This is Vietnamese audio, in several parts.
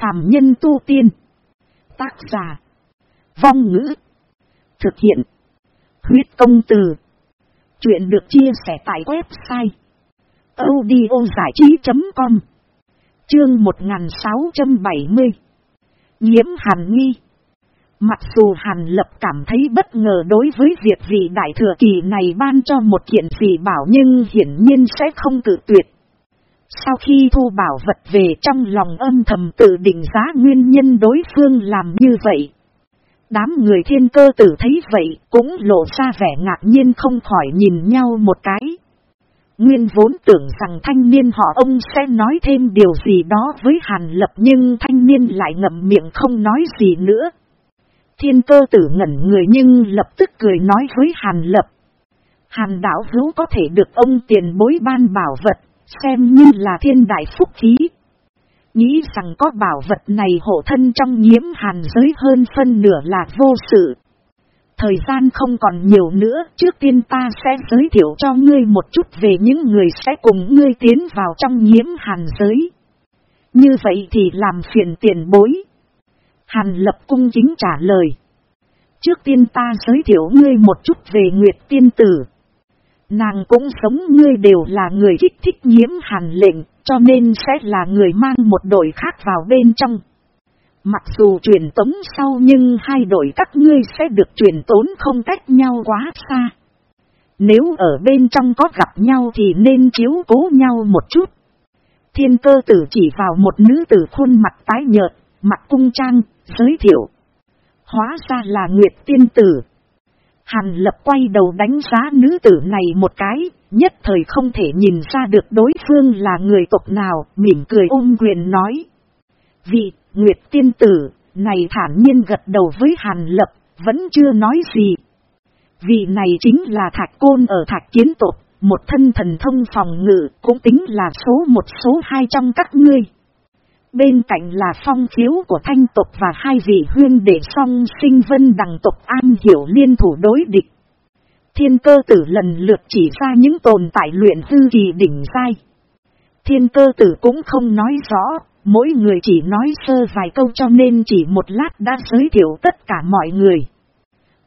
phàm nhân tu tiên. Tác giả. Vong ngữ. Thực hiện. Huyết công từ. Chuyện được chia sẻ tại website. audiozảichí.com Chương 1670 Nhiễm hàn nghi Mặc dù Hàn Lập cảm thấy bất ngờ đối với việc vị đại thừa kỳ này ban cho một kiện gì bảo nhưng hiển nhiên sẽ không tự tuyệt. Sau khi thu bảo vật về trong lòng âm thầm tự định giá nguyên nhân đối phương làm như vậy. Đám người thiên cơ tử thấy vậy cũng lộ ra vẻ ngạc nhiên không khỏi nhìn nhau một cái. Nguyên vốn tưởng rằng thanh niên họ ông sẽ nói thêm điều gì đó với Hàn Lập nhưng thanh niên lại ngậm miệng không nói gì nữa. Thiên cơ tử ngẩn người nhưng lập tức cười nói với Hàn Lập. Hàn đảo hữu có thể được ông tiền bối ban bảo vật, xem như là thiên đại phúc khí. Nghĩ rằng có bảo vật này hộ thân trong nhiễm hàn giới hơn phân nửa là vô sự. Thời gian không còn nhiều nữa, trước tiên ta sẽ giới thiệu cho ngươi một chút về những người sẽ cùng ngươi tiến vào trong nhiễm hàn giới. Như vậy thì làm phiền tiền bối. Hàn lập cung chính trả lời. Trước tiên ta giới thiệu ngươi một chút về Nguyệt Tiên Tử. Nàng cũng sống ngươi đều là người kích thích nhiễm hàn lệnh, cho nên sẽ là người mang một đội khác vào bên trong. Mặc dù truyền tống sau nhưng hai đội các ngươi sẽ được truyền tốn không cách nhau quá xa. Nếu ở bên trong có gặp nhau thì nên chiếu cố nhau một chút. Thiên cơ tử chỉ vào một nữ tử khuôn mặt tái nhợt, mặt cung trang, giới thiệu. Hóa ra là Nguyệt Tiên Tử. Hàn lập quay đầu đánh giá nữ tử này một cái, nhất thời không thể nhìn ra được đối phương là người tộc nào, mỉm cười ôm quyền nói. Vị, Nguyệt Tiên Tử, này thản nhiên gật đầu với Hàn lập, vẫn chưa nói gì. Vị này chính là Thạch Côn ở Thạch chiến Tộc, một thân thần thông phòng ngự, cũng tính là số một số hai trong các ngươi. Bên cạnh là phong phiếu của thanh tộc và hai vị huyên để song sinh vân đằng tộc an hiểu liên thủ đối địch. Thiên cơ tử lần lượt chỉ ra những tồn tại luyện hư kỳ đỉnh sai Thiên cơ tử cũng không nói rõ, mỗi người chỉ nói sơ vài câu cho nên chỉ một lát đã giới thiệu tất cả mọi người.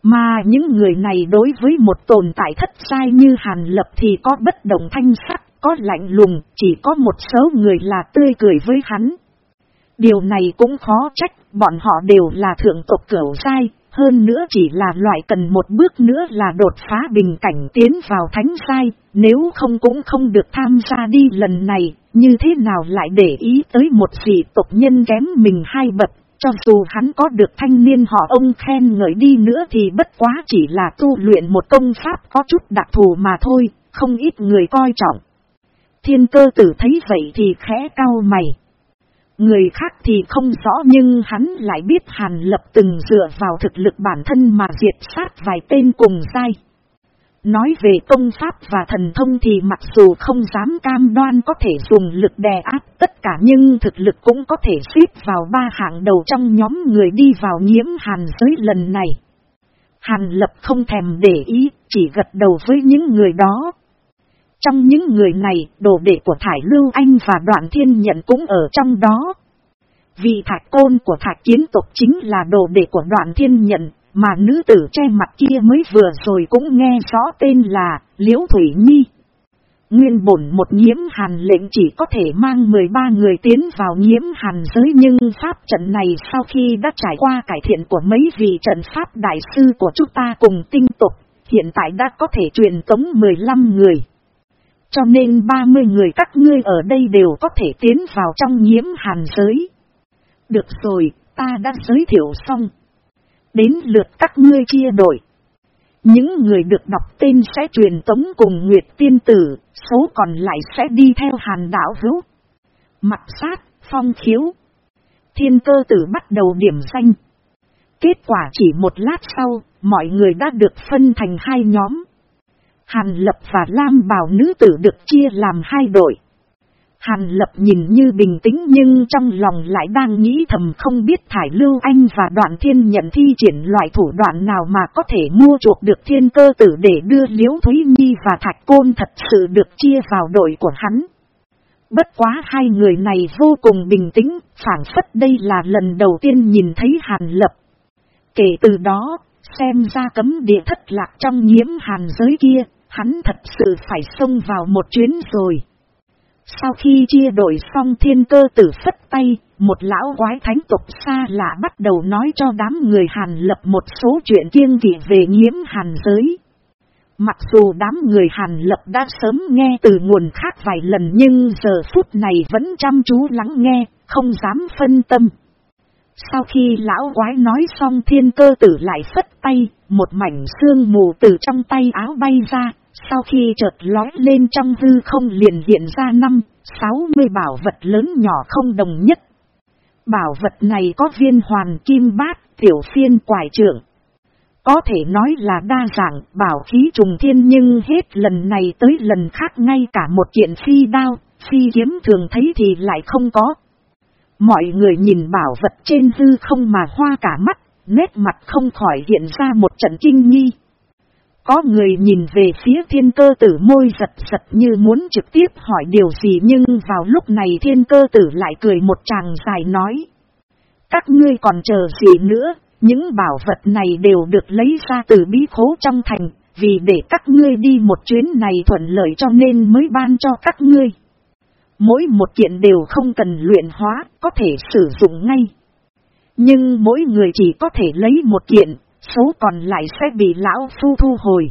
Mà những người này đối với một tồn tại thất sai như Hàn Lập thì có bất đồng thanh sắc, có lạnh lùng, chỉ có một số người là tươi cười với hắn. Điều này cũng khó trách, bọn họ đều là thượng tộc cửu sai hơn nữa chỉ là loại cần một bước nữa là đột phá bình cảnh tiến vào thánh sai nếu không cũng không được tham gia đi lần này, như thế nào lại để ý tới một vị tộc nhân kém mình hai bậc, cho dù hắn có được thanh niên họ ông khen ngợi đi nữa thì bất quá chỉ là tu luyện một công pháp có chút đặc thù mà thôi, không ít người coi trọng. Thiên cơ tử thấy vậy thì khẽ cao mày. Người khác thì không rõ nhưng hắn lại biết Hàn Lập từng dựa vào thực lực bản thân mà diệt sát vài tên cùng sai. Nói về công pháp và thần thông thì mặc dù không dám cam đoan có thể dùng lực đè áp tất cả nhưng thực lực cũng có thể xếp vào ba hạng đầu trong nhóm người đi vào nhiễm hàn giới lần này. Hàn Lập không thèm để ý, chỉ gật đầu với những người đó, trong những người này, đồ đệ của Thải Lưu Anh và Đoạn Thiên Nhận cũng ở trong đó. Vì thạch côn của thạch kiến tộc chính là đồ đệ của Đoạn Thiên Nhận, mà nữ tử che mặt kia mới vừa rồi cũng nghe rõ tên là Liễu Thủy Nhi. Nguyên bổn một nhiễm hàn lệnh chỉ có thể mang 13 người tiến vào nhiễm hàn giới nhưng pháp trận này sau khi đã trải qua cải thiện của mấy vị trận pháp đại sư của chúng ta cùng tinh tục, hiện tại đã có thể truyền tống 15 người. Cho nên 30 người các ngươi ở đây đều có thể tiến vào trong nhiễm hàn giới. Được rồi, ta đã giới thiệu xong. Đến lượt các ngươi chia đổi. Những người được đọc tên sẽ truyền tống cùng Nguyệt Tiên Tử, số còn lại sẽ đi theo hàn đảo hữu. Mặt sát, phong khiếu. Thiên cơ tử bắt đầu điểm danh. Kết quả chỉ một lát sau, mọi người đã được phân thành hai nhóm. Hàn Lập và Lam Bảo nữ tử được chia làm hai đội. Hàn Lập nhìn như bình tĩnh nhưng trong lòng lại đang nghĩ thầm không biết Thải Lưu Anh và Đoạn Thiên nhận thi triển loại thủ đoạn nào mà có thể mua chuộc được thiên cơ tử để đưa Liễu Thúy Nhi và Thạch Côn thật sự được chia vào đội của hắn. Bất quá hai người này vô cùng bình tĩnh, phản phất đây là lần đầu tiên nhìn thấy Hàn Lập. Kể từ đó, xem ra cấm địa thất lạc trong nhiễm hàn giới kia, hắn thật sự phải xông vào một chuyến rồi. Sau khi chia đổi xong thiên cơ tử phất tay, một lão quái thánh tục xa lạ bắt đầu nói cho đám người hàn lập một số chuyện kiêng kỵ về nhiễm hàn giới. Mặc dù đám người Hàn Lập đã sớm nghe từ nguồn khác vài lần nhưng giờ phút này vẫn chăm chú lắng nghe, không dám phân tâm. Sau khi lão quái nói xong thiên cơ tử lại phất tay, một mảnh xương mù từ trong tay áo bay ra, sau khi chợt lói lên trong hư không liền hiện ra năm, sáu mươi bảo vật lớn nhỏ không đồng nhất. Bảo vật này có viên hoàn kim bát, tiểu phiên quải trưởng. Có thể nói là đa dạng, bảo khí trùng thiên nhưng hết lần này tới lần khác ngay cả một kiện phi đao, phi kiếm thường thấy thì lại không có. Mọi người nhìn bảo vật trên hư không mà hoa cả mắt, nét mặt không khỏi hiện ra một trận kinh nghi. Có người nhìn về phía thiên cơ tử môi giật giật như muốn trực tiếp hỏi điều gì nhưng vào lúc này thiên cơ tử lại cười một tràng dài nói. Các ngươi còn chờ gì nữa, những bảo vật này đều được lấy ra từ bí khố trong thành, vì để các ngươi đi một chuyến này thuận lợi cho nên mới ban cho các ngươi. Mỗi một kiện đều không cần luyện hóa, có thể sử dụng ngay. Nhưng mỗi người chỉ có thể lấy một kiện, số còn lại sẽ bị lão phu thu hồi.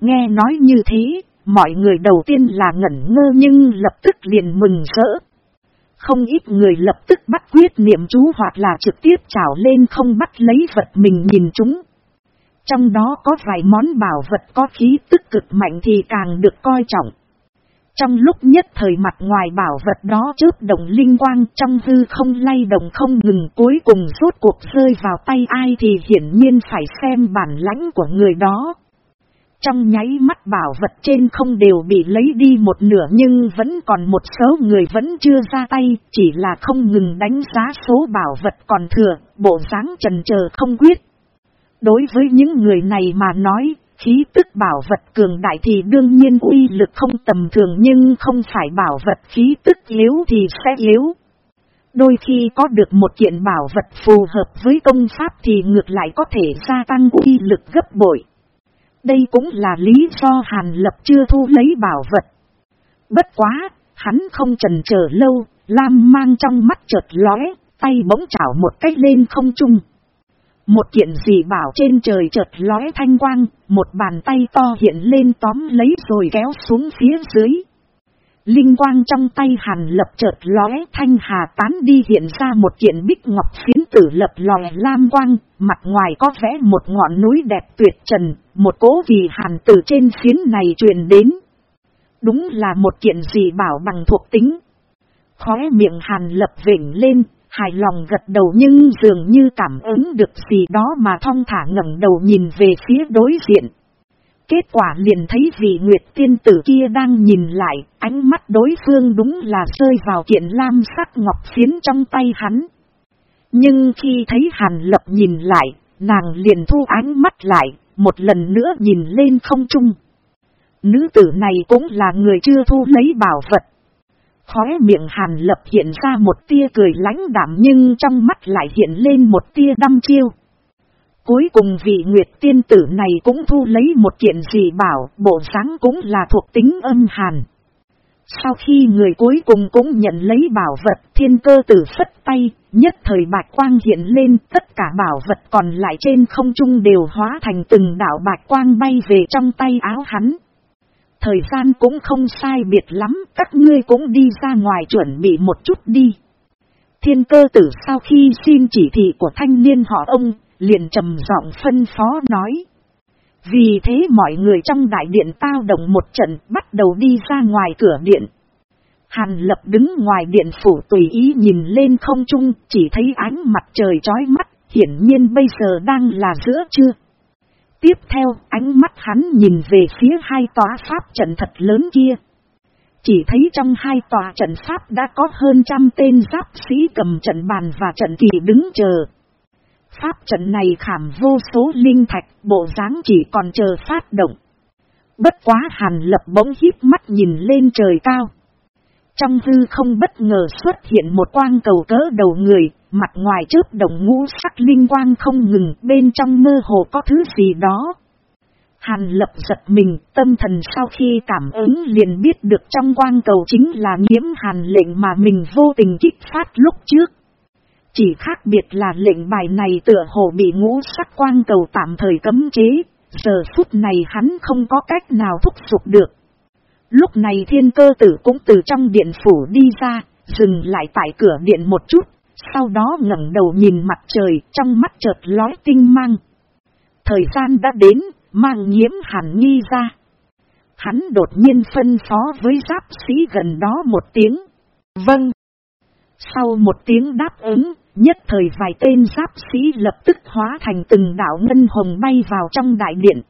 Nghe nói như thế, mọi người đầu tiên là ngẩn ngơ nhưng lập tức liền mừng rỡ. Không ít người lập tức bắt quyết niệm chú hoặc là trực tiếp trảo lên không bắt lấy vật mình nhìn chúng. Trong đó có vài món bảo vật có khí tức cực mạnh thì càng được coi trọng. Trong lúc nhất thời mặt ngoài bảo vật đó chớp động linh quang trong hư không lay động không ngừng cuối cùng rốt cuộc rơi vào tay ai thì hiển nhiên phải xem bản lãnh của người đó. Trong nháy mắt bảo vật trên không đều bị lấy đi một nửa nhưng vẫn còn một số người vẫn chưa ra tay, chỉ là không ngừng đánh giá số bảo vật còn thừa, bộ dáng trần chờ không quyết. Đối với những người này mà nói, khí tức bảo vật cường đại thì đương nhiên uy lực không tầm thường nhưng không phải bảo vật khí tức yếu thì sẽ yếu. Đôi khi có được một kiện bảo vật phù hợp với công pháp thì ngược lại có thể gia tăng uy lực gấp bội. Đây cũng là lý do Hàn Lập chưa thu lấy bảo vật. Bất quá, hắn không trần chờ lâu, Lam mang trong mắt chợt lóe, tay bỗng chảo một cách lên không trung. Một kiện gì bảo trên trời chợt lóe thanh quang, một bàn tay to hiện lên tóm lấy rồi kéo xuống phía dưới. Linh quang trong tay hàn lập chợt lóe thanh hà tán đi hiện ra một kiện bích ngọc phiến tử lập lòe lam quang, mặt ngoài có vẽ một ngọn núi đẹp tuyệt trần, một cố vì hàn tử trên phiến này truyền đến. Đúng là một kiện gì bảo bằng thuộc tính. Khóe miệng hàn lập vỉnh lên, hài lòng gật đầu nhưng dường như cảm ứng được gì đó mà thong thả ngẩng đầu nhìn về phía đối diện. Kết quả liền thấy vị Nguyệt tiên tử kia đang nhìn lại, ánh mắt đối phương đúng là rơi vào kiện lam sắc ngọc phiến trong tay hắn. Nhưng khi thấy Hàn Lập nhìn lại, nàng liền thu ánh mắt lại, một lần nữa nhìn lên không trung. Nữ tử này cũng là người chưa thu lấy bảo vật. Khóe miệng Hàn Lập hiện ra một tia cười lãnh đảm nhưng trong mắt lại hiện lên một tia đăm chiêu. Cuối cùng vị Nguyệt tiên tử này cũng thu lấy một kiện gì bảo, bộ sáng cũng là thuộc tính âm hàn. Sau khi người cuối cùng cũng nhận lấy bảo vật thiên cơ tử phất tay, nhất thời bạch quang hiện lên tất cả bảo vật còn lại trên không trung đều hóa thành từng đảo bạch quang bay về trong tay áo hắn. Thời gian cũng không sai biệt lắm, các ngươi cũng đi ra ngoài chuẩn bị một chút đi. Thiên cơ tử sau khi xin chỉ thị của thanh niên họ ông, liền trầm giọng phân phó nói. Vì thế mọi người trong đại điện tao động một trận bắt đầu đi ra ngoài cửa điện. Hàn lập đứng ngoài điện phủ tùy ý nhìn lên không trung chỉ thấy ánh mặt trời trói mắt, hiển nhiên bây giờ đang là giữa trưa. Tiếp theo ánh mắt hắn nhìn về phía hai tòa pháp trận thật lớn kia. Chỉ thấy trong hai tòa trận pháp đã có hơn trăm tên giáp sĩ cầm trận bàn và trận kỳ đứng chờ. Pháp trận này khảm vô số linh thạch, bộ dáng chỉ còn chờ phát động. Bất quá hàn lập bỗng híp mắt nhìn lên trời cao. Trong hư không bất ngờ xuất hiện một quang cầu cỡ đầu người, mặt ngoài chớp đồng ngũ sắc linh quang không ngừng, bên trong mơ hồ có thứ gì đó. Hàn lập giật mình, tâm thần sau khi cảm ứng liền biết được trong quang cầu chính là nhiễm hàn lệnh mà mình vô tình kích phát lúc trước. Chỉ khác biệt là lệnh bài này tựa hồ bị ngũ sắc quang cầu tạm thời cấm chế, giờ phút này hắn không có cách nào thúc giục được. Lúc này thiên cơ tử cũng từ trong điện phủ đi ra, dừng lại tại cửa điện một chút, sau đó ngẩng đầu nhìn mặt trời trong mắt chợt lói tinh mang. Thời gian đã đến, mang nhiễm hàn nghi ra. Hắn đột nhiên phân phó với giáp sĩ gần đó một tiếng. Vâng. Sau một tiếng đáp ứng, nhất thời vài tên giáp sĩ lập tức hóa thành từng đạo ngân hồng bay vào trong đại điện.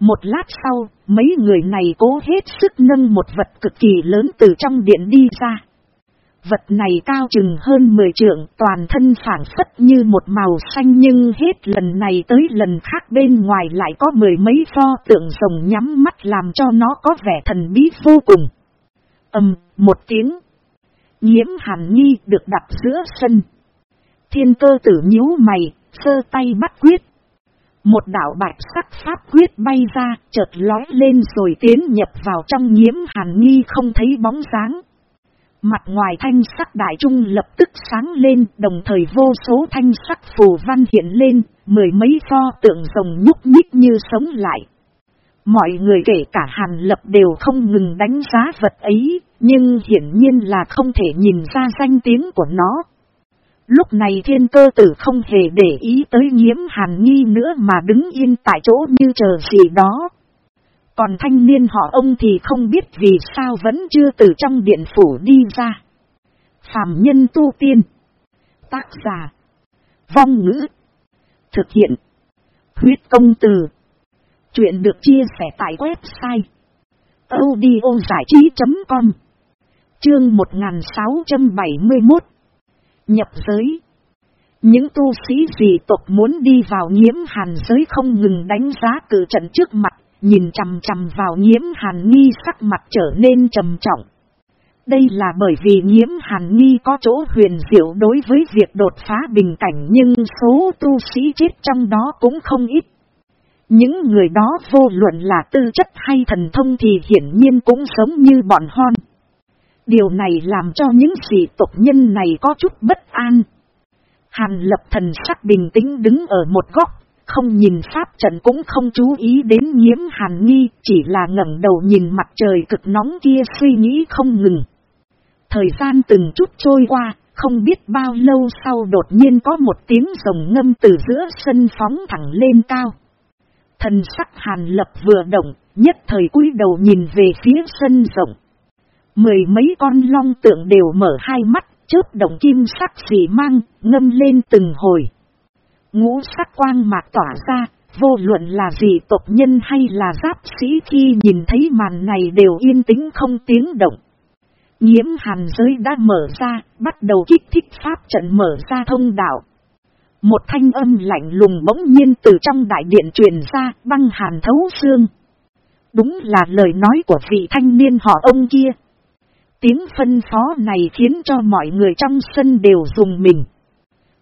Một lát sau, mấy người này cố hết sức nâng một vật cực kỳ lớn từ trong điện đi ra. Vật này cao chừng hơn 10 trượng toàn thân phản phất như một màu xanh nhưng hết lần này tới lần khác bên ngoài lại có mười mấy pho tượng rồng nhắm mắt làm cho nó có vẻ thần bí vô cùng. ầm một tiếng. Nhiễm hàn nghi được đặt giữa sân. Thiên cơ tử nhíu mày, sơ tay bắt quyết. Một đạo bạch sắc pháp quyết bay ra, chợt lói lên rồi tiến nhập vào trong nhiễm hàn nghi không thấy bóng dáng. Mặt ngoài thanh sắc đại trung lập tức sáng lên, đồng thời vô số thanh sắc phù văn hiện lên, mười mấy pho tượng rồng nhúc nhích như sống lại. Mọi người kể cả hàn lập đều không ngừng đánh giá vật ấy, nhưng hiển nhiên là không thể nhìn ra danh tiếng của nó. Lúc này thiên cơ tử không hề để ý tới nhiễm hàn nghi nữa mà đứng yên tại chỗ như chờ gì đó. Còn thanh niên họ ông thì không biết vì sao vẫn chưa từ trong điện phủ đi ra. Phạm nhân tu tiên. Tác giả. Vong ngữ. Thực hiện. Huyết công từ. Chuyện được chia sẻ tại website. audiozảichí.com Chương 1671 Nhập giới Những tu sĩ gì tộc muốn đi vào nhiễm hàn giới không ngừng đánh giá cử trận trước mặt nhìn chằm chằm vào nhiễm hàn nghi sắc mặt trở nên trầm trọng. Đây là bởi vì nhiễm hàn nghi có chỗ huyền diệu đối với việc đột phá bình cảnh nhưng số tu sĩ chết trong đó cũng không ít. Những người đó vô luận là tư chất hay thần thông thì hiển nhiên cũng sống như bọn hon. Điều này làm cho những sĩ tộc nhân này có chút bất an. Hàn lập thần sắc bình tĩnh đứng ở một góc không nhìn pháp trận cũng không chú ý đến nhiễm hàn nghi, chỉ là ngẩng đầu nhìn mặt trời cực nóng kia suy nghĩ không ngừng. Thời gian từng chút trôi qua, không biết bao lâu sau đột nhiên có một tiếng rồng ngâm từ giữa sân phóng thẳng lên cao. Thần sắc hàn lập vừa động, nhất thời cúi đầu nhìn về phía sân rộng. Mười mấy con long tượng đều mở hai mắt, chớp động kim sắc xỉ mang, ngâm lên từng hồi. Ngũ sắc quang mạc tỏa ra, vô luận là gì tộc nhân hay là giáp sĩ khi nhìn thấy màn này đều yên tĩnh không tiếng động. Nhiễm hàn giới đã mở ra, bắt đầu kích thích pháp trận mở ra thông đạo. Một thanh âm lạnh lùng bỗng nhiên từ trong đại điện truyền ra, băng hàn thấu xương. Đúng là lời nói của vị thanh niên họ ông kia. Tiếng phân phó này khiến cho mọi người trong sân đều dùng mình.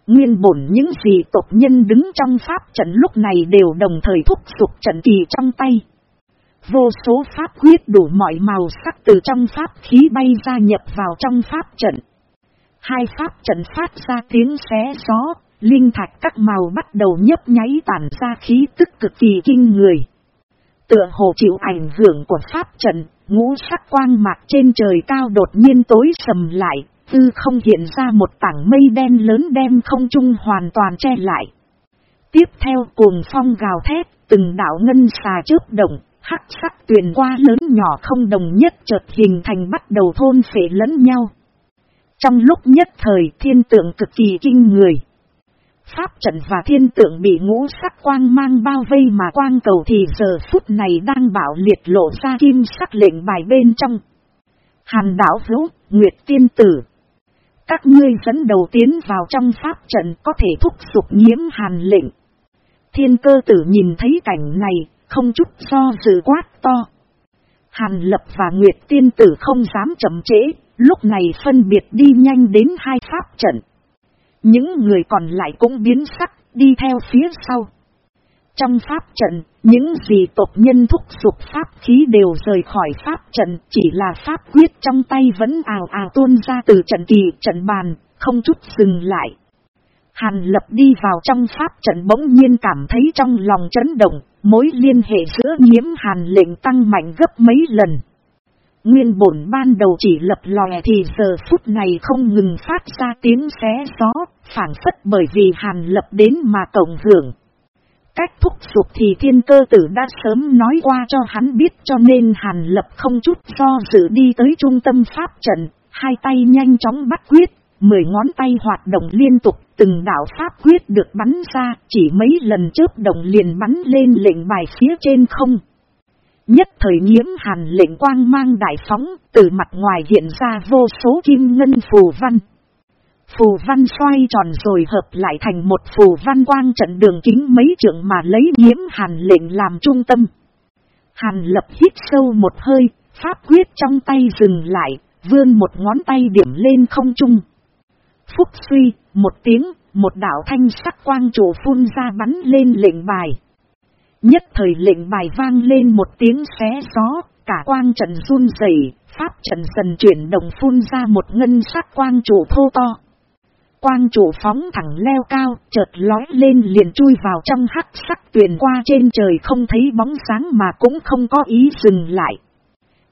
Nguyên bổn những gì tộc nhân đứng trong pháp trận lúc này đều đồng thời thúc giục trận kỳ trong tay. Vô số pháp quyết đủ mọi màu sắc từ trong pháp khí bay ra nhập vào trong pháp trận. Hai pháp trận phát ra tiếng xé gió, linh thạch các màu bắt đầu nhấp nháy tản ra khí tức cực kỳ kinh người. Tựa hồ chịu ảnh hưởng của pháp trận, ngũ sắc quang mạc trên trời cao đột nhiên tối sầm lại, Tư không hiện ra một tảng mây đen lớn đem không trung hoàn toàn che lại. Tiếp theo cuồng phong gào thét, từng đảo ngân xà chớp động, hắc sắc tuyền qua lớn nhỏ không đồng nhất chợt hình thành bắt đầu thôn phệ lẫn nhau. Trong lúc nhất thời thiên tượng cực kỳ kinh người. Pháp trận và thiên tượng bị ngũ sắc quang mang bao vây mà quang cầu thì giờ phút này đang bảo liệt lộ ra kim sắc lệnh bài bên trong. Hàn đảo hữu, Nguyệt tiên tử, các ngươi dẫn đầu tiến vào trong pháp trận có thể thúc sụp nhiễm hàn lệnh. Thiên cơ tử nhìn thấy cảnh này, không chút do dự quát to. Hàn lập và Nguyệt tiên tử không dám chậm trễ, lúc này phân biệt đi nhanh đến hai pháp trận. Những người còn lại cũng biến sắc, đi theo phía sau. Trong pháp trận, những gì tộc nhân thúc giục pháp khí đều rời khỏi pháp trận, chỉ là pháp quyết trong tay vẫn ào ào tuôn ra từ trận kỳ trận bàn, không chút dừng lại. Hàn lập đi vào trong pháp trận bỗng nhiên cảm thấy trong lòng chấn động, mối liên hệ giữa nhiễm hàn lệnh tăng mạnh gấp mấy lần. Nguyên bổn ban đầu chỉ lập lòe thì giờ phút này không ngừng phát ra tiếng xé gió, phản phất bởi vì hàn lập đến mà cộng hưởng. Cách thúc giục thì thiên cơ tử đã sớm nói qua cho hắn biết cho nên hàn lập không chút do dự đi tới trung tâm pháp trận, hai tay nhanh chóng bắt quyết, mười ngón tay hoạt động liên tục, từng đạo pháp quyết được bắn ra, chỉ mấy lần chớp động liền bắn lên lệnh bài phía trên không. Nhất thời nhiễm hàn lệnh quang mang đại phóng, từ mặt ngoài hiện ra vô số kim ngân phù văn. Phù văn xoay tròn rồi hợp lại thành một phù văn quang trận đường kính mấy trượng mà lấy nhiễm hàn lệnh làm trung tâm. Hàn lập hít sâu một hơi, pháp quyết trong tay dừng lại, vươn một ngón tay điểm lên không trung. Phúc suy, một tiếng, một đạo thanh sắc quang trụ phun ra bắn lên lệnh bài. Nhất thời lệnh bài vang lên một tiếng xé gió, cả quang trận run rẩy, pháp trận dần chuyển động phun ra một ngân sắc quang trụ thô to. Quang trụ phóng thẳng leo cao, chợt lói lên liền chui vào trong hắc sắc tuyền qua trên trời không thấy bóng sáng mà cũng không có ý dừng lại.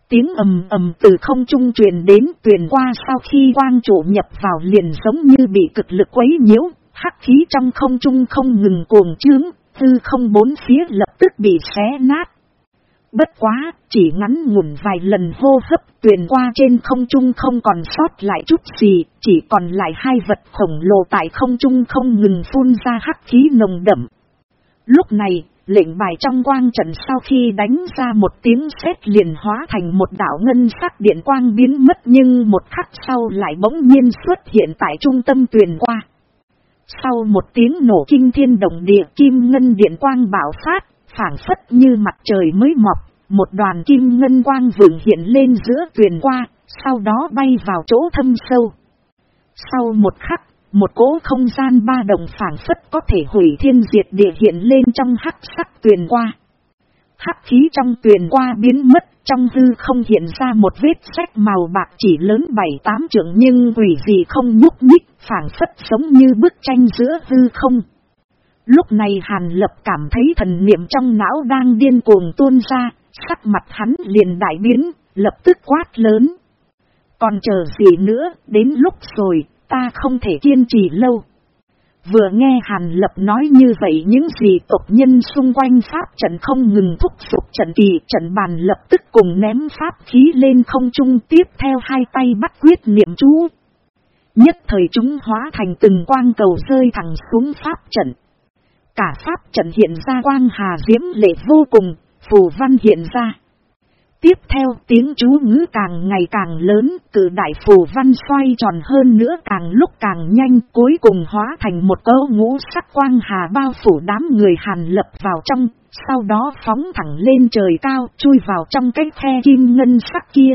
Tiếng ầm ầm từ không trung truyền đến tuyền qua sau khi quang trụ nhập vào liền giống như bị cực lực quấy nhiễu, hắc khí trong không trung không ngừng cuồng trướng, Tư không bốn phía lập tức bị xé nát. Bất quá, chỉ ngắn ngủn vài lần hô hấp tuyền qua trên không trung không còn sót lại chút gì, chỉ còn lại hai vật khổng lồ tại không trung không ngừng phun ra hắc khí nồng đậm. Lúc này, lệnh bài trong quang trận sau khi đánh ra một tiếng sét liền hóa thành một đảo ngân sắc điện quang biến mất nhưng một khắc sau lại bỗng nhiên xuất hiện tại trung tâm tuyền qua. Sau một tiếng nổ kinh thiên động địa kim ngân điện quang bảo phát, phản phất như mặt trời mới mọc, một đoàn kim ngân quang vượng hiện lên giữa tuyền qua, sau đó bay vào chỗ thâm sâu. Sau một khắc, một cỗ không gian ba đồng phản phất có thể hủy thiên diệt địa hiện lên trong hắc sắc tuyền qua. Hắc khí trong tuyền qua biến mất, trong hư không hiện ra một vết sách màu bạc chỉ lớn bảy tám trượng nhưng quỷ gì không nhúc nhích, phản phất giống như bức tranh giữa hư không. Lúc này Hàn Lập cảm thấy thần niệm trong não đang điên cuồng tuôn ra, sắc mặt hắn liền đại biến, lập tức quát lớn. Còn chờ gì nữa, đến lúc rồi, ta không thể kiên trì lâu. Vừa nghe Hàn Lập nói như vậy những gì tộc nhân xung quanh pháp trận không ngừng thúc giục trận kỳ trận bàn lập tức cùng ném pháp khí lên không trung tiếp theo hai tay bắt quyết niệm chú. Nhất thời chúng hóa thành từng quang cầu rơi thẳng xuống pháp trận. Cả pháp trận hiện ra quang hà diễm lệ vô cùng, phù văn hiện ra. Tiếp theo tiếng chú ngữ càng ngày càng lớn, cử đại phù văn xoay tròn hơn nữa càng lúc càng nhanh cuối cùng hóa thành một câu ngũ sắc quang hà bao phủ đám người hàn lập vào trong, sau đó phóng thẳng lên trời cao chui vào trong cái khe kim ngân sắc kia.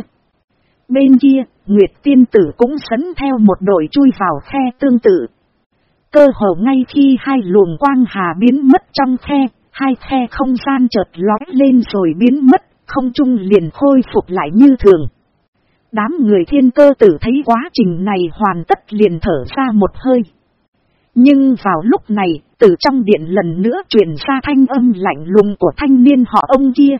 Bên kia, Nguyệt tiên tử cũng sấn theo một đội chui vào khe tương tự. Cơ hồ ngay khi hai luồng quang hà biến mất trong khe, hai khe không gian chợt lói lên rồi biến mất không trung liền khôi phục lại như thường. Đám người thiên cơ tử thấy quá trình này hoàn tất liền thở ra một hơi. Nhưng vào lúc này, từ trong điện lần nữa truyền ra thanh âm lạnh lùng của thanh niên họ ông kia.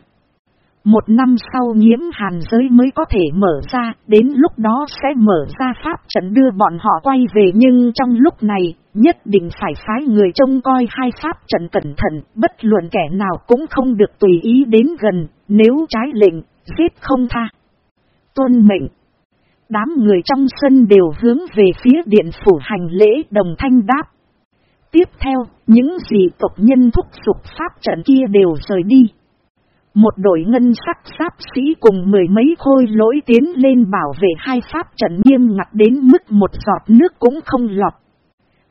Một năm sau nhiễm hàn giới mới có thể mở ra, đến lúc đó sẽ mở ra pháp trận đưa bọn họ quay về nhưng trong lúc này, nhất định phải phái người trông coi hai pháp trận cẩn thận, bất luận kẻ nào cũng không được tùy ý đến gần, nếu trái lệnh, giết không tha. Tuân mệnh. Đám người trong sân đều hướng về phía điện phủ hành lễ đồng thanh đáp. Tiếp theo, những gì tộc nhân thúc sụp pháp trận kia đều rời đi. Một đội ngân sắc pháp sĩ cùng mười mấy khôi lỗi tiến lên bảo vệ hai pháp trận nghiêm ngặt đến mức một giọt nước cũng không lọt.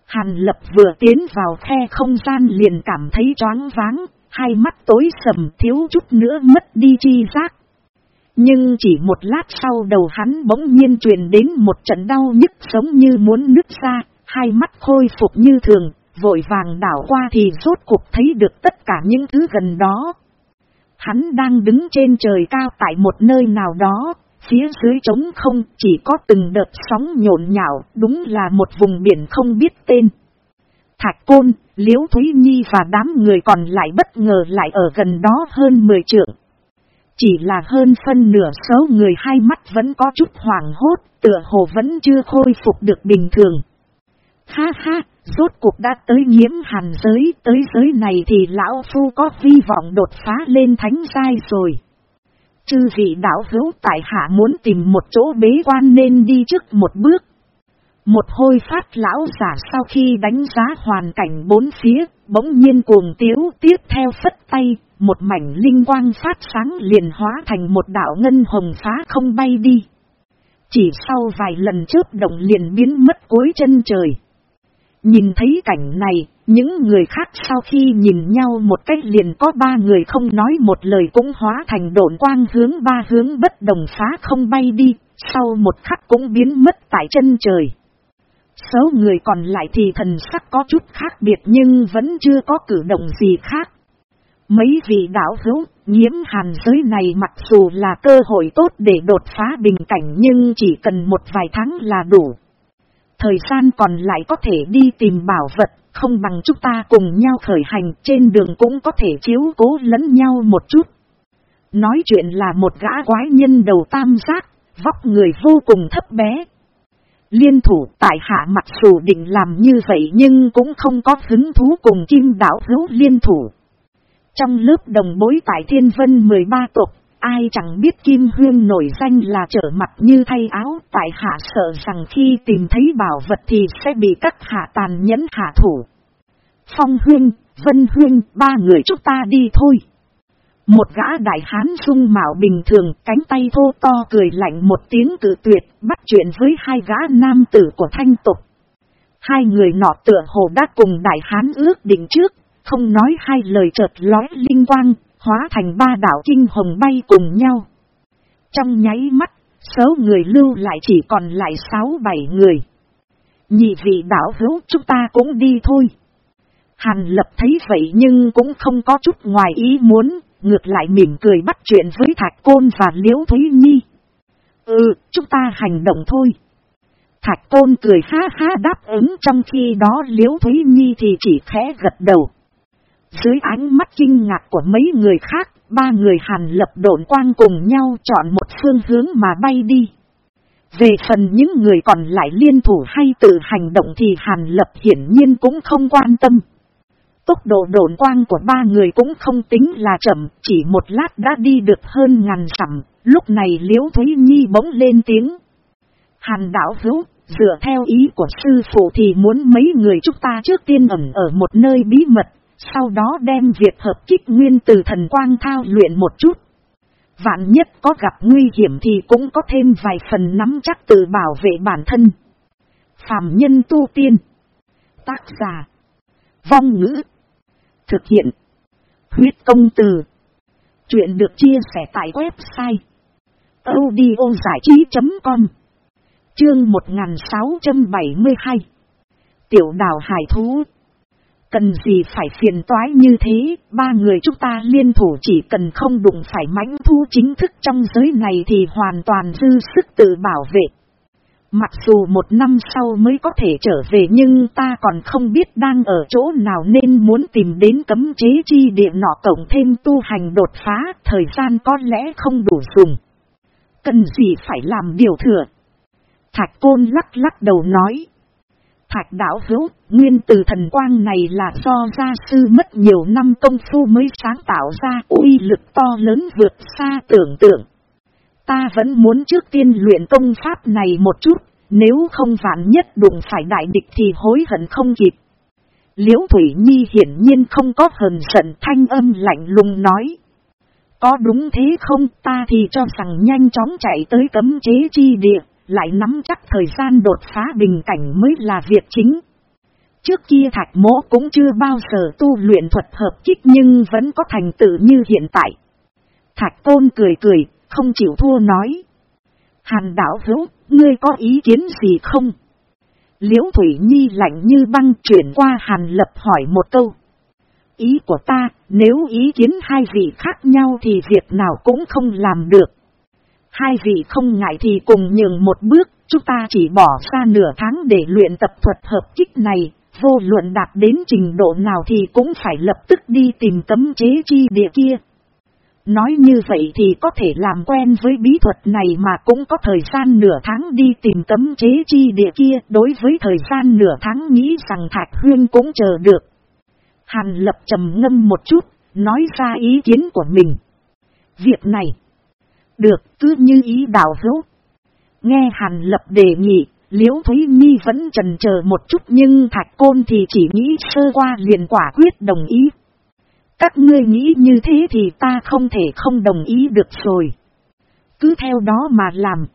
Hàn lập vừa tiến vào khe không gian liền cảm thấy choáng váng, hai mắt tối sầm thiếu chút nữa mất đi chi giác. Nhưng chỉ một lát sau đầu hắn bỗng nhiên truyền đến một trận đau nhức giống như muốn nứt ra, hai mắt khôi phục như thường, vội vàng đảo qua thì rốt cuộc thấy được tất cả những thứ gần đó. Hắn đang đứng trên trời cao tại một nơi nào đó, phía dưới trống không chỉ có từng đợt sóng nhộn nhạo, đúng là một vùng biển không biết tên. Thạch Côn, Liễu Thúy Nhi và đám người còn lại bất ngờ lại ở gần đó hơn 10 trượng. Chỉ là hơn phân nửa số người hai mắt vẫn có chút hoảng hốt, tựa hồ vẫn chưa khôi phục được bình thường. Ha ha, rốt cuộc đã tới nhiễm hàn giới, tới giới này thì lão phu có hy vọng đột phá lên thánh giai rồi. Chư vị đạo hữu tại hạ muốn tìm một chỗ bế quan nên đi trước một bước. Một hôi phát lão giả sau khi đánh giá hoàn cảnh bốn phía, bỗng nhiên cuồng tiếu tiếp theo phất tay, một mảnh linh quang phát sáng liền hóa thành một đạo ngân hồng phá không bay đi. Chỉ sau vài lần trước động liền biến mất cuối chân trời. Nhìn thấy cảnh này, những người khác sau khi nhìn nhau một cách liền có ba người không nói một lời cũng hóa thành độn quang hướng ba hướng bất đồng phá không bay đi, sau một khắc cũng biến mất tại chân trời. Số người còn lại thì thần sắc có chút khác biệt nhưng vẫn chưa có cử động gì khác. Mấy vị đảo hữu, nhiễm hàn giới này mặc dù là cơ hội tốt để đột phá bình cảnh nhưng chỉ cần một vài tháng là đủ. Thời gian còn lại có thể đi tìm bảo vật, không bằng chúng ta cùng nhau khởi hành trên đường cũng có thể chiếu cố lẫn nhau một chút. Nói chuyện là một gã quái nhân đầu tam giác, vóc người vô cùng thấp bé. Liên thủ tại hạ mặc dù định làm như vậy nhưng cũng không có hứng thú cùng kim đảo hữu liên thủ. Trong lớp đồng bối tại thiên vân 13 tộc, ai chẳng biết Kim Huyên nổi danh là trở mặt như thay áo, tại hạ sợ rằng khi tìm thấy bảo vật thì sẽ bị các hạ tàn nhẫn hạ thủ. Phong Huyên, Vân Huyên, ba người chúng ta đi thôi. Một gã đại hán dung mạo bình thường, cánh tay thô to cười lạnh một tiếng cử tuyệt, bắt chuyện với hai gã nam tử của thanh tục. Hai người nọ tựa hồ đã cùng đại hán ước định trước, không nói hai lời chợt lói linh quang, hóa thành ba đảo kinh hồng bay cùng nhau. Trong nháy mắt, số người lưu lại chỉ còn lại sáu bảy người. Nhị vị đảo hữu chúng ta cũng đi thôi. Hàn lập thấy vậy nhưng cũng không có chút ngoài ý muốn, ngược lại mỉm cười bắt chuyện với Thạch Côn và Liễu Thúy Nhi. Ừ, chúng ta hành động thôi. Thạch Côn cười ha ha đáp ứng trong khi đó Liễu Thúy Nhi thì chỉ khẽ gật đầu. Dưới ánh mắt kinh ngạc của mấy người khác, ba người hàn lập độn quang cùng nhau chọn một phương hướng mà bay đi. Về phần những người còn lại liên thủ hay tự hành động thì hàn lập hiển nhiên cũng không quan tâm. Tốc độ độn quang của ba người cũng không tính là chậm, chỉ một lát đã đi được hơn ngàn sẵm, lúc này liễu Thúy Nhi bỗng lên tiếng. Hàn đảo hữu, dựa theo ý của sư phụ thì muốn mấy người chúng ta trước tiên ẩn ở một nơi bí mật, sau đó đem việc hợp kích nguyên từ thần quang thao luyện một chút. Vạn nhất có gặp nguy hiểm thì cũng có thêm vài phần nắm chắc tự bảo vệ bản thân. Phạm nhân tu tiên. Tác giả. Vong ngữ. Thực hiện. Huyết công từ. Chuyện được chia sẻ tại website. audiozảichí.com Chương 1672 Tiểu đảo Hải Thú Cần gì phải phiền toái như thế, ba người chúng ta liên thủ chỉ cần không đụng phải mãnh thu chính thức trong giới này thì hoàn toàn dư sức tự bảo vệ. Mặc dù một năm sau mới có thể trở về nhưng ta còn không biết đang ở chỗ nào nên muốn tìm đến cấm chế chi địa nọ cộng thêm tu hành đột phá, thời gian có lẽ không đủ dùng. Cần gì phải làm điều thừa. Thạch Côn lắc lắc đầu nói. Thạch đảo hữu, nguyên từ thần quang này là do gia sư mất nhiều năm công phu mới sáng tạo ra uy lực to lớn vượt xa tưởng tượng. Ta vẫn muốn trước tiên luyện công pháp này một chút, nếu không vạn nhất đụng phải đại địch thì hối hận không kịp. Liễu Thủy Nhi hiển nhiên không có hờn giận thanh âm lạnh lùng nói. Có đúng thế không ta thì cho rằng nhanh chóng chạy tới cấm chế chi địa lại nắm chắc thời gian đột phá bình cảnh mới là việc chính. Trước kia thạch mỗ cũng chưa bao giờ tu luyện thuật hợp kích nhưng vẫn có thành tựu như hiện tại. Thạch tôn cười cười, không chịu thua nói. Hàn đảo hữu, ngươi có ý kiến gì không? Liễu Thủy Nhi lạnh như băng chuyển qua Hàn Lập hỏi một câu. Ý của ta, nếu ý kiến hai vị khác nhau thì việc nào cũng không làm được. Hai vị không ngại thì cùng nhường một bước, chúng ta chỉ bỏ ra nửa tháng để luyện tập thuật hợp kích này, vô luận đạt đến trình độ nào thì cũng phải lập tức đi tìm cấm chế chi địa kia. Nói như vậy thì có thể làm quen với bí thuật này mà cũng có thời gian nửa tháng đi tìm cấm chế chi địa kia. Đối với thời gian nửa tháng nghĩ rằng Thạch Huyên cũng chờ được. Hàn lập trầm ngâm một chút, nói ra ý kiến của mình. Việc này, được cứ như ý đạo hữu. Nghe Hàn lập đề nghị, Liễu Thúy Nhi vẫn trần chờ một chút nhưng Thạch Côn thì chỉ nghĩ sơ qua liền quả quyết đồng ý. Các ngươi nghĩ như thế thì ta không thể không đồng ý được rồi. Cứ theo đó mà làm.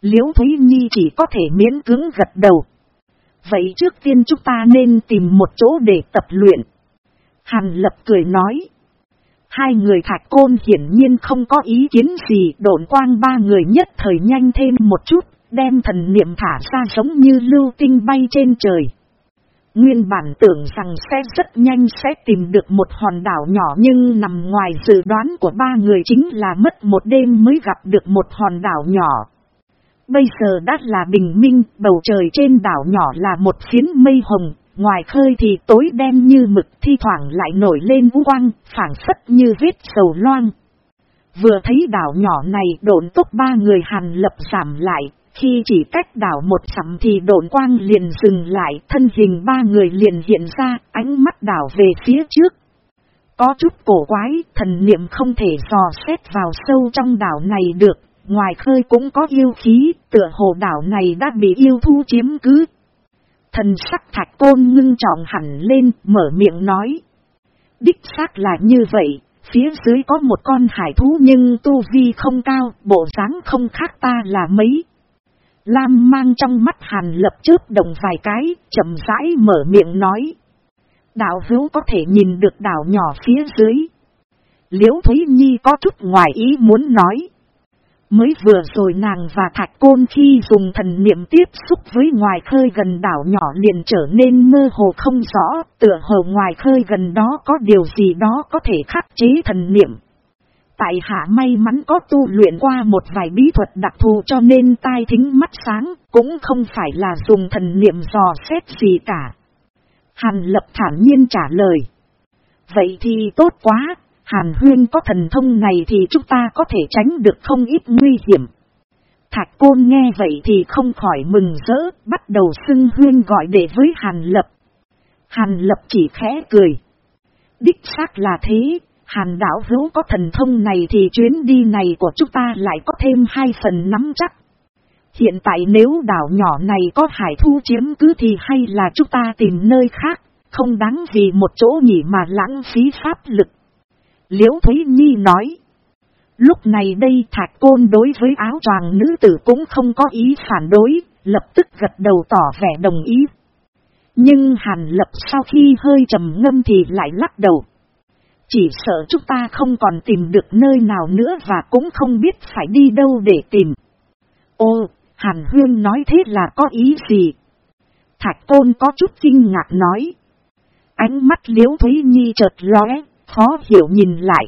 Liễu Thúy Nhi chỉ có thể miễn cưỡng gật đầu. Vậy trước tiên chúng ta nên tìm một chỗ để tập luyện. Hàn lập cười nói. Hai người thạch côn hiển nhiên không có ý kiến gì độn quang ba người nhất thời nhanh thêm một chút, đem thần niệm thả ra giống như lưu tinh bay trên trời. Nguyên bản tưởng rằng sẽ rất nhanh sẽ tìm được một hòn đảo nhỏ nhưng nằm ngoài dự đoán của ba người chính là mất một đêm mới gặp được một hòn đảo nhỏ. Bây giờ đã là bình minh, bầu trời trên đảo nhỏ là một phiến mây hồng, ngoài khơi thì tối đen như mực thi thoảng lại nổi lên vũ quang, phản phất như vết sầu loang. Vừa thấy đảo nhỏ này độn tốt ba người hàn lập giảm lại, khi chỉ cách đảo một sắm thì độn quang liền dừng lại, thân hình ba người liền hiện ra, ánh mắt đảo về phía trước. Có chút cổ quái, thần niệm không thể dò xét vào sâu trong đảo này được, ngoài khơi cũng có yêu khí, tựa hồ đảo này đã bị yêu thu chiếm cứ. Thần sắc thạch côn ngưng trọng hẳn lên, mở miệng nói. Đích xác là như vậy, phía dưới có một con hải thú nhưng tu vi không cao, bộ dáng không khác ta là mấy. Lam mang trong mắt hàn lập chớp đồng vài cái, chậm rãi mở miệng nói. Đạo hữu có thể nhìn được đảo nhỏ phía dưới. Liễu Thúy Nhi có chút ngoài ý muốn nói. Mới vừa rồi nàng và Thạch Côn khi dùng thần niệm tiếp xúc với ngoài khơi gần đảo nhỏ liền trở nên mơ hồ không rõ, tựa hồ ngoài khơi gần đó có điều gì đó có thể khắc chế thần niệm. Tại hạ may mắn có tu luyện qua một vài bí thuật đặc thù cho nên tai thính mắt sáng, cũng không phải là dùng thần niệm dò xét gì cả. Hàn lập thản nhiên trả lời. Vậy thì tốt quá, Hàn huyên có thần thông này thì chúng ta có thể tránh được không ít nguy hiểm. Thạch côn nghe vậy thì không khỏi mừng rỡ, bắt đầu xưng huyên gọi để với Hàn lập. Hàn lập chỉ khẽ cười. Đích xác là thế, Hàn đảo hữu có thần thông này thì chuyến đi này của chúng ta lại có thêm hai phần nắm chắc. Hiện tại nếu đảo nhỏ này có hải thu chiếm cứ thì hay là chúng ta tìm nơi khác, không đáng vì một chỗ nhỉ mà lãng phí pháp lực. Liễu Thúy Nhi nói. Lúc này đây thạch côn đối với áo choàng nữ tử cũng không có ý phản đối, lập tức gật đầu tỏ vẻ đồng ý. Nhưng Hàn Lập sau khi hơi trầm ngâm thì lại lắc đầu. Chỉ sợ chúng ta không còn tìm được nơi nào nữa và cũng không biết phải đi đâu để tìm. Ô, Hàn Hương nói thế là có ý gì? Thạch Côn có chút kinh ngạc nói. Ánh mắt Liễu Thúy Nhi chợt lóe, khó hiểu nhìn lại.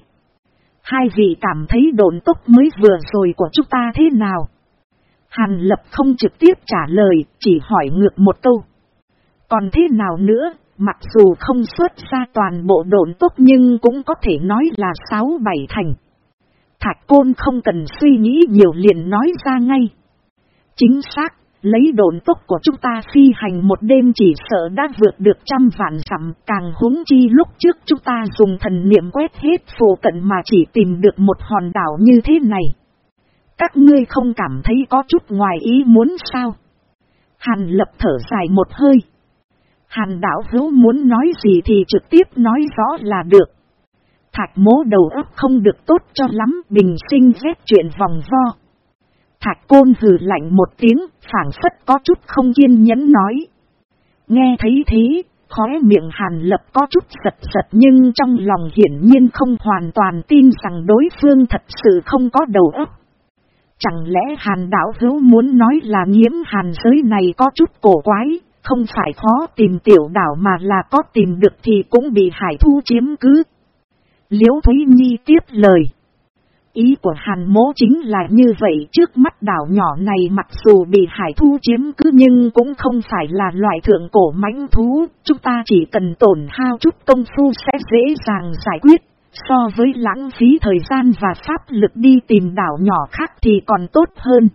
Hai vị cảm thấy độn tốc mới vừa rồi của chúng ta thế nào? Hàn Lập không trực tiếp trả lời, chỉ hỏi ngược một câu. Còn thế nào nữa, mặc dù không xuất ra toàn bộ độn tốc nhưng cũng có thể nói là sáu bảy thành. Thạch Côn không cần suy nghĩ nhiều liền nói ra ngay. Chính xác, Lấy độn tốc của chúng ta phi hành một đêm chỉ sợ đã vượt được trăm vạn dặm càng huống chi lúc trước chúng ta dùng thần niệm quét hết phổ cận mà chỉ tìm được một hòn đảo như thế này. Các ngươi không cảm thấy có chút ngoài ý muốn sao? Hàn lập thở dài một hơi. Hàn đảo hữu muốn nói gì thì trực tiếp nói rõ là được. Thạch mố đầu óc không được tốt cho lắm, bình sinh ghét chuyện vòng vo. Thạch côn hừ lạnh một tiếng, phản phất có chút không kiên nhẫn nói. Nghe thấy thế, khóe miệng hàn lập có chút giật giật nhưng trong lòng hiển nhiên không hoàn toàn tin rằng đối phương thật sự không có đầu óc. Chẳng lẽ hàn đảo hữu muốn nói là nhiễm hàn giới này có chút cổ quái, không phải khó tìm tiểu đảo mà là có tìm được thì cũng bị hải thu chiếm cứ. Liễu Thúy Nhi tiếp lời. Ý của hàn mố chính là như vậy trước mắt đảo nhỏ này mặc dù bị hải thu chiếm cứ nhưng cũng không phải là loại thượng cổ mãnh thú, chúng ta chỉ cần tổn hao chút công phu sẽ dễ dàng giải quyết, so với lãng phí thời gian và pháp lực đi tìm đảo nhỏ khác thì còn tốt hơn.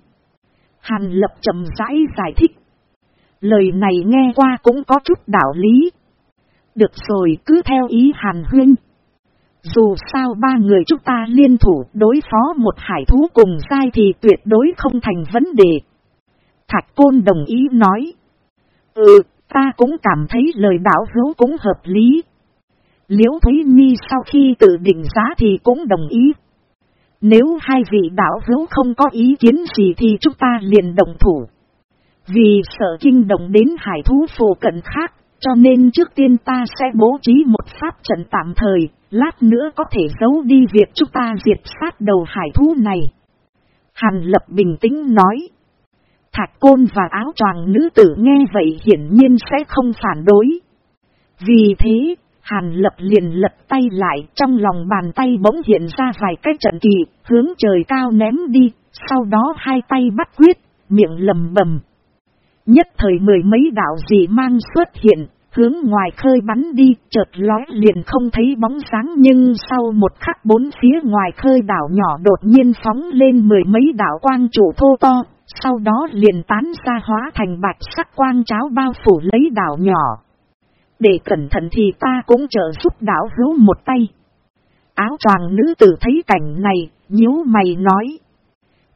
Hàn lập chậm rãi giải thích. Lời này nghe qua cũng có chút đạo lý. Được rồi cứ theo ý Hàn Huynh. Dù sao ba người chúng ta liên thủ đối phó một hải thú cùng dai thì tuyệt đối không thành vấn đề. Thạch Côn đồng ý nói. Ừ, ta cũng cảm thấy lời đảo hữu cũng hợp lý. Liễu Thúy Nhi sau khi tự định giá thì cũng đồng ý. Nếu hai vị đảo hữu không có ý kiến gì thì chúng ta liền đồng thủ. Vì sợ kinh động đến hải thú phù cận khác, cho nên trước tiên ta sẽ bố trí một pháp trận tạm thời, lát nữa có thể giấu đi việc chúng ta diệt sát đầu hải thú này. Hàn lập bình tĩnh nói. Thạch côn và áo choàng nữ tử nghe vậy hiển nhiên sẽ không phản đối. Vì thế, Hàn lập liền lật tay lại trong lòng bàn tay bỗng hiện ra vài cái trận kỳ, hướng trời cao ném đi, sau đó hai tay bắt quyết, miệng lầm bầm. Nhất thời mười mấy đạo gì mang xuất hiện, hướng ngoài khơi bắn đi, chợt lói liền không thấy bóng sáng nhưng sau một khắc bốn phía ngoài khơi đảo nhỏ đột nhiên phóng lên mười mấy đảo quang trụ thô to, sau đó liền tán ra hóa thành bạch sắc quang cháo bao phủ lấy đảo nhỏ. Để cẩn thận thì ta cũng trợ giúp đảo hữu một tay. Áo choàng nữ tử thấy cảnh này, nhíu mày nói.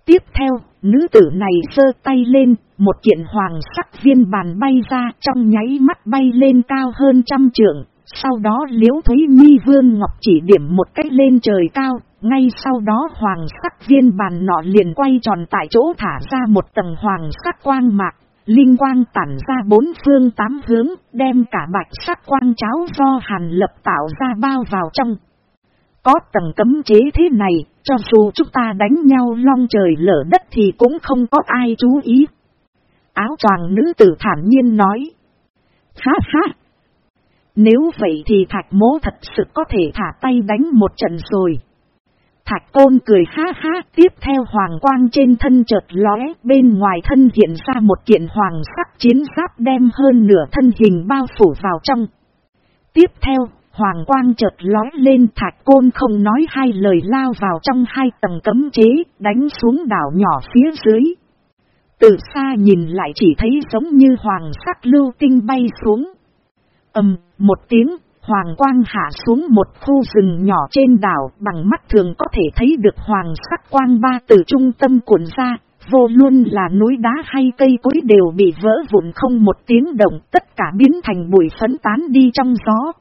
Tiếp theo, nữ tử này sơ tay lên, một kiện hoàng sắc viên bàn bay ra trong nháy mắt bay lên cao hơn trăm trượng. Sau đó liễu thúy mi vương ngọc chỉ điểm một cách lên trời cao, ngay sau đó hoàng sắc viên bàn nọ liền quay tròn tại chỗ thả ra một tầng hoàng sắc quang mạc. Linh quang tản ra bốn phương tám hướng, đem cả bạch sắc quang cháo do hàn lập tạo ra bao vào trong. Có tầng cấm chế thế này, cho dù chúng ta đánh nhau long trời lở đất thì cũng không có ai chú ý. Áo choàng nữ tử thản nhiên nói. Ha ha! Nếu vậy thì thạch mố thật sự có thể thả tay đánh một trận rồi. Thạch côn cười ha ha tiếp theo hoàng quang trên thân chợt lóe bên ngoài thân hiện ra một kiện hoàng sắc chiến giáp đem hơn nửa thân hình bao phủ vào trong. Tiếp theo Hoàng quang chợt lói lên thạch côn không nói hai lời lao vào trong hai tầng cấm chế, đánh xuống đảo nhỏ phía dưới. Từ xa nhìn lại chỉ thấy giống như hoàng sắc lưu tinh bay xuống. ầm một tiếng, hoàng quang hạ xuống một khu rừng nhỏ trên đảo bằng mắt thường có thể thấy được hoàng sắc quang ba từ trung tâm cuộn ra, vô luôn là núi đá hay cây cối đều bị vỡ vụn không một tiếng động tất cả biến thành bụi phấn tán đi trong gió.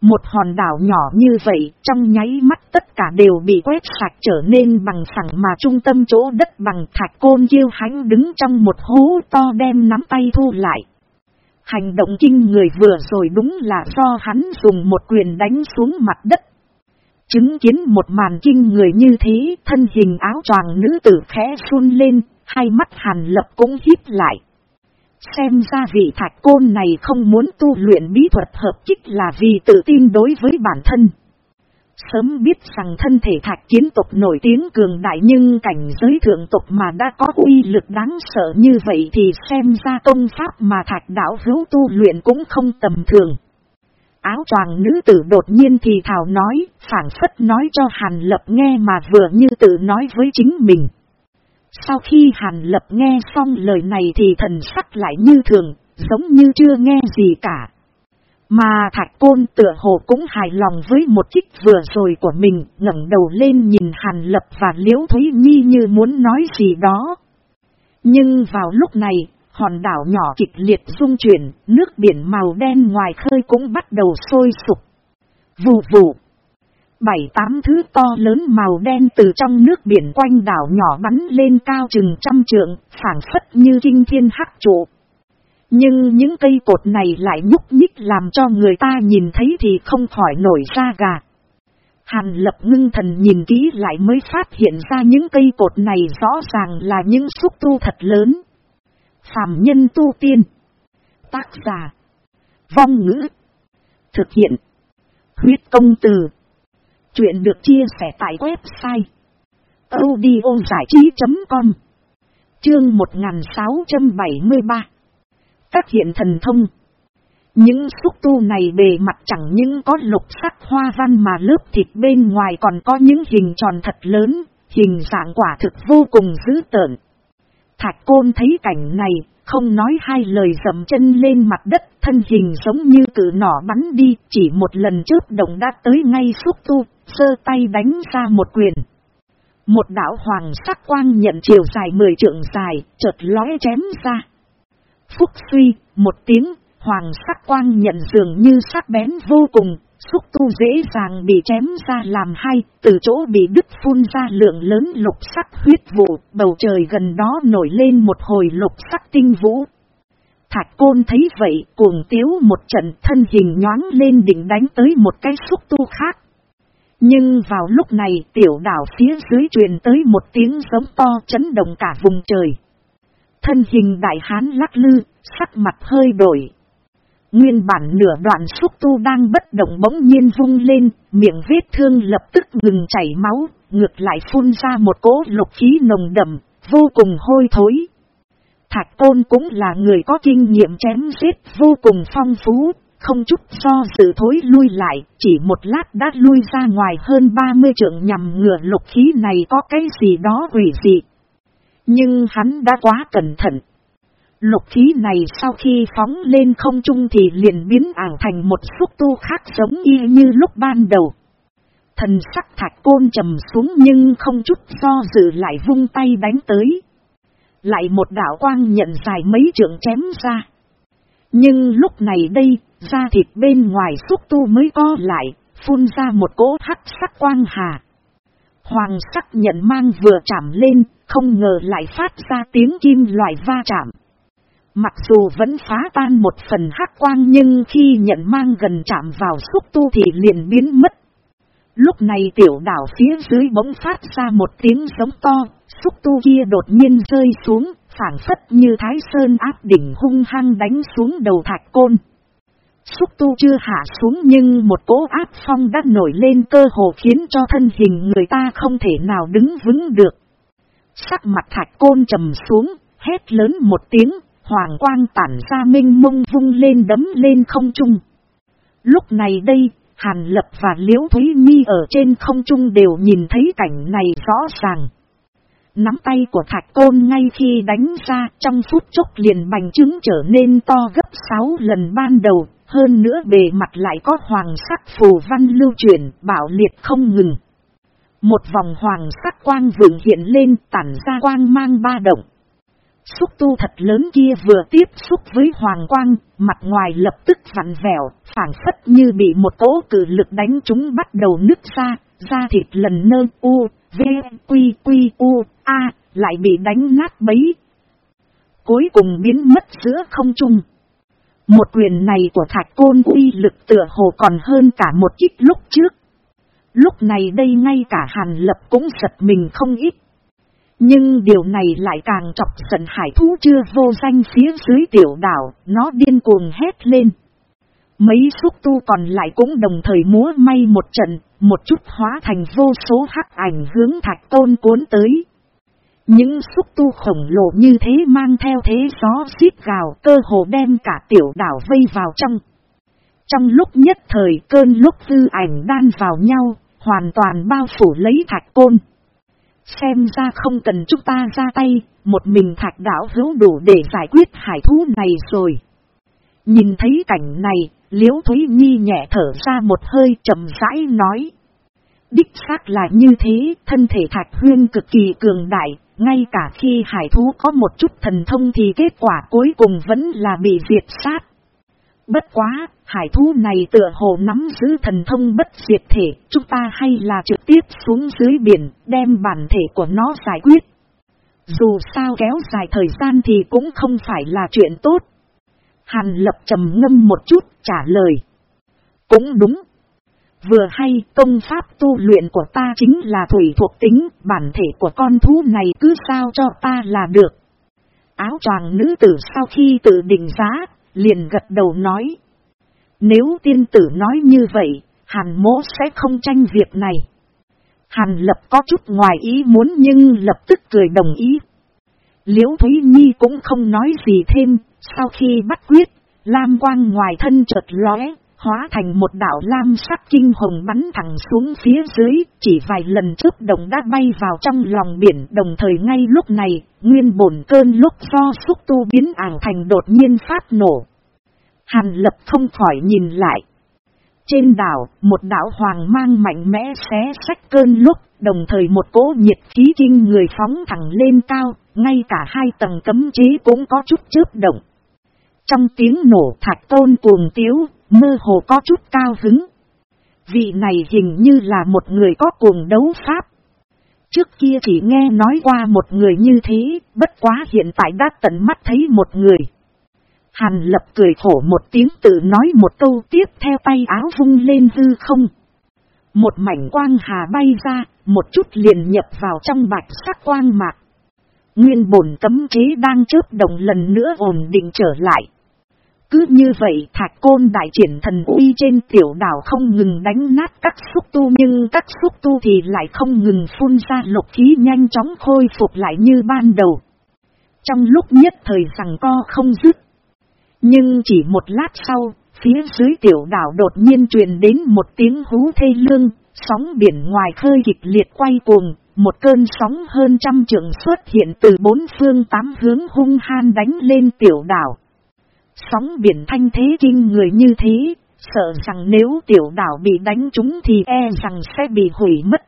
Một hòn đảo nhỏ như vậy, trong nháy mắt tất cả đều bị quét sạch trở nên bằng phẳng mà trung tâm chỗ đất bằng thạch côn diêu hánh đứng trong một hố to đem nắm tay thu lại. Hành động kinh người vừa rồi đúng là do hắn dùng một quyền đánh xuống mặt đất. Chứng kiến một màn kinh người như thế, thân hình áo choàng nữ tử khẽ run lên, hai mắt hàn lập cũng hít lại. Xem ra vị thạch côn này không muốn tu luyện bí thuật hợp kích là vì tự tin đối với bản thân. Sớm biết rằng thân thể thạch chiến tộc nổi tiếng cường đại nhưng cảnh giới thượng tộc mà đã có uy lực đáng sợ như vậy thì xem ra công pháp mà thạch đảo hữu tu luyện cũng không tầm thường. Áo choàng nữ tử đột nhiên thì thảo nói, phản phất nói cho Hàn Lập nghe mà vừa như tự nói với chính mình. Sau khi Hàn Lập nghe xong lời này thì thần sắc lại như thường, giống như chưa nghe gì cả. Mà Thạch Côn tựa hồ cũng hài lòng với một kích vừa rồi của mình, ngẩng đầu lên nhìn Hàn Lập và Liễu Thúy Nhi như muốn nói gì đó. Nhưng vào lúc này, hòn đảo nhỏ kịch liệt rung chuyển, nước biển màu đen ngoài khơi cũng bắt đầu sôi sục. Vù vù bảy tám thứ to lớn màu đen từ trong nước biển quanh đảo nhỏ bắn lên cao chừng trăm trượng, phản phất như kinh thiên hắc trụ. Nhưng những cây cột này lại nhúc nhích làm cho người ta nhìn thấy thì không khỏi nổi ra gà. Hàn lập ngưng thần nhìn kỹ lại mới phát hiện ra những cây cột này rõ ràng là những xúc tu thật lớn. Phạm nhân tu tiên. Tác giả. Vong ngữ. Thực hiện. Huyết công từ. Chuyện được chia sẻ tại website. audiozảichí.com Chương 1673 Các hiện thần thông những xúc tu này bề mặt chẳng những có lục sắc hoa văn mà lớp thịt bên ngoài còn có những hình tròn thật lớn, hình dạng quả thực vô cùng dữ tợn. Thạch côn thấy cảnh này, không nói hai lời dầm chân lên mặt đất, thân hình giống như cử nỏ bắn đi, chỉ một lần trước động đã tới ngay xúc tu, sơ tay đánh ra một quyền. Một đảo hoàng sắc quang nhận chiều dài mười trượng dài, chợt lóe chém ra. Phúc suy, một tiếng, Hoàng sắc quang nhận dường như sắc bén vô cùng, xúc tu dễ dàng bị chém ra làm hai, từ chỗ bị đứt phun ra lượng lớn lục sắc huyết vụ, bầu trời gần đó nổi lên một hồi lục sắc tinh vũ. Thạch côn thấy vậy, cuồng tiếu một trận thân hình nhoáng lên đỉnh đánh tới một cái xúc tu khác. Nhưng vào lúc này tiểu đảo phía dưới truyền tới một tiếng giống to chấn động cả vùng trời. Thân hình đại hán lắc lư, sắc mặt hơi đổi, Nguyên bản nửa đoạn xúc tu đang bất động bỗng nhiên vung lên, miệng vết thương lập tức ngừng chảy máu, ngược lại phun ra một cỗ lục khí nồng đậm, vô cùng hôi thối. Thạch Côn cũng là người có kinh nghiệm chém giết vô cùng phong phú, không chút do sự thối lui lại, chỉ một lát đã lui ra ngoài hơn 30 trượng nhằm ngừa lục khí này có cái gì đó quỷ dị. Nhưng hắn đã quá cẩn thận, Lục khí này sau khi phóng lên không trung thì liền biến ảo thành một xúc tu khác giống y như lúc ban đầu. Thần sắc thạch côn trầm xuống nhưng không chút do dự lại vung tay đánh tới. Lại một đảo quang nhận dài mấy trượng chém ra. Nhưng lúc này đây, da thịt bên ngoài xúc tu mới co lại, phun ra một cỗ hắc sắc quang hà. Hoàng sắc nhận mang vừa chạm lên, không ngờ lại phát ra tiếng kim loại va chạm. Mặc dù vẫn phá tan một phần hắc quang nhưng khi nhận mang gần chạm vào xúc tu thì liền biến mất. Lúc này tiểu đảo phía dưới bỗng phát ra một tiếng giống to, xúc tu kia đột nhiên rơi xuống, phản phất như thái sơn áp đỉnh hung hăng đánh xuống đầu thạch côn. Xúc tu chưa hạ xuống nhưng một cỗ áp phong đã nổi lên cơ hồ khiến cho thân hình người ta không thể nào đứng vững được. Sắc mặt thạch côn trầm xuống, hét lớn một tiếng, Hoàng quang tản ra minh mông vung lên đấm lên không trung. Lúc này đây, Hàn Lập và Liễu Thúy Mi ở trên không trung đều nhìn thấy cảnh này rõ ràng. Nắm tay của thạch côn ngay khi đánh ra trong phút chốc liền bành trứng trở nên to gấp 6 lần ban đầu, hơn nữa bề mặt lại có hoàng sắc phù văn lưu truyền, bảo liệt không ngừng. Một vòng hoàng sắc quang vượng hiện lên tản ra quang mang ba động. Xúc tu thật lớn kia vừa tiếp xúc với hoàng quang, mặt ngoài lập tức vặn vẹo, phản phất như bị một tố cử lực đánh chúng bắt đầu nứt ra, da thịt lần nơ u, v, quy quy u, a, lại bị đánh nát bấy. Cuối cùng biến mất giữa không trung. Một quyền này của thạch côn uy lực tựa hồ còn hơn cả một kích lúc trước. Lúc này đây ngay cả hàn lập cũng giật mình không ít. Nhưng điều này lại càng chọc giận hải thú chưa vô danh phía dưới tiểu đảo, nó điên cuồng hét lên. Mấy xúc tu còn lại cũng đồng thời múa may một trận, một chút hóa thành vô số hắc ảnh hướng thạch tôn cuốn tới. Những xúc tu khổng lồ như thế mang theo thế gió xít gào cơ hồ đem cả tiểu đảo vây vào trong. Trong lúc nhất thời cơn lúc tư ảnh đan vào nhau, hoàn toàn bao phủ lấy thạch côn. Xem ra không cần chúng ta ra tay, một mình thạch đảo hữu đủ để giải quyết hải thú này rồi. Nhìn thấy cảnh này, Liễu Thúy Nhi nhẹ thở ra một hơi chậm rãi nói. Đích xác là như thế, thân thể thạch huyên cực kỳ cường đại, ngay cả khi hải thú có một chút thần thông thì kết quả cuối cùng vẫn là bị diệt sát. Bất quá, hải thú này tựa hồ nắm giữ thần thông bất diệt thể, chúng ta hay là trực tiếp xuống dưới biển, đem bản thể của nó giải quyết. Dù sao kéo dài thời gian thì cũng không phải là chuyện tốt. Hàn lập trầm ngâm một chút trả lời. Cũng đúng. Vừa hay công pháp tu luyện của ta chính là thủy thuộc tính, bản thể của con thú này cứ sao cho ta là được. Áo choàng nữ tử sau khi tự định giá, liền gật đầu nói. Nếu tiên tử nói như vậy, hàn mỗ sẽ không tranh việc này. Hàn lập có chút ngoài ý muốn nhưng lập tức cười đồng ý. Liễu Thúy Nhi cũng không nói gì thêm, sau khi bắt quyết, Lam quang ngoài thân chợt lóe, hóa thành một đảo lam sắc kinh hồng bắn thẳng xuống phía dưới, chỉ vài lần trước đồng đã bay vào trong lòng biển đồng thời ngay lúc này, nguyên bổn cơn lúc do xúc tu biến ảng thành đột nhiên phát nổ. Hàn lập không khỏi nhìn lại. Trên đảo, một đảo hoàng mang mạnh mẽ xé sách cơn lúc, đồng thời một cỗ nhiệt khí kinh người phóng thẳng lên cao, ngay cả hai tầng cấm chế cũng có chút chớp động. Trong tiếng nổ thạch tôn cuồng tiếu, mơ hồ có chút cao hứng. Vị này hình như là một người có cuồng đấu pháp. Trước kia chỉ nghe nói qua một người như thế, bất quá hiện tại đã tận mắt thấy một người. Hàn lập cười khổ một tiếng tự nói một câu tiếp theo tay áo vung lên hư không. Một mảnh quang hà bay ra, một chút liền nhập vào trong bạch sắc quang mạc. Nguyên bổn cấm chế đang chớp đồng lần nữa ổn định trở lại. Cứ như vậy thạch côn đại triển thần uy trên tiểu đảo không ngừng đánh nát các xúc tu nhưng các xúc tu thì lại không ngừng phun ra lục khí nhanh chóng khôi phục lại như ban đầu. Trong lúc nhất thời rằng co không dứt. Nhưng chỉ một lát sau, phía dưới tiểu đảo đột nhiên truyền đến một tiếng hú thê lương, sóng biển ngoài khơi kịch liệt quay cuồng, một cơn sóng hơn trăm trượng xuất hiện từ bốn phương tám hướng hung han đánh lên tiểu đảo. Sóng biển thanh thế kinh người như thế, sợ rằng nếu tiểu đảo bị đánh trúng thì e rằng sẽ bị hủy mất.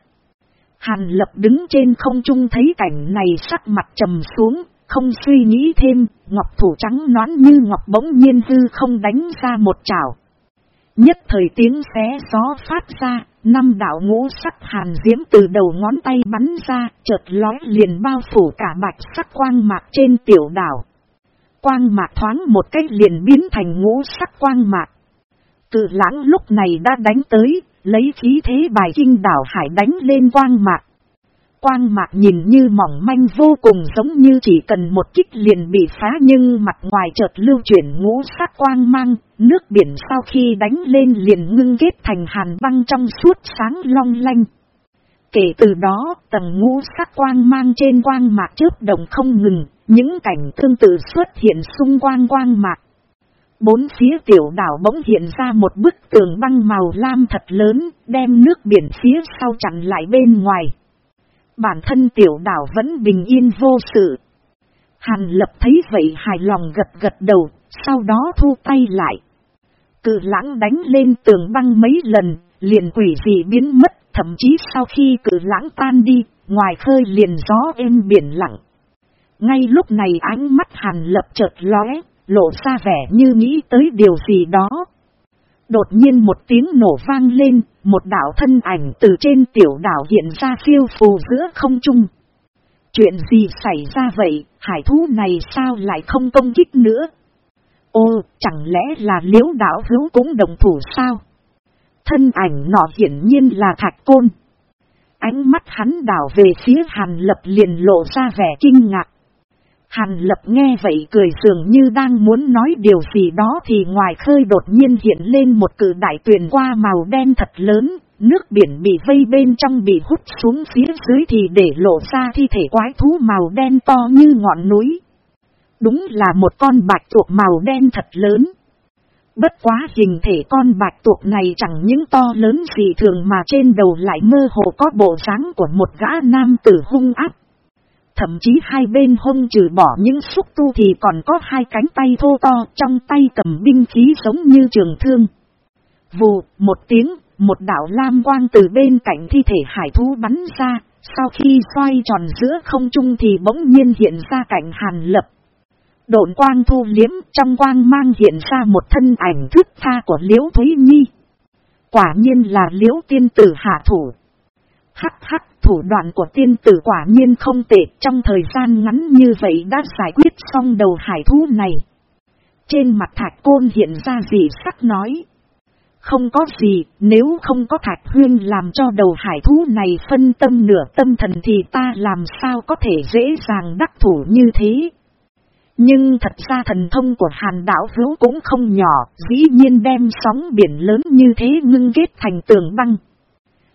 Hàn lập đứng trên không trung thấy cảnh này sắc mặt trầm xuống, không suy nghĩ thêm, ngọc thủ trắng nón như ngọc bỗng nhiên hư không đánh ra một chảo. Nhất thời tiếng xé gió phát ra, năm đạo ngũ sắc hàn diễm từ đầu ngón tay bắn ra, chợt lói liền bao phủ cả bạch sắc quang mạc trên tiểu đảo. Quang mạc thoáng một cách liền biến thành ngũ sắc quang mạc. Cự lãng lúc này đã đánh tới, lấy khí thế bài kinh đảo hải đánh lên quang mạc. Quang mạc nhìn như mỏng manh vô cùng giống như chỉ cần một kích liền bị phá nhưng mặt ngoài chợt lưu chuyển ngũ sắc quang mang, nước biển sau khi đánh lên liền ngưng kết thành hàn băng trong suốt sáng long lanh. Kể từ đó, tầng ngũ sắc quang mang trên quang mạc chớp đồng không ngừng, những cảnh tương tự xuất hiện xung quanh quang mạc. Bốn phía tiểu đảo bỗng hiện ra một bức tường băng màu lam thật lớn, đem nước biển phía sau chặn lại bên ngoài. Bản thân tiểu đảo vẫn bình yên vô sự. Hàn lập thấy vậy hài lòng gật gật đầu, sau đó thu tay lại. Cự lãng đánh lên tường băng mấy lần, liền quỷ dị biến mất, thậm chí sau khi cự lãng tan đi, ngoài khơi liền gió êm biển lặng. Ngay lúc này ánh mắt hàn lập chợt lóe, lộ ra vẻ như nghĩ tới điều gì đó. Đột nhiên một tiếng nổ vang lên, một đảo thân ảnh từ trên tiểu đảo hiện ra phiêu phù giữa không trung. Chuyện gì xảy ra vậy, hải thú này sao lại không công kích nữa? Ô, chẳng lẽ là liễu đảo hữu cũng đồng thủ sao? Thân ảnh nọ hiển nhiên là thạch côn. Ánh mắt hắn đảo về phía hàn lập liền lộ ra vẻ kinh ngạc. Hàn lập nghe vậy cười dường như đang muốn nói điều gì đó thì ngoài khơi đột nhiên hiện lên một cử đại tuyển qua màu đen thật lớn, nước biển bị vây bên trong bị hút xuống phía dưới thì để lộ ra thi thể quái thú màu đen to như ngọn núi. Đúng là một con bạch tuộc màu đen thật lớn. Bất quá hình thể con bạch tuộc này chẳng những to lớn gì thường mà trên đầu lại mơ hồ có bộ dáng của một gã nam tử hung áp Thậm chí hai bên hông trừ bỏ những xúc tu thì còn có hai cánh tay thô to trong tay cầm binh khí giống như trường thương. Vù, một tiếng, một đảo lam quang từ bên cạnh thi thể hải thú bắn ra, sau khi xoay tròn giữa không trung thì bỗng nhiên hiện ra cảnh hàn lập. Độn quang thu liếm trong quang mang hiện ra một thân ảnh thức tha của Liễu Thúy Nhi. Quả nhiên là Liễu tiên tử hạ thủ. Hắc hắc thủ đoạn của tiên tử quả nhiên không tệ trong thời gian ngắn như vậy đã giải quyết xong đầu hải thú này. Trên mặt thạch côn hiện ra gì sắc nói. Không có gì, nếu không có thạch huyên làm cho đầu hải thú này phân tâm nửa tâm thần thì ta làm sao có thể dễ dàng đắc thủ như thế. Nhưng thật ra thần thông của hàn đảo hữu cũng không nhỏ, dĩ nhiên đem sóng biển lớn như thế ngưng kết thành tường băng.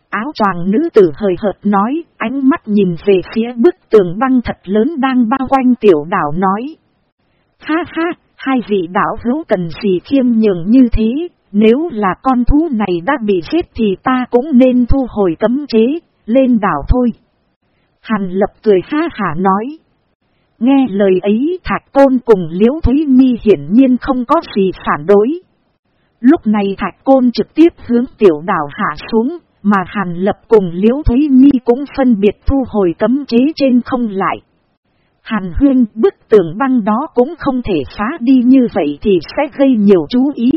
Áo choàng nữ tử hời hợt nói, ánh mắt nhìn về phía bức tường băng thật lớn đang bao quanh tiểu đảo nói. Ha ha, hai vị đảo hữu cần gì khiêm nhường như thế, nếu là con thú này đã bị giết thì ta cũng nên thu hồi cấm chế, lên đảo thôi. Hàn lập cười ha hả nói. Nghe lời ấy Thạch Côn cùng Liễu Thúy Mi hiển nhiên không có gì phản đối. Lúc này Thạch Côn trực tiếp hướng tiểu đảo hạ xuống, mà Hàn Lập cùng Liễu Thúy Mi cũng phân biệt thu hồi cấm chế trên không lại. Hàn Huyên bức tường băng đó cũng không thể phá đi như vậy thì sẽ gây nhiều chú ý.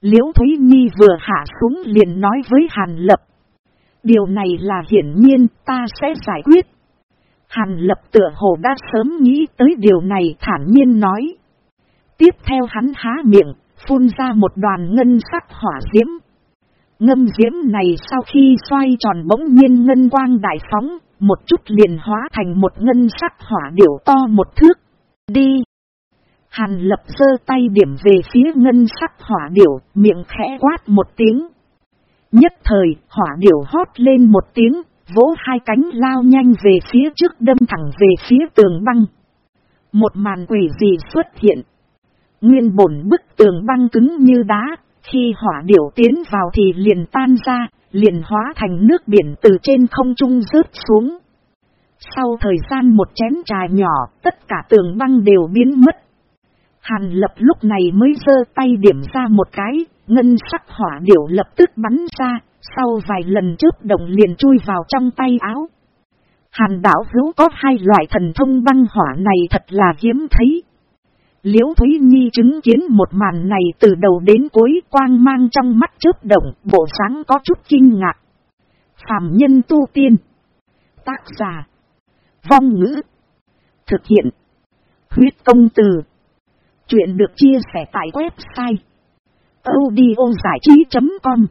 Liễu Thúy Mi vừa hạ xuống liền nói với Hàn Lập. Điều này là hiển nhiên ta sẽ giải quyết. Hàn Lập tựa hồ đã sớm nghĩ tới điều này thản nhiên nói. Tiếp theo hắn há miệng, phun ra một đoàn ngân sắc hỏa diễm. Ngâm diễm này sau khi xoay tròn bỗng nhiên ngân quang đại phóng, một chút liền hóa thành một ngân sắc hỏa điểu to một thước. Đi! Hàn lập giơ tay điểm về phía ngân sắc hỏa điểu, miệng khẽ quát một tiếng. Nhất thời, hỏa điểu hót lên một tiếng, vỗ hai cánh lao nhanh về phía trước đâm thẳng về phía tường băng. Một màn quỷ dị xuất hiện. Nguyên bổn bức tường băng cứng như đá, khi hỏa điểu tiến vào thì liền tan ra, liền hóa thành nước biển từ trên không trung rớt xuống. Sau thời gian một chén trà nhỏ, tất cả tường băng đều biến mất. Hàn lập lúc này mới giơ tay điểm ra một cái, ngân sắc hỏa điểu lập tức bắn ra, sau vài lần trước động liền chui vào trong tay áo. Hàn đảo hữu có hai loại thần thông băng hỏa này thật là hiếm thấy. Liễu Thúy Nhi chứng kiến một màn này từ đầu đến cuối quang mang trong mắt chớp động, bộ sáng có chút kinh ngạc. Phạm nhân tu tiên. Tác giả. Vong ngữ. Thực hiện. Huyết công từ. Chuyện được chia sẻ tại website. audiozảichí.com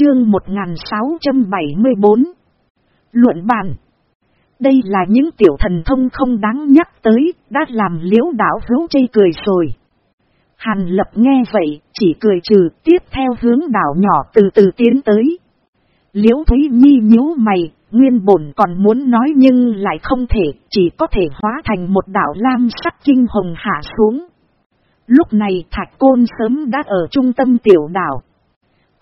Chương 1674 Luận bản Đây là những tiểu thần thông không đáng nhắc tới, đã làm liễu đảo hữu chây cười rồi. Hàn lập nghe vậy, chỉ cười trừ, tiếp theo hướng đảo nhỏ từ từ tiến tới. Liễu Thúy Nhi nhíu mày, nguyên bổn còn muốn nói nhưng lại không thể, chỉ có thể hóa thành một đảo lam sắc kinh hồng hạ xuống. Lúc này Thạch Côn sớm đã ở trung tâm tiểu đảo.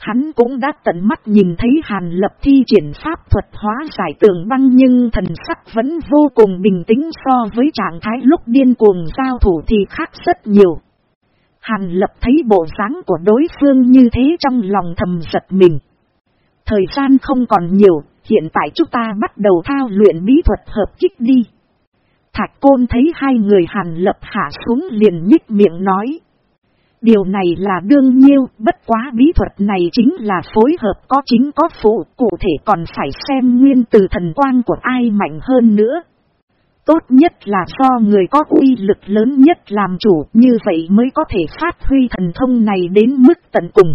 Hắn cũng đã tận mắt nhìn thấy Hàn Lập thi triển pháp thuật hóa giải tường băng nhưng thần sắc vẫn vô cùng bình tĩnh so với trạng thái lúc điên cuồng giao thủ thì khác rất nhiều. Hàn Lập thấy bộ dáng của đối phương như thế trong lòng thầm giật mình. Thời gian không còn nhiều, hiện tại chúng ta bắt đầu thao luyện bí thuật hợp kích đi. Thạch Côn thấy hai người Hàn Lập hạ xuống liền nhích miệng nói. Điều này là đương nhiêu, bất quá bí thuật này chính là phối hợp có chính có phụ, cụ thể còn phải xem nguyên từ thần quang của ai mạnh hơn nữa. Tốt nhất là do người có uy lực lớn nhất làm chủ, như vậy mới có thể phát huy thần thông này đến mức tận cùng.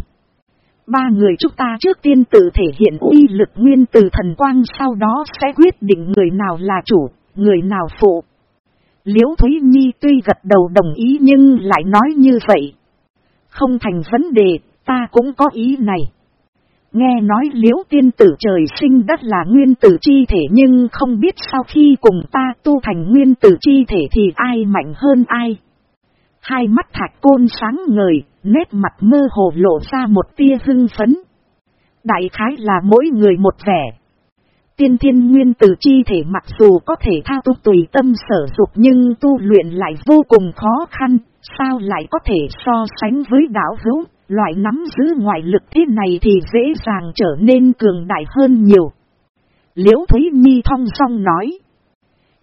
Ba người chúng ta trước tiên tự thể hiện uy lực nguyên từ thần quang sau đó sẽ quyết định người nào là chủ, người nào phụ. Liễu Thúy Nhi tuy gật đầu đồng ý nhưng lại nói như vậy. Không thành vấn đề, ta cũng có ý này. Nghe nói liễu tiên tử trời sinh đất là nguyên tử chi thể nhưng không biết sau khi cùng ta tu thành nguyên tử chi thể thì ai mạnh hơn ai. Hai mắt thạch côn sáng ngời, nét mặt mơ hồ lộ ra một tia hưng phấn. Đại khái là mỗi người một vẻ. Tiên thiên nguyên tử chi thể mặc dù có thể thao tu tùy tâm sở dục nhưng tu luyện lại vô cùng khó khăn, sao lại có thể so sánh với đảo hữu, loại nắm giữ ngoại lực thế này thì dễ dàng trở nên cường đại hơn nhiều. Liễu Thúy Nhi thong song nói.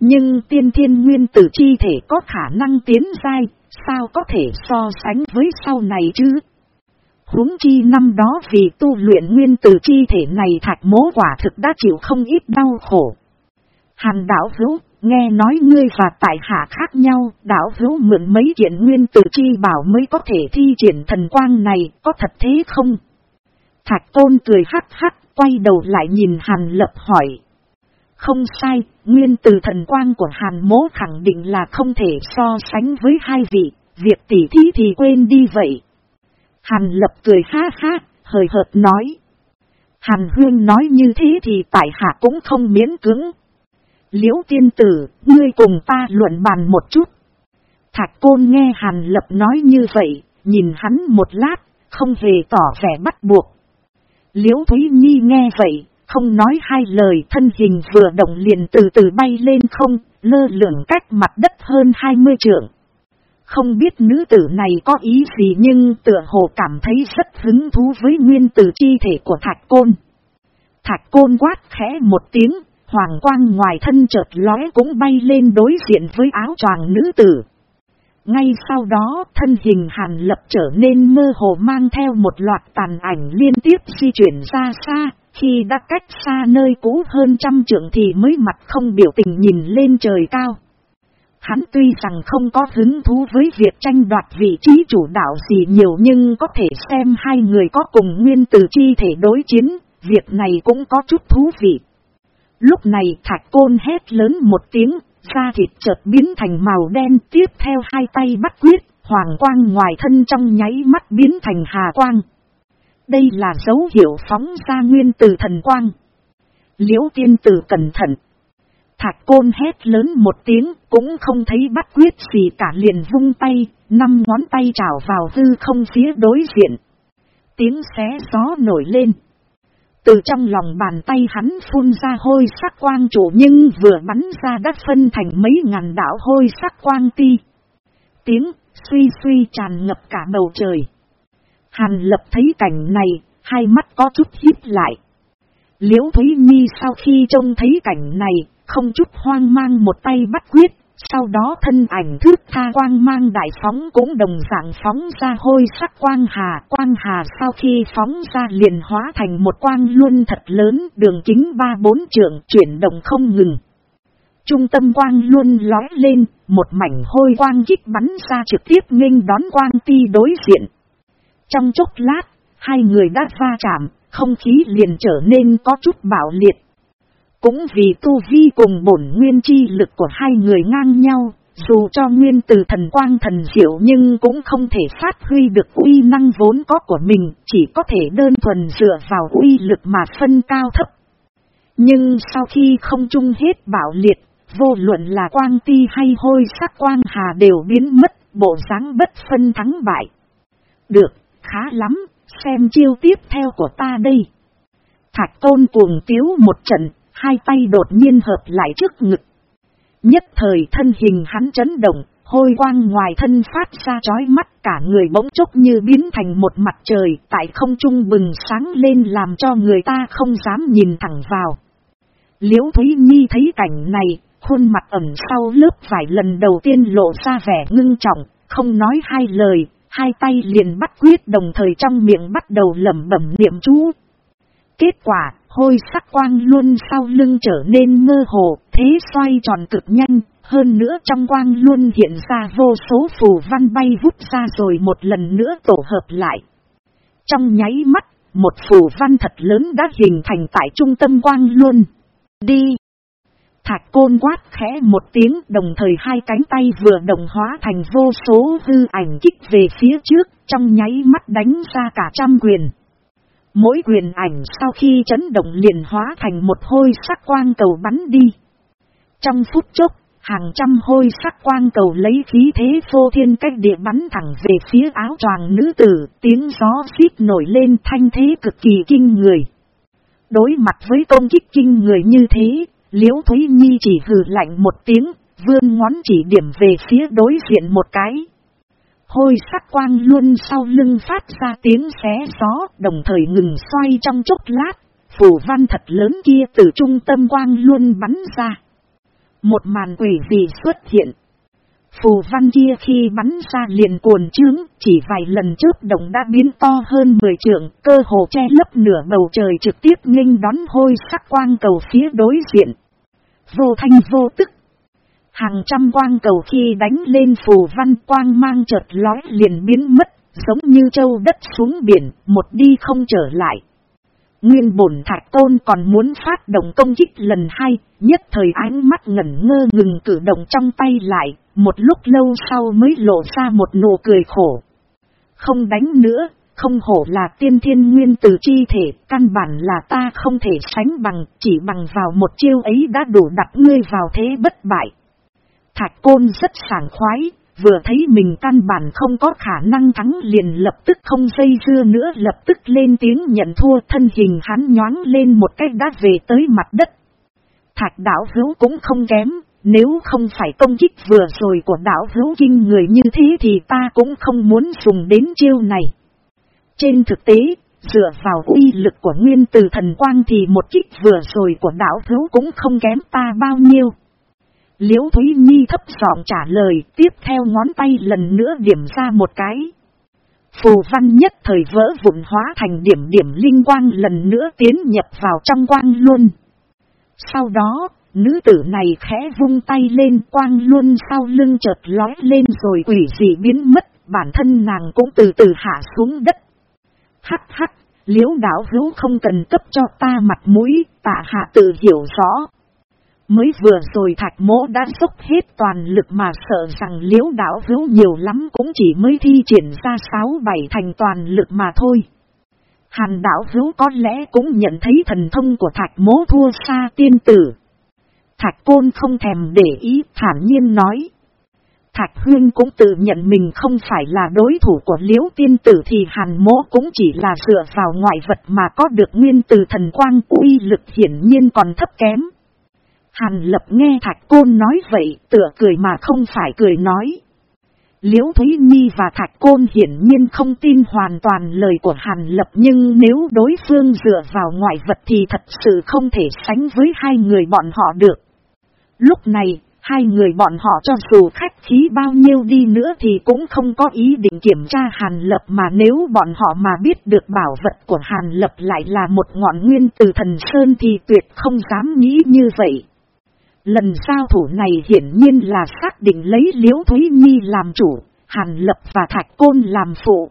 Nhưng tiên thiên nguyên tử chi thể có khả năng tiến dai, sao có thể so sánh với sau này chứ? huống chi năm đó vì tu luyện nguyên tử chi thể này thạch mố quả thực đã chịu không ít đau khổ. Hàn đảo hữu, nghe nói ngươi và tại hạ khác nhau, đảo hữu mượn mấy kiện nguyên tử chi bảo mới có thể thi triển thần quang này, có thật thế không? Thạch tôn cười hắc hắc, quay đầu lại nhìn Hàn Lập hỏi. Không sai, nguyên từ thần quang của Hàn mố khẳng định là không thể so sánh với hai vị, việc tỉ thí thì quên đi vậy. Hàn Lập cười ha ha, hời hợt nói. Hàn Huyên nói như thế thì tại hạ cũng không miễn cứng. Liễu tiên tử, ngươi cùng ta luận bàn một chút. Thạch côn nghe Hàn Lập nói như vậy, nhìn hắn một lát, không hề tỏ vẻ bắt buộc. Liễu Thúy Nhi nghe vậy, không nói hai lời thân hình vừa động liền từ từ bay lên không, lơ lửng cách mặt đất hơn 20 trượng. Không biết nữ tử này có ý gì nhưng tựa hồ cảm thấy rất hứng thú với nguyên tử chi thể của thạch côn. Thạch côn quát khẽ một tiếng, hoàng quang ngoài thân chợt lóe cũng bay lên đối diện với áo choàng nữ tử. Ngay sau đó thân hình hàn lập trở nên mơ hồ mang theo một loạt tàn ảnh liên tiếp di chuyển ra xa, khi đã cách xa nơi cũ hơn trăm trượng thì mới mặt không biểu tình nhìn lên trời cao. Hắn tuy rằng không có hứng thú với việc tranh đoạt vị trí chủ đạo gì nhiều nhưng có thể xem hai người có cùng nguyên từ chi thể đối chiến, việc này cũng có chút thú vị. Lúc này thạch côn hét lớn một tiếng, da thịt chợt biến thành màu đen tiếp theo hai tay bắt quyết, hoàng quang ngoài thân trong nháy mắt biến thành hà quang. Đây là dấu hiệu phóng ra nguyên từ thần quang. Liễu tiên tử cẩn thận. Thạch côn hét lớn một tiếng, cũng không thấy bắt quyết gì cả liền vung tay, năm ngón tay trào vào hư không phía đối diện. Tiếng xé gió nổi lên. Từ trong lòng bàn tay hắn phun ra hôi sắc quang chủ nhưng vừa bắn ra đất phân thành mấy ngàn đảo hôi sắc quang ti. Tiếng suy suy tràn ngập cả bầu trời. Hàn lập thấy cảnh này, hai mắt có chút híp lại. Liễu Thúy Nhi sau khi trông thấy cảnh này, không chút hoang mang một tay bắt quyết, sau đó thân ảnh thước tha quang mang đại phóng cũng đồng dạng phóng ra hôi sắc quang hà. Quang hà sau khi phóng ra liền hóa thành một quang luân thật lớn đường kính ba bốn trượng chuyển động không ngừng. Trung tâm quang luân lói lên, một mảnh hôi quang kích bắn ra trực tiếp nghênh đón quang ti đối diện. Trong chốc lát, hai người đã va chạm, không khí liền trở nên có chút bạo liệt. Cũng vì tu vi cùng bổn nguyên chi lực của hai người ngang nhau, dù cho nguyên từ thần quang thần diệu nhưng cũng không thể phát huy được uy năng vốn có của mình, chỉ có thể đơn thuần dựa vào uy lực mà phân cao thấp. Nhưng sau khi không chung hết bảo liệt, vô luận là quang ti hay hôi sắc quang hà đều biến mất, bộ dáng bất phân thắng bại. Được, khá lắm, xem chiêu tiếp theo của ta đây. Thạch tôn cuồng tiếu một trận, hai tay đột nhiên hợp lại trước ngực. Nhất thời thân hình hắn chấn động, hôi quang ngoài thân phát ra chói mắt cả người bỗng chốc như biến thành một mặt trời tại không trung bừng sáng lên làm cho người ta không dám nhìn thẳng vào. Liễu Thúy Nhi thấy cảnh này, khuôn mặt ẩn sau lớp vải lần đầu tiên lộ ra vẻ ngưng trọng, không nói hai lời, hai tay liền bắt quyết đồng thời trong miệng bắt đầu lẩm bẩm niệm chú. Kết quả, hôi sắc quang luôn sau lưng trở nên mơ hồ, thế xoay tròn cực nhanh, hơn nữa trong quang luôn hiện ra vô số phù văn bay vút ra rồi một lần nữa tổ hợp lại. Trong nháy mắt, một phù văn thật lớn đã hình thành tại trung tâm quang luôn. Đi! Thạch côn quát khẽ một tiếng đồng thời hai cánh tay vừa đồng hóa thành vô số hư ảnh kích về phía trước, trong nháy mắt đánh ra cả trăm quyền. Mỗi quyền ảnh sau khi chấn động liền hóa thành một hôi sắc quang cầu bắn đi. Trong phút chốc, hàng trăm hôi sắc quang cầu lấy khí thế vô thiên cách địa bắn thẳng về phía áo choàng nữ tử, tiếng gió xít nổi lên thanh thế cực kỳ kinh người. Đối mặt với công kích kinh người như thế, Liễu Thúy Nhi chỉ hừ lạnh một tiếng, vươn ngón chỉ điểm về phía đối diện một cái. Hôi sắc quang luôn sau lưng phát ra tiếng xé gió, đồng thời ngừng xoay trong chốc lát, phủ văn thật lớn kia từ trung tâm quang luôn bắn ra. Một màn quỷ dị xuất hiện. Phù văn kia khi bắn ra liền cuồn trướng, chỉ vài lần trước đồng đã biến to hơn 10 trượng, cơ hồ che lấp nửa bầu trời trực tiếp nghênh đón hôi sắc quang cầu phía đối diện. Vô thanh vô tức. Hàng trăm quang cầu khi đánh lên phù văn quang mang chợt lói liền biến mất, giống như châu đất xuống biển, một đi không trở lại. Nguyên bổn thạch tôn còn muốn phát động công kích lần hai, nhất thời ánh mắt ngẩn ngơ ngừng cử động trong tay lại, một lúc lâu sau mới lộ ra một nụ cười khổ. Không đánh nữa, không hổ là tiên thiên nguyên từ chi thể, căn bản là ta không thể sánh bằng, chỉ bằng vào một chiêu ấy đã đủ đặt ngươi vào thế bất bại. Thạch côn rất sảng khoái, vừa thấy mình căn bản không có khả năng thắng liền lập tức không dây dưa nữa lập tức lên tiếng nhận thua thân hình hắn nhoáng lên một cách đã về tới mặt đất. Thạch đảo hữu cũng không kém, nếu không phải công kích vừa rồi của đảo hữu kinh người như thế thì ta cũng không muốn dùng đến chiêu này. Trên thực tế, dựa vào uy lực của nguyên từ thần quang thì một kích vừa rồi của đảo hữu cũng không kém ta bao nhiêu. Liễu Thúy Nhi thấp giọng trả lời, tiếp theo ngón tay lần nữa điểm ra một cái. Phù văn nhất thời vỡ vụn hóa thành điểm điểm linh quang lần nữa tiến nhập vào trong quang luôn. Sau đó, nữ tử này khẽ vung tay lên quang luôn sau lưng chợt lói lên rồi quỷ dị biến mất, bản thân nàng cũng từ từ hạ xuống đất. Hắc hắc, liễu đảo hữu không cần cấp cho ta mặt mũi, tạ hạ tự hiểu rõ. Mới vừa rồi thạch mỗ đã dốc hết toàn lực mà sợ rằng liễu đảo hữu nhiều lắm cũng chỉ mới thi triển ra sáu bảy thành toàn lực mà thôi. Hàn đảo hữu có lẽ cũng nhận thấy thần thông của thạch mỗ thua xa tiên tử. Thạch côn không thèm để ý, thản nhiên nói. Thạch huyên cũng tự nhận mình không phải là đối thủ của liễu tiên tử thì hàn mỗ cũng chỉ là dựa vào ngoại vật mà có được nguyên từ thần quang uy lực hiển nhiên còn thấp kém. Hàn lập nghe Thạch Côn nói vậy, tựa cười mà không phải cười nói. Liễu Thúy Nhi và Thạch Côn hiển nhiên không tin hoàn toàn lời của Hàn Lập nhưng nếu đối phương dựa vào ngoại vật thì thật sự không thể sánh với hai người bọn họ được. Lúc này, hai người bọn họ cho dù khách khí bao nhiêu đi nữa thì cũng không có ý định kiểm tra Hàn Lập mà nếu bọn họ mà biết được bảo vật của Hàn Lập lại là một ngọn nguyên từ thần Sơn thì tuyệt không dám nghĩ như vậy. Lần giao thủ này hiển nhiên là xác định lấy Liễu Thúy Nhi làm chủ, Hàn Lập và Thạch Côn làm phụ.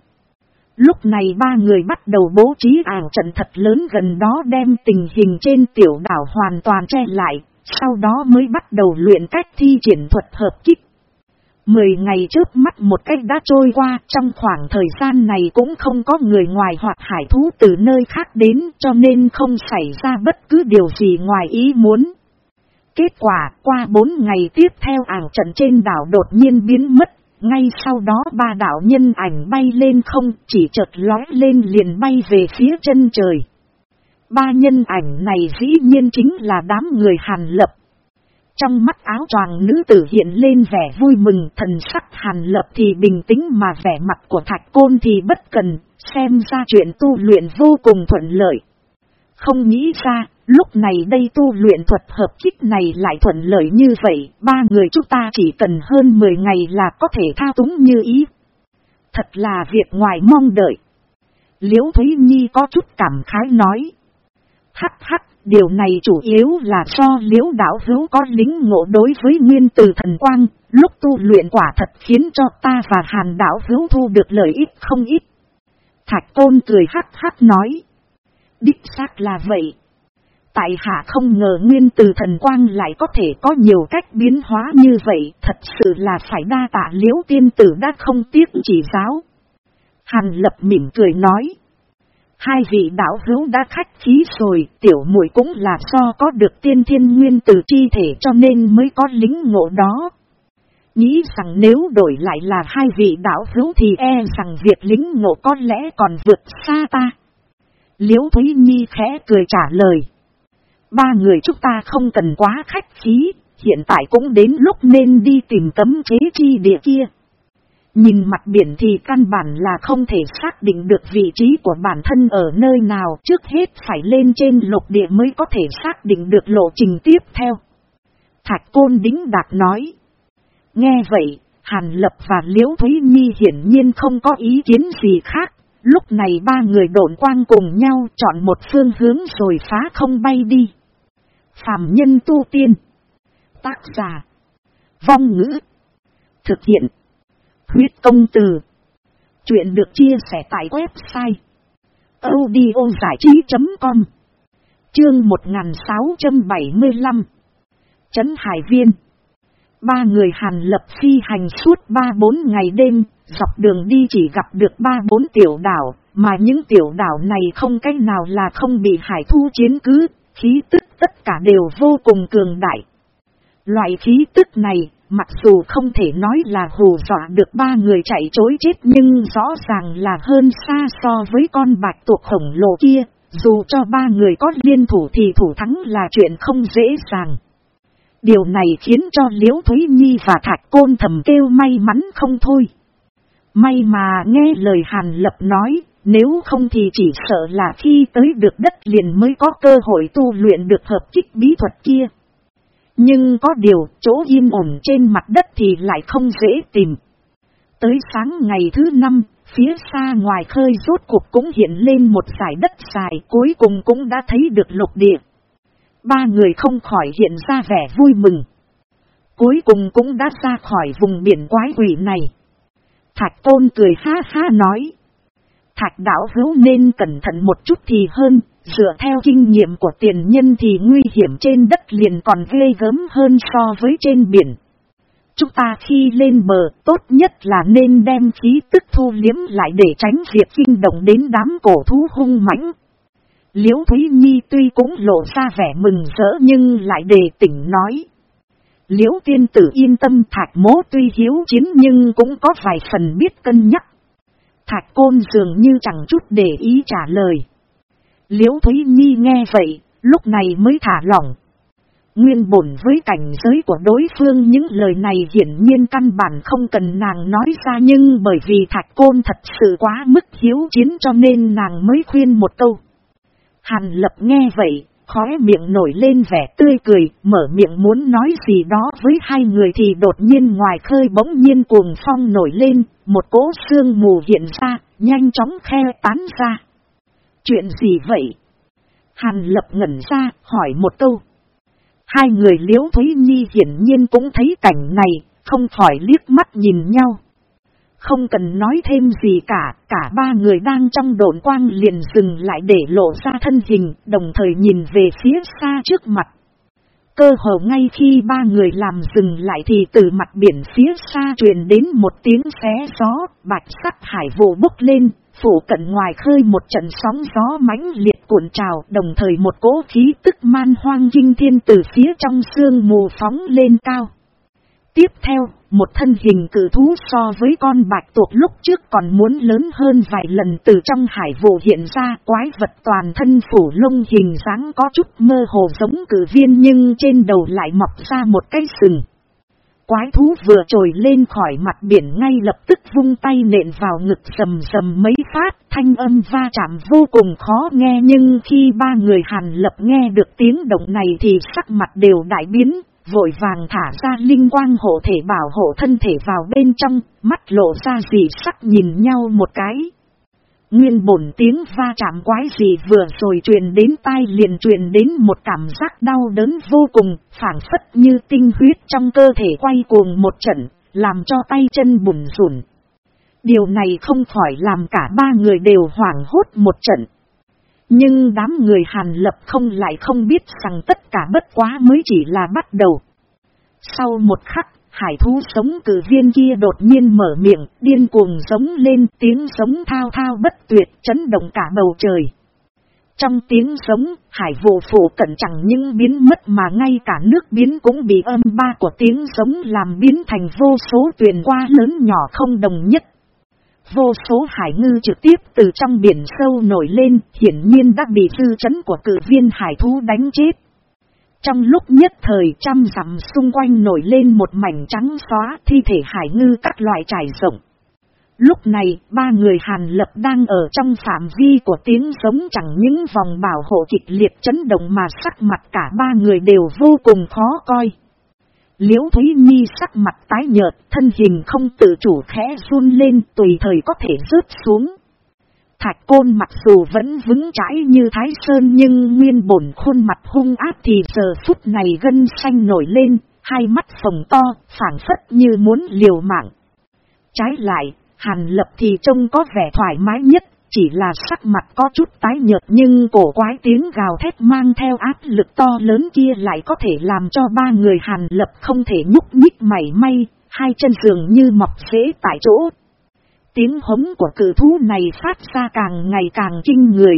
Lúc này ba người bắt đầu bố trí ảo trận thật lớn gần đó đem tình hình trên tiểu đảo hoàn toàn che lại, sau đó mới bắt đầu luyện cách thi triển thuật hợp kích. Mười ngày trước mắt một cách đã trôi qua, trong khoảng thời gian này cũng không có người ngoài hoặc hải thú từ nơi khác đến cho nên không xảy ra bất cứ điều gì ngoài ý muốn. Kết quả, qua bốn ngày tiếp theo ảo trận trên đảo đột nhiên biến mất, ngay sau đó ba đảo nhân ảnh bay lên không, chỉ chợt lói lên liền bay về phía chân trời. Ba nhân ảnh này dĩ nhiên chính là đám người hàn lập. Trong mắt áo choàng nữ tử hiện lên vẻ vui mừng thần sắc hàn lập thì bình tĩnh mà vẻ mặt của thạch côn thì bất cần, xem ra chuyện tu luyện vô cùng thuận lợi. Không nghĩ ra, Lúc này đây tu luyện thuật hợp kích này lại thuận lợi như vậy, ba người chúng ta chỉ cần hơn 10 ngày là có thể thao túng như ý. Thật là việc ngoài mong đợi. Liễu Thúy Nhi có chút cảm khái nói. Hắc hắc, điều này chủ yếu là do liễu đảo hữu có lính ngộ đối với nguyên từ thần quang, lúc tu luyện quả thật khiến cho ta và hàn đảo hữu thu được lợi ích không ít. Thạch Côn cười hắc hắc nói. Đích xác là vậy. Tại hạ không ngờ nguyên từ thần quang lại có thể có nhiều cách biến hóa như vậy, thật sự là phải đa tạ liễu tiên tử đã không tiếc chỉ giáo. Hàn lập mỉm cười nói. Hai vị đạo hữu đã khách khí rồi, tiểu muội cũng là do có được tiên thiên nguyên từ chi thể cho nên mới có lính ngộ đó. Nghĩ rằng nếu đổi lại là hai vị đạo hữu thì e rằng việc lính ngộ có lẽ còn vượt xa ta. Liễu Thúy Nhi khẽ cười trả lời. Ba người chúng ta không cần quá khách khí, hiện tại cũng đến lúc nên đi tìm tấm chế chi địa kia. Nhìn mặt biển thì căn bản là không thể xác định được vị trí của bản thân ở nơi nào trước hết phải lên trên lục địa mới có thể xác định được lộ trình tiếp theo. Thạch Côn Đính Đạt nói. Nghe vậy, Hàn Lập và Liễu Thúy Nhi hiển nhiên không có ý kiến gì khác. Lúc này ba người độn quang cùng nhau chọn một phương hướng rồi phá không bay đi phàm nhân tu tiên. Tác giả. Vong ngữ. Thực hiện. Huyết công từ. Chuyện được chia sẻ tại website. audiozảichí.com Chương 1675 Trấn Hải Viên Ba người Hàn lập phi hành suốt ba bốn ngày đêm, dọc đường đi chỉ gặp được ba bốn tiểu đảo, mà những tiểu đảo này không cách nào là không bị hải thu chiến cứ, khí tức tất cả đều vô cùng cường đại. Loại khí tức này, mặc dù không thể nói là hù dọa được ba người chạy chối chết nhưng rõ ràng là hơn xa so với con bạch tuộc khổng lồ kia, dù cho ba người có liên thủ thì thủ thắng là chuyện không dễ dàng. Điều này khiến cho Liễu Thúy Nhi và Thạch Côn thầm kêu may mắn không thôi. May mà nghe lời Hàn Lập nói, nếu không thì chỉ sợ là khi tới được đất liền mới có cơ hội tu luyện được hợp kích bí thuật kia. Nhưng có điều chỗ yên ổn trên mặt đất thì lại không dễ tìm. Tới sáng ngày thứ năm, phía xa ngoài khơi rốt cuộc cũng hiện lên một giải đất dài cuối cùng cũng đã thấy được lục địa. Ba người không khỏi hiện ra vẻ vui mừng. Cuối cùng cũng đã ra khỏi vùng biển quái quỷ này. Thạch tôn cười ha ha nói. Thạch đảo hữu nên cẩn thận một chút thì hơn, dựa theo kinh nghiệm của tiền nhân thì nguy hiểm trên đất liền còn ghê gớm hơn so với trên biển. Chúng ta khi lên bờ tốt nhất là nên đem khí tức thu liếm lại để tránh việc kinh động đến đám cổ thú hung mãnh. Liễu Thúy Nhi tuy cũng lộ ra vẻ mừng rỡ nhưng lại đề tỉnh nói. Liễu tiên tử yên tâm thạch mố tuy hiếu chiến nhưng cũng có vài phần biết cân nhắc. Thạch côn dường như chẳng chút để ý trả lời. Liễu Thúy Nhi nghe vậy, lúc này mới thả lỏng. Nguyên bổn với cảnh giới của đối phương những lời này hiển nhiên căn bản không cần nàng nói ra nhưng bởi vì thạch côn thật sự quá mức hiếu chiến cho nên nàng mới khuyên một câu. Hàn lập nghe vậy, khóe miệng nổi lên vẻ tươi cười, mở miệng muốn nói gì đó với hai người thì đột nhiên ngoài khơi bỗng nhiên cuồng phong nổi lên, một cỗ sương mù hiện ra, nhanh chóng khe tán ra. Chuyện gì vậy? Hàn lập ngẩn ra, hỏi một câu. Hai người liễu Thúy Nhi hiển nhiên cũng thấy cảnh này, không khỏi liếc mắt nhìn nhau. Không cần nói thêm gì cả, cả ba người đang trong độn quang liền dừng lại để lộ ra thân hình, đồng thời nhìn về phía xa trước mặt. Cơ hồ ngay khi ba người làm dừng lại thì từ mặt biển phía xa truyền đến một tiếng xé gió, bạch sắc hải vụ bốc lên, phủ cận ngoài khơi một trận sóng gió mãnh liệt cuộn trào, đồng thời một cỗ khí tức man hoang kinh thiên từ phía trong sương mù phóng lên cao. Tiếp theo, một thân hình cử thú so với con bạch tuộc lúc trước còn muốn lớn hơn vài lần từ trong hải vụ hiện ra quái vật toàn thân phủ lông hình dáng có chút mơ hồ giống cử viên nhưng trên đầu lại mọc ra một cái sừng. Quái thú vừa trồi lên khỏi mặt biển ngay lập tức vung tay nện vào ngực sầm sầm mấy phát, thanh âm va chạm vô cùng khó nghe nhưng khi ba người hàn lập nghe được tiếng động này thì sắc mặt đều đại biến, vội vàng thả ra linh quang hộ thể bảo hộ thân thể vào bên trong, mắt lộ ra dị sắc nhìn nhau một cái. Nguyên bổn tiếng va chạm quái gì vừa rồi truyền đến tai liền truyền đến một cảm giác đau đớn vô cùng, phản phất như tinh huyết trong cơ thể quay cuồng một trận, làm cho tay chân bùn rủn. Điều này không khỏi làm cả ba người đều hoảng hốt một trận. Nhưng đám người hàn lập không lại không biết rằng tất cả bất quá mới chỉ là bắt đầu. Sau một khắc, hải thú sống cử viên kia đột nhiên mở miệng, điên cuồng giống lên tiếng giống thao thao bất tuyệt chấn động cả bầu trời. Trong tiếng giống, hải vụ phủ cận chẳng những biến mất mà ngay cả nước biến cũng bị âm ba của tiếng giống làm biến thành vô số tuyền qua lớn nhỏ không đồng nhất. Vô số hải ngư trực tiếp từ trong biển sâu nổi lên, hiển nhiên đã bị dư chấn của cử viên hải thú đánh chết. Trong lúc nhất thời trăm dặm xung quanh nổi lên một mảnh trắng xóa thi thể hải ngư các loại trải rộng. Lúc này, ba người Hàn Lập đang ở trong phạm vi của tiếng sống chẳng những vòng bảo hộ kịch liệt chấn động mà sắc mặt cả ba người đều vô cùng khó coi. Liễu Thúy Nhi sắc mặt tái nhợt, thân hình không tự chủ khẽ run lên tùy thời có thể rớt xuống. Thạch côn mặc dù vẫn vững chãi như thái sơn nhưng nguyên bổn khuôn mặt hung áp thì giờ phút này gân xanh nổi lên, hai mắt phồng to, phản phất như muốn liều mạng. Trái lại, Hàn Lập thì trông có vẻ thoải mái nhất, chỉ là sắc mặt có chút tái nhợt nhưng cổ quái tiếng gào thét mang theo áp lực to lớn kia lại có thể làm cho ba người Hàn Lập không thể nhúc nhích mảy may, hai chân giường như mọc xế tại chỗ. Tiếng hống của cử thú này phát ra càng ngày càng kinh người.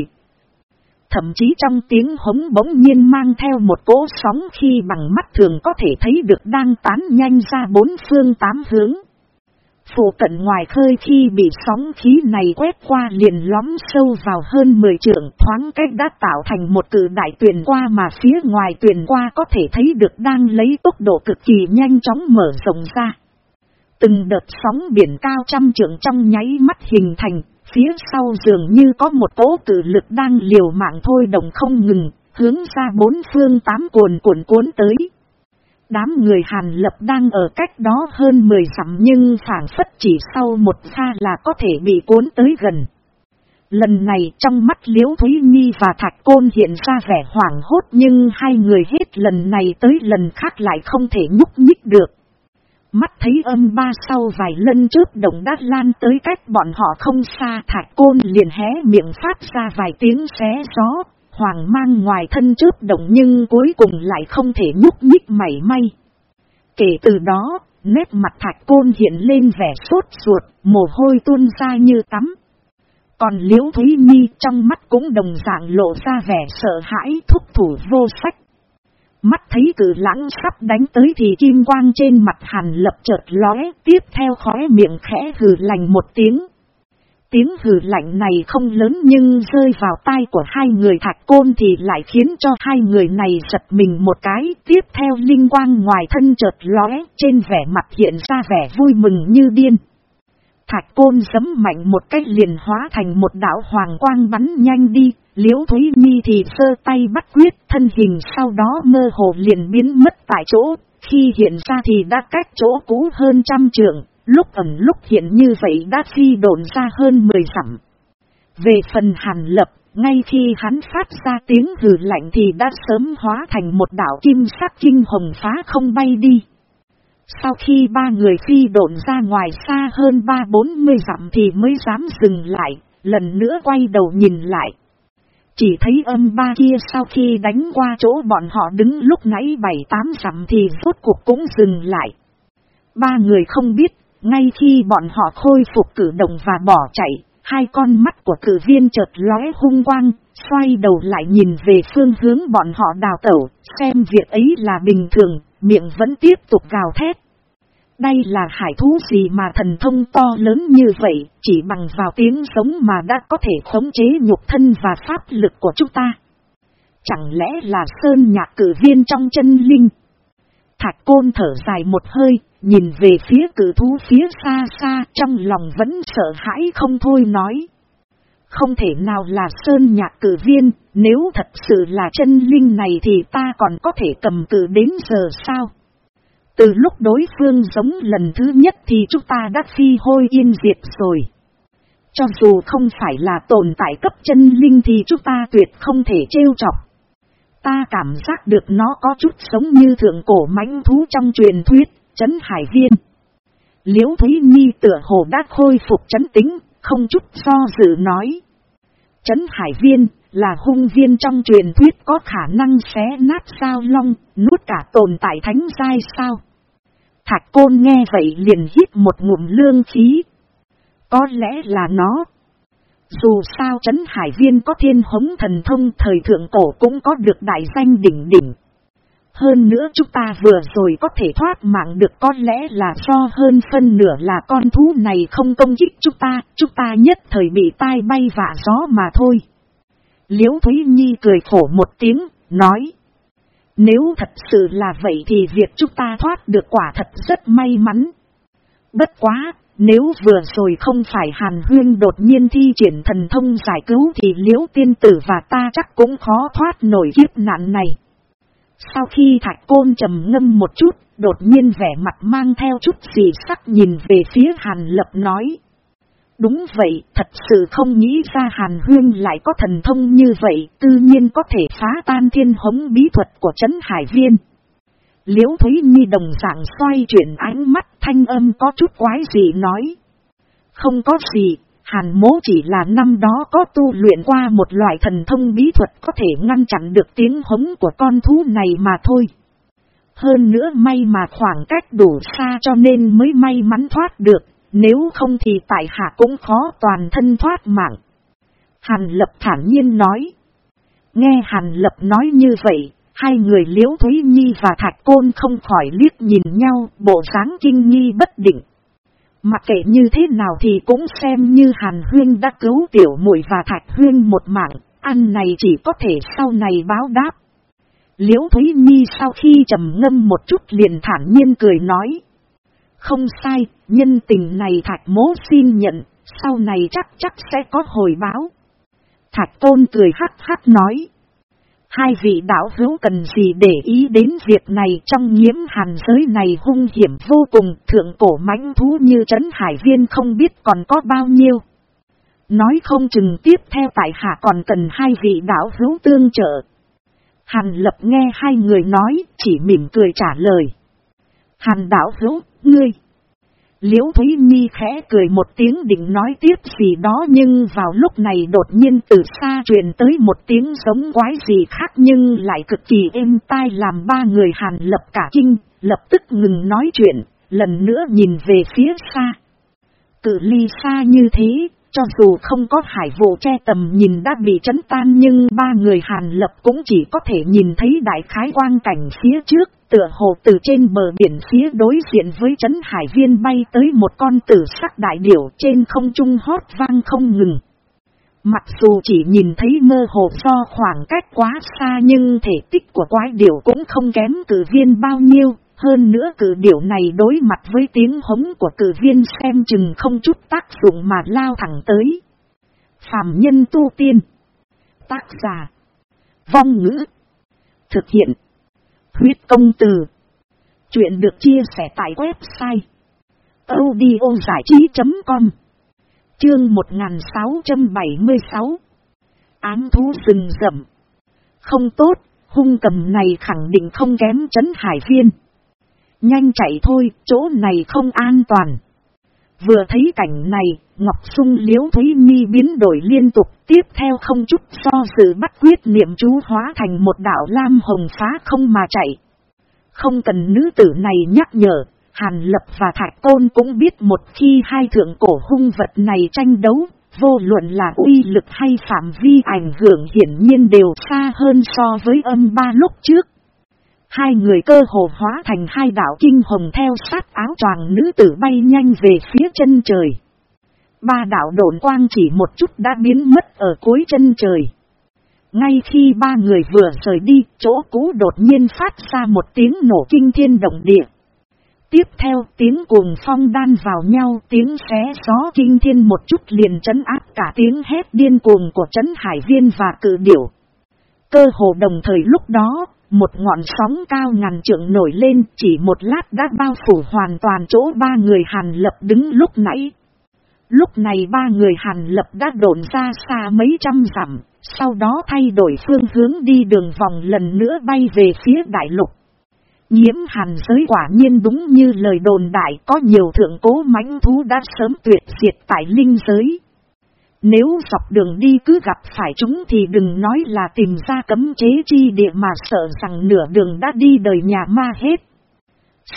Thậm chí trong tiếng hống bỗng nhiên mang theo một cỗ sóng khi bằng mắt thường có thể thấy được đang tán nhanh ra bốn phương tám hướng. Phủ cận ngoài khơi khi bị sóng khí này quét qua liền lõm sâu vào hơn 10 trượng thoáng cách đã tạo thành một cử đại tuyển qua mà phía ngoài tuyển qua có thể thấy được đang lấy tốc độ cực kỳ nhanh chóng mở rộng ra. Từng đợt sóng biển cao trăm trượng trong nháy mắt hình thành, phía sau dường như có một cỗ cử lực đang liều mạng thôi đồng không ngừng, hướng ra bốn phương tám cuồn cuộn cuốn tới. Đám người Hàn Lập đang ở cách đó hơn 10 sẵm nhưng phản phất chỉ sau một pha là có thể bị cuốn tới gần. Lần này trong mắt Liễu Thúy Nhi và Thạch Côn hiện ra vẻ hoảng hốt nhưng hai người hết lần này tới lần khác lại không thể nhúc nhích được. Mắt thấy âm ba sau vài lần trước động đát lan tới cách bọn họ không xa Thạch Côn liền hé miệng phát ra vài tiếng xé gió, Hoàng mang ngoài thân trước động nhưng cuối cùng lại không thể nhúc nhích mảy may. Kể từ đó, nét mặt thạch côn hiện lên vẻ sốt ruột, mồ hôi tuôn ra như tắm. Còn liễu Thúy Nhi trong mắt cũng đồng dạng lộ ra vẻ sợ hãi thúc thủ vô sách. Mắt thấy cử lãng sắp đánh tới thì kim quang trên mặt hàn lập chợt lóe, tiếp theo khóe miệng khẽ hừ lành một tiếng. Tiếng hừ lạnh này không lớn nhưng rơi vào tai của hai người thạch côn thì lại khiến cho hai người này giật mình một cái. Tiếp theo linh quang ngoài thân chợt lóe trên vẻ mặt hiện ra vẻ vui mừng như điên. Thạch côn giấm mạnh một cách liền hóa thành một đảo hoàng quang bắn nhanh đi, liễu thúy nhi thì sơ tay bắt quyết thân hình sau đó mơ hồ liền biến mất tại chỗ, khi hiện ra thì đã cách chỗ cũ hơn trăm trượng, Lúc ẩn lúc hiện như vậy đã phi độn ra hơn 10 dặm. Về phần hàn lập, ngay khi hắn phát ra tiếng hừ lạnh thì đã sớm hóa thành một đảo kim sắc kinh hồng phá không bay đi. Sau khi ba người phi độn ra ngoài xa hơn ba bốn mươi dặm thì mới dám dừng lại, lần nữa quay đầu nhìn lại. Chỉ thấy âm ba kia sau khi đánh qua chỗ bọn họ đứng lúc nãy bảy tám dặm thì rốt cuộc cũng dừng lại. Ba người không biết ngay khi bọn họ khôi phục cử động và bỏ chạy, hai con mắt của cử viên chợt lóe hung quang, xoay đầu lại nhìn về phương hướng bọn họ đào tẩu, xem việc ấy là bình thường, miệng vẫn tiếp tục gào thét. Đây là hải thú gì mà thần thông to lớn như vậy, chỉ bằng vào tiếng sống mà đã có thể khống chế nhục thân và pháp lực của chúng ta. Chẳng lẽ là sơn nhạc cử viên trong chân linh? Thạch côn thở dài một hơi, nhìn về phía cử thú phía xa xa trong lòng vẫn sợ hãi không thôi nói. Không thể nào là sơn nhạc cử viên, nếu thật sự là chân linh này thì ta còn có thể cầm cử đến giờ sao? Từ lúc đối phương giống lần thứ nhất thì chúng ta đã phi hôi yên diệt rồi. Cho dù không phải là tồn tại cấp chân linh thì chúng ta tuyệt không thể trêu chọc. Ta cảm giác được nó có chút sống như thượng cổ mãnh thú trong truyền thuyết, chấn hải viên. Liễu Thúy Nhi tựa hồ đã khôi phục chấn tính, không chút do dự nói. Chấn hải viên là hung viên trong truyền thuyết có khả năng xé nát sao long, nuốt cả tồn tại thánh giai sao. Thạch côn nghe vậy liền hít một ngụm lương khí. Có lẽ là nó. Dù sao chấn hải viên có thiên hống thần thông thời thượng cổ cũng có được đại danh đỉnh đỉnh. Hơn nữa chúng ta vừa rồi có thể thoát mạng được có lẽ là do hơn phân nửa là con thú này không công kích chúng ta, chúng ta nhất thời bị tai bay vạ gió mà thôi. Liễu Thúy Nhi cười khổ một tiếng, nói. Nếu thật sự là vậy thì việc chúng ta thoát được quả thật rất may mắn. Bất quá, nếu vừa rồi không phải Hàn Huyên đột nhiên thi triển thần thông giải cứu thì liễu tiên tử và ta chắc cũng khó thoát nổi kiếp nạn này. Sau khi thạch côn trầm ngâm một chút, đột nhiên vẻ mặt mang theo chút gì sắc nhìn về phía Hàn Lập nói. Đúng vậy, thật sự không nghĩ ra Hàn Huyên lại có thần thông như vậy, tự nhiên có thể phá tan thiên hống bí thuật của Trấn Hải Viên. Liễu Thúy Nhi đồng dạng xoay chuyển ánh mắt thanh âm có chút quái gì nói. Không có gì, hàn mố chỉ là năm đó có tu luyện qua một loại thần thông bí thuật có thể ngăn chặn được tiếng hống của con thú này mà thôi. Hơn nữa may mà khoảng cách đủ xa cho nên mới may mắn thoát được, nếu không thì tại hạ cũng khó toàn thân thoát mạng. Hàn Lập thản nhiên nói. Nghe Hàn Lập nói như vậy, hai người Liễu Thúy Nhi và Thạch Côn không khỏi liếc nhìn nhau, bộ dáng kinh nghi bất định. Mặc kệ như thế nào thì cũng xem như Hàn Huyên đã cứu tiểu muội và Thạch Huyên một mạng, ăn này chỉ có thể sau này báo đáp. Liễu Thúy Nhi sau khi trầm ngâm một chút liền thản nhiên cười nói. Không sai, nhân tình này Thạch mố xin nhận, sau này chắc chắc sẽ có hồi báo. Thạch Tôn cười hắc hắc nói. Hai vị đạo hữu cần gì để ý đến việc này trong nhiễm hàn giới này hung hiểm vô cùng, thượng cổ mãnh thú như trấn hải viên không biết còn có bao nhiêu. Nói không chừng tiếp theo tại hạ còn cần hai vị đạo hữu tương trợ. Hàn lập nghe hai người nói, chỉ mỉm cười trả lời. Hàn đạo hữu, ngươi. Liễu Thúy Nhi khẽ cười một tiếng định nói tiếp gì đó nhưng vào lúc này đột nhiên từ xa truyền tới một tiếng giống quái gì khác nhưng lại cực kỳ êm tai làm ba người hàn lập cả kinh, lập tức ngừng nói chuyện, lần nữa nhìn về phía xa. Cự ly xa như thế, cho dù không có hải vụ che tầm nhìn đã bị chấn tan nhưng ba người hàn lập cũng chỉ có thể nhìn thấy đại khái quang cảnh phía trước, tựa hồ từ trên bờ biển phía đối diện với chấn hải viên bay tới một con tử sắc đại điểu trên không trung hót vang không ngừng. Mặc dù chỉ nhìn thấy mơ hồ do khoảng cách quá xa nhưng thể tích của quái điểu cũng không kém cử viên bao nhiêu, hơn nữa cử điểu này đối mặt với tiếng hống của cử viên xem chừng không chút tác dụng mà lao thẳng tới. Phạm nhân tu tiên. Tác giả. Vong ngữ. Thực hiện. Huyết công từ. Chuyện được chia sẻ tại website. audiozảichí.com Chương 1676 Ám thú rừng rậm. Không tốt, hung cầm này khẳng định không kém chấn hải viên. Nhanh chạy thôi, chỗ này không an toàn. Vừa thấy cảnh này, Ngọc Sung liếu Thúy Mi biến đổi liên tục, tiếp theo không chút so sự bắt quyết niệm chú hóa thành một đạo lam hồng phá không mà chạy. Không cần nữ tử này nhắc nhở, Hàn Lập và Thạch Côn cũng biết một khi hai thượng cổ hung vật này tranh đấu, vô luận là uy lực hay phạm vi ảnh hưởng hiển nhiên đều xa hơn so với âm ba lúc trước. Hai người cơ hồ hóa thành hai đảo kinh hồng theo sát áo choàng nữ tử bay nhanh về phía chân trời. Ba đảo độn quang chỉ một chút đã biến mất ở cuối chân trời. Ngay khi ba người vừa rời đi, chỗ cũ đột nhiên phát ra một tiếng nổ kinh thiên động địa. Tiếp theo tiếng cuồng phong đan vào nhau tiếng xé gió kinh thiên một chút liền chấn áp cả tiếng hét điên cuồng của chấn hải viên và cự điểu. Cơ hồ đồng thời lúc đó, một ngọn sóng cao ngàn trượng nổi lên chỉ một lát đã bao phủ hoàn toàn chỗ ba người Hàn Lập đứng lúc nãy. Lúc này ba người Hàn Lập đã độn ra xa mấy trăm dặm, sau đó thay đổi phương hướng đi đường vòng lần nữa bay về phía đại lục. Nhiễm hàn giới quả nhiên đúng như lời đồn đại có nhiều thượng cố mãnh thú đã sớm tuyệt diệt tại linh giới. Nếu dọc đường đi cứ gặp phải chúng thì đừng nói là tìm ra cấm chế chi địa mà sợ rằng nửa đường đã đi đời nhà ma hết.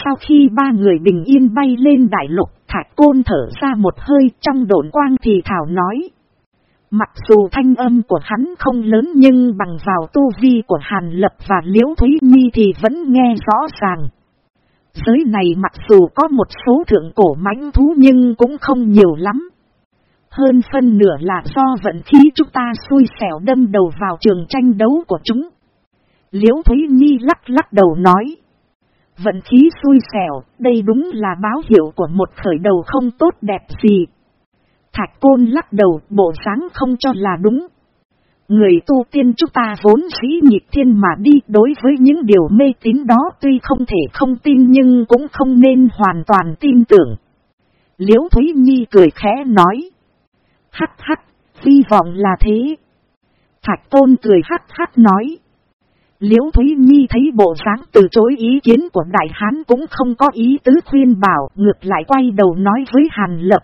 Sau khi ba người bình yên bay lên đại lục, thạch côn thở ra một hơi trong đồn quang thì thảo nói. Mặc dù thanh âm của hắn không lớn nhưng bằng vào tu vi của Hàn Lập và Liễu Thúy Nhi thì vẫn nghe rõ ràng. Giới này mặc dù có một số thượng cổ mãnh thú nhưng cũng không nhiều lắm. Hơn phân nửa là do vận khí chúng ta xui xẻo đâm đầu vào trường tranh đấu của chúng. Liễu Thúy Nhi lắc lắc đầu nói. Vận khí xui xẻo, đây đúng là báo hiệu của một khởi đầu không tốt đẹp gì. Thạch Côn lắc đầu, bộ sáng không cho là đúng. Người tu tiên chúng ta vốn dĩ nhịp thiên mà đi đối với những điều mê tín đó tuy không thể không tin nhưng cũng không nên hoàn toàn tin tưởng. Liễu Thúy Nhi cười khẽ nói. Hắc hắc, hy vọng là thế. Thạch tôn cười hắc hắc nói. Liễu Thúy Nhi thấy bộ dáng từ chối ý kiến của Đại Hán cũng không có ý tứ khuyên bảo, ngược lại quay đầu nói với Hàn Lập.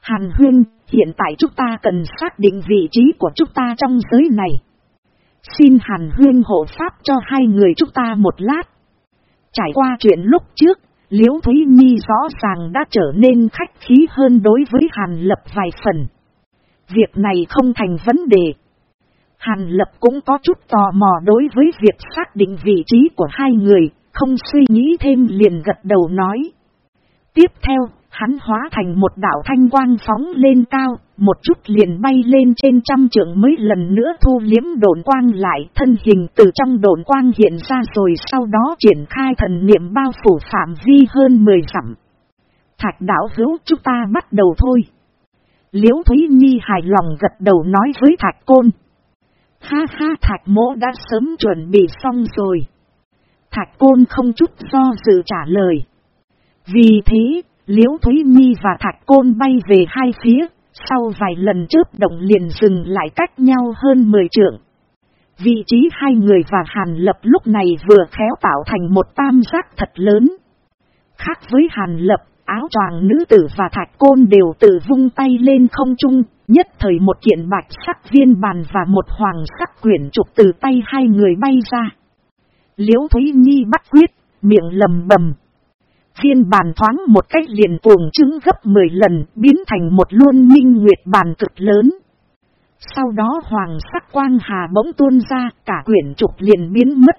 Hàn Huyên, hiện tại chúng ta cần xác định vị trí của chúng ta trong giới này. Xin Hàn Huyên hộ pháp cho hai người chúng ta một lát. Trải qua chuyện lúc trước, Liễu Thúy Nhi rõ ràng đã trở nên khách khí hơn đối với Hàn Lập vài phần. Việc này không thành vấn đề. Hàn Lập cũng có chút tò mò đối với việc xác định vị trí của hai người, không suy nghĩ thêm liền gật đầu nói. Tiếp theo, hắn hóa thành một đảo thanh quang phóng lên cao, một chút liền bay lên trên trăm trượng mới lần nữa thu liếm đồn quang lại, thân hình từ trong đồn quang hiện ra rồi sau đó triển khai thần niệm bao phủ phạm vi hơn 10 dặm. Thạch đảo hữu chúng ta bắt đầu thôi. Liễu Thúy Nhi hài lòng gật đầu nói với Thạch Côn. Ha ha Thạch mỗ đã sớm chuẩn bị xong rồi. Thạch Côn không chút do dự trả lời. Vì thế, Liễu Thúy Nhi và Thạch Côn bay về hai phía, sau vài lần chớp động liền dừng lại cách nhau hơn 10 trượng. Vị trí hai người và Hàn Lập lúc này vừa khéo tạo thành một tam giác thật lớn. Khác với Hàn Lập, áo choàng nữ tử và Thạch Côn đều tự vung tay lên không trung, nhất thời một kiện bạch sắc viên bàn và một hoàng sắc quyển trục từ tay hai người bay ra. Liễu Thúy Nhi bắt quyết, miệng lầm bầm. Viên bàn thoáng một cách liền cuồng trứng gấp 10 lần biến thành một luân minh nguyệt bàn cực lớn. Sau đó hoàng sắc quang hà bỗng tuôn ra cả quyển trục liền biến mất.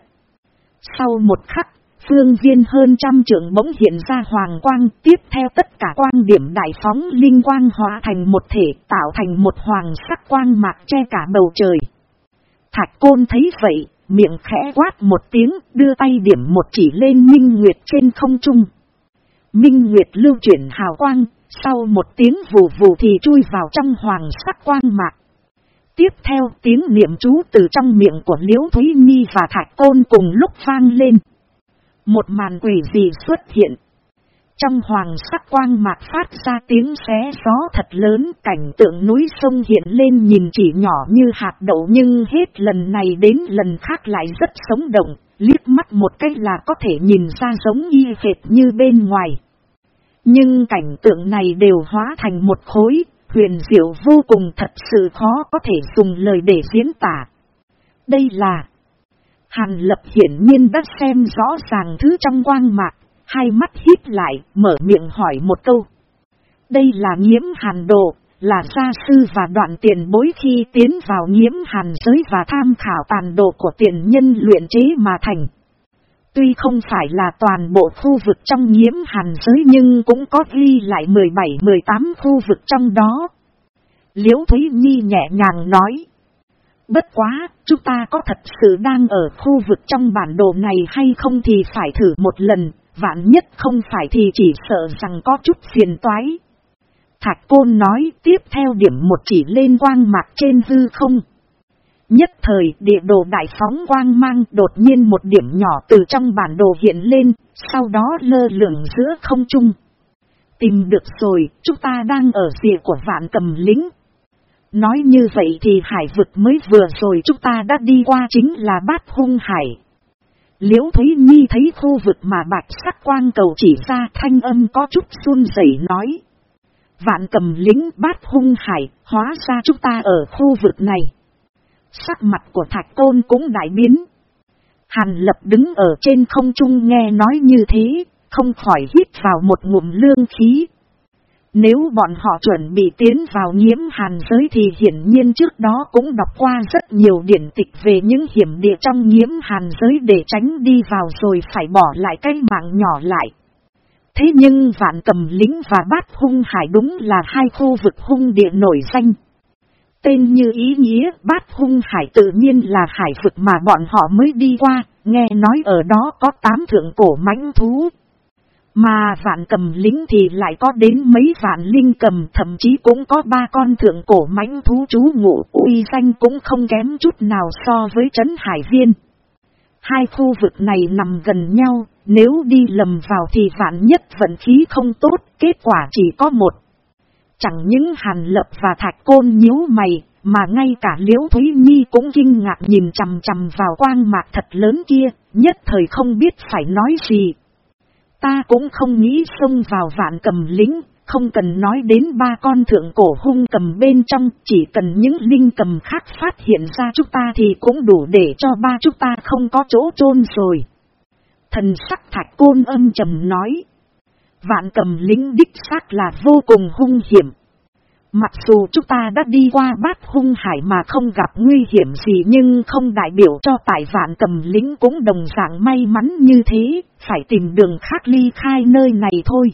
Sau một khắc, phương viên hơn trăm trưởng bỗng hiện ra hoàng quang tiếp theo tất cả quang điểm đại phóng linh quang hóa thành một thể tạo thành một hoàng sắc quang mạc che cả bầu trời. Thạch côn thấy vậy, miệng khẽ quát một tiếng đưa tay điểm một chỉ lên minh nguyệt trên không trung. Minh Nguyệt lưu chuyển hào quang, sau một tiếng vù vù thì chui vào trong hoàng sắc quang mạc. Tiếp theo tiếng niệm chú từ trong miệng của Liễu Thúy Nhi và Thạch Côn cùng lúc vang lên. Một màn quỷ gì xuất hiện. Trong hoàng sắc quang mạc phát ra tiếng xé gió thật lớn cảnh tượng núi sông hiện lên nhìn chỉ nhỏ như hạt đậu nhưng hết lần này đến lần khác lại rất sống động, liếc mắt một cái là có thể nhìn ra giống y hệt như bên ngoài. Nhưng cảnh tượng này đều hóa thành một khối, huyền diệu vô cùng thật sự khó có thể dùng lời để diễn tả. Đây là... Hàn lập hiển nhiên đã xem rõ ràng thứ trong quang mạc, hai mắt híp lại, mở miệng hỏi một câu. Đây là nhiễm hàn độ, là gia sư và đoạn tiền bối khi tiến vào nhiễm hàn giới và tham khảo tàn độ của tiền nhân luyện chế mà thành. Tuy không phải là toàn bộ khu vực trong nhiễm hàn giới nhưng cũng có ghi lại 17-18 khu vực trong đó. Liễu Thúy Nhi nhẹ nhàng nói. Bất quá, chúng ta có thật sự đang ở khu vực trong bản đồ này hay không thì phải thử một lần, vạn nhất không phải thì chỉ sợ rằng có chút phiền toái. Thạch Côn nói tiếp theo điểm một chỉ lên quang mạc trên hư không. Nhất thời địa đồ đại phóng quang mang đột nhiên một điểm nhỏ từ trong bản đồ hiện lên, sau đó lơ lửng giữa không trung. Tìm được rồi, chúng ta đang ở rìa của vạn cầm lính. Nói như vậy thì hải vực mới vừa rồi chúng ta đã đi qua chính là bát hung hải. Liễu Thúy Nhi thấy khu vực mà bạch sắc quang cầu chỉ ra thanh âm có chút run rẩy nói. Vạn cầm lính bát hung hải, hóa ra chúng ta ở khu vực này. Sắc mặt của thạch côn cũng đại biến. Hàn lập đứng ở trên không trung nghe nói như thế, không khỏi hít vào một ngụm lương khí. Nếu bọn họ chuẩn bị tiến vào nhiễm hàn giới thì hiển nhiên trước đó cũng đọc qua rất nhiều điển tịch về những hiểm địa trong nhiễm hàn giới để tránh đi vào rồi phải bỏ lại cái mạng nhỏ lại. Thế nhưng vạn cầm lính và bát hung hải đúng là hai khu vực hung địa nổi danh. Tên như ý nghĩa bát hung hải tự nhiên là hải vực mà bọn họ mới đi qua, nghe nói ở đó có tám thượng cổ mãnh thú. Mà vạn cầm lính thì lại có đến mấy vạn linh cầm thậm chí cũng có ba con thượng cổ mãnh thú chú ngụ uy danh cũng không kém chút nào so với trấn hải viên. Hai khu vực này nằm gần nhau, nếu đi lầm vào thì vạn nhất vận khí không tốt, kết quả chỉ có một. Chẳng những hàn lập và thạch côn nhíu mày, mà ngay cả Liễu Thúy Nhi cũng kinh ngạc nhìn chằm chằm vào quang mạc thật lớn kia, nhất thời không biết phải nói gì. Ta cũng không nghĩ xông vào vạn cầm lính, không cần nói đến ba con thượng cổ hung cầm bên trong, chỉ cần những linh cầm khác phát hiện ra chúng ta thì cũng đủ để cho ba chúng ta không có chỗ chôn rồi. Thần sắc thạch côn âm trầm nói. Vạn cầm lính đích xác là vô cùng hung hiểm. Mặc dù chúng ta đã đi qua bát hung hải mà không gặp nguy hiểm gì nhưng không đại biểu cho tại vạn cầm lính cũng đồng dạng may mắn như thế, phải tìm đường khác ly khai nơi này thôi.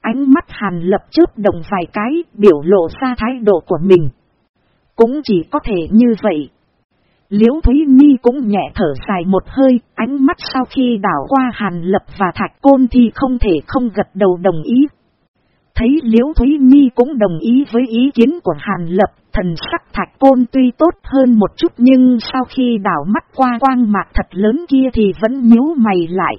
Ánh mắt hàn lập chớp đồng vài cái, biểu lộ ra thái độ của mình. Cũng chỉ có thể như vậy. Liễu Thúy Nhi cũng nhẹ thở dài một hơi, ánh mắt sau khi đảo qua hàn lập và thạch côn thì không thể không gật đầu đồng ý. Thấy Liễu Thúy Nhi cũng đồng ý với ý kiến của hàn lập, thần sắc thạch côn tuy tốt hơn một chút nhưng sau khi đảo mắt qua quang mạc thật lớn kia thì vẫn nhíu mày lại.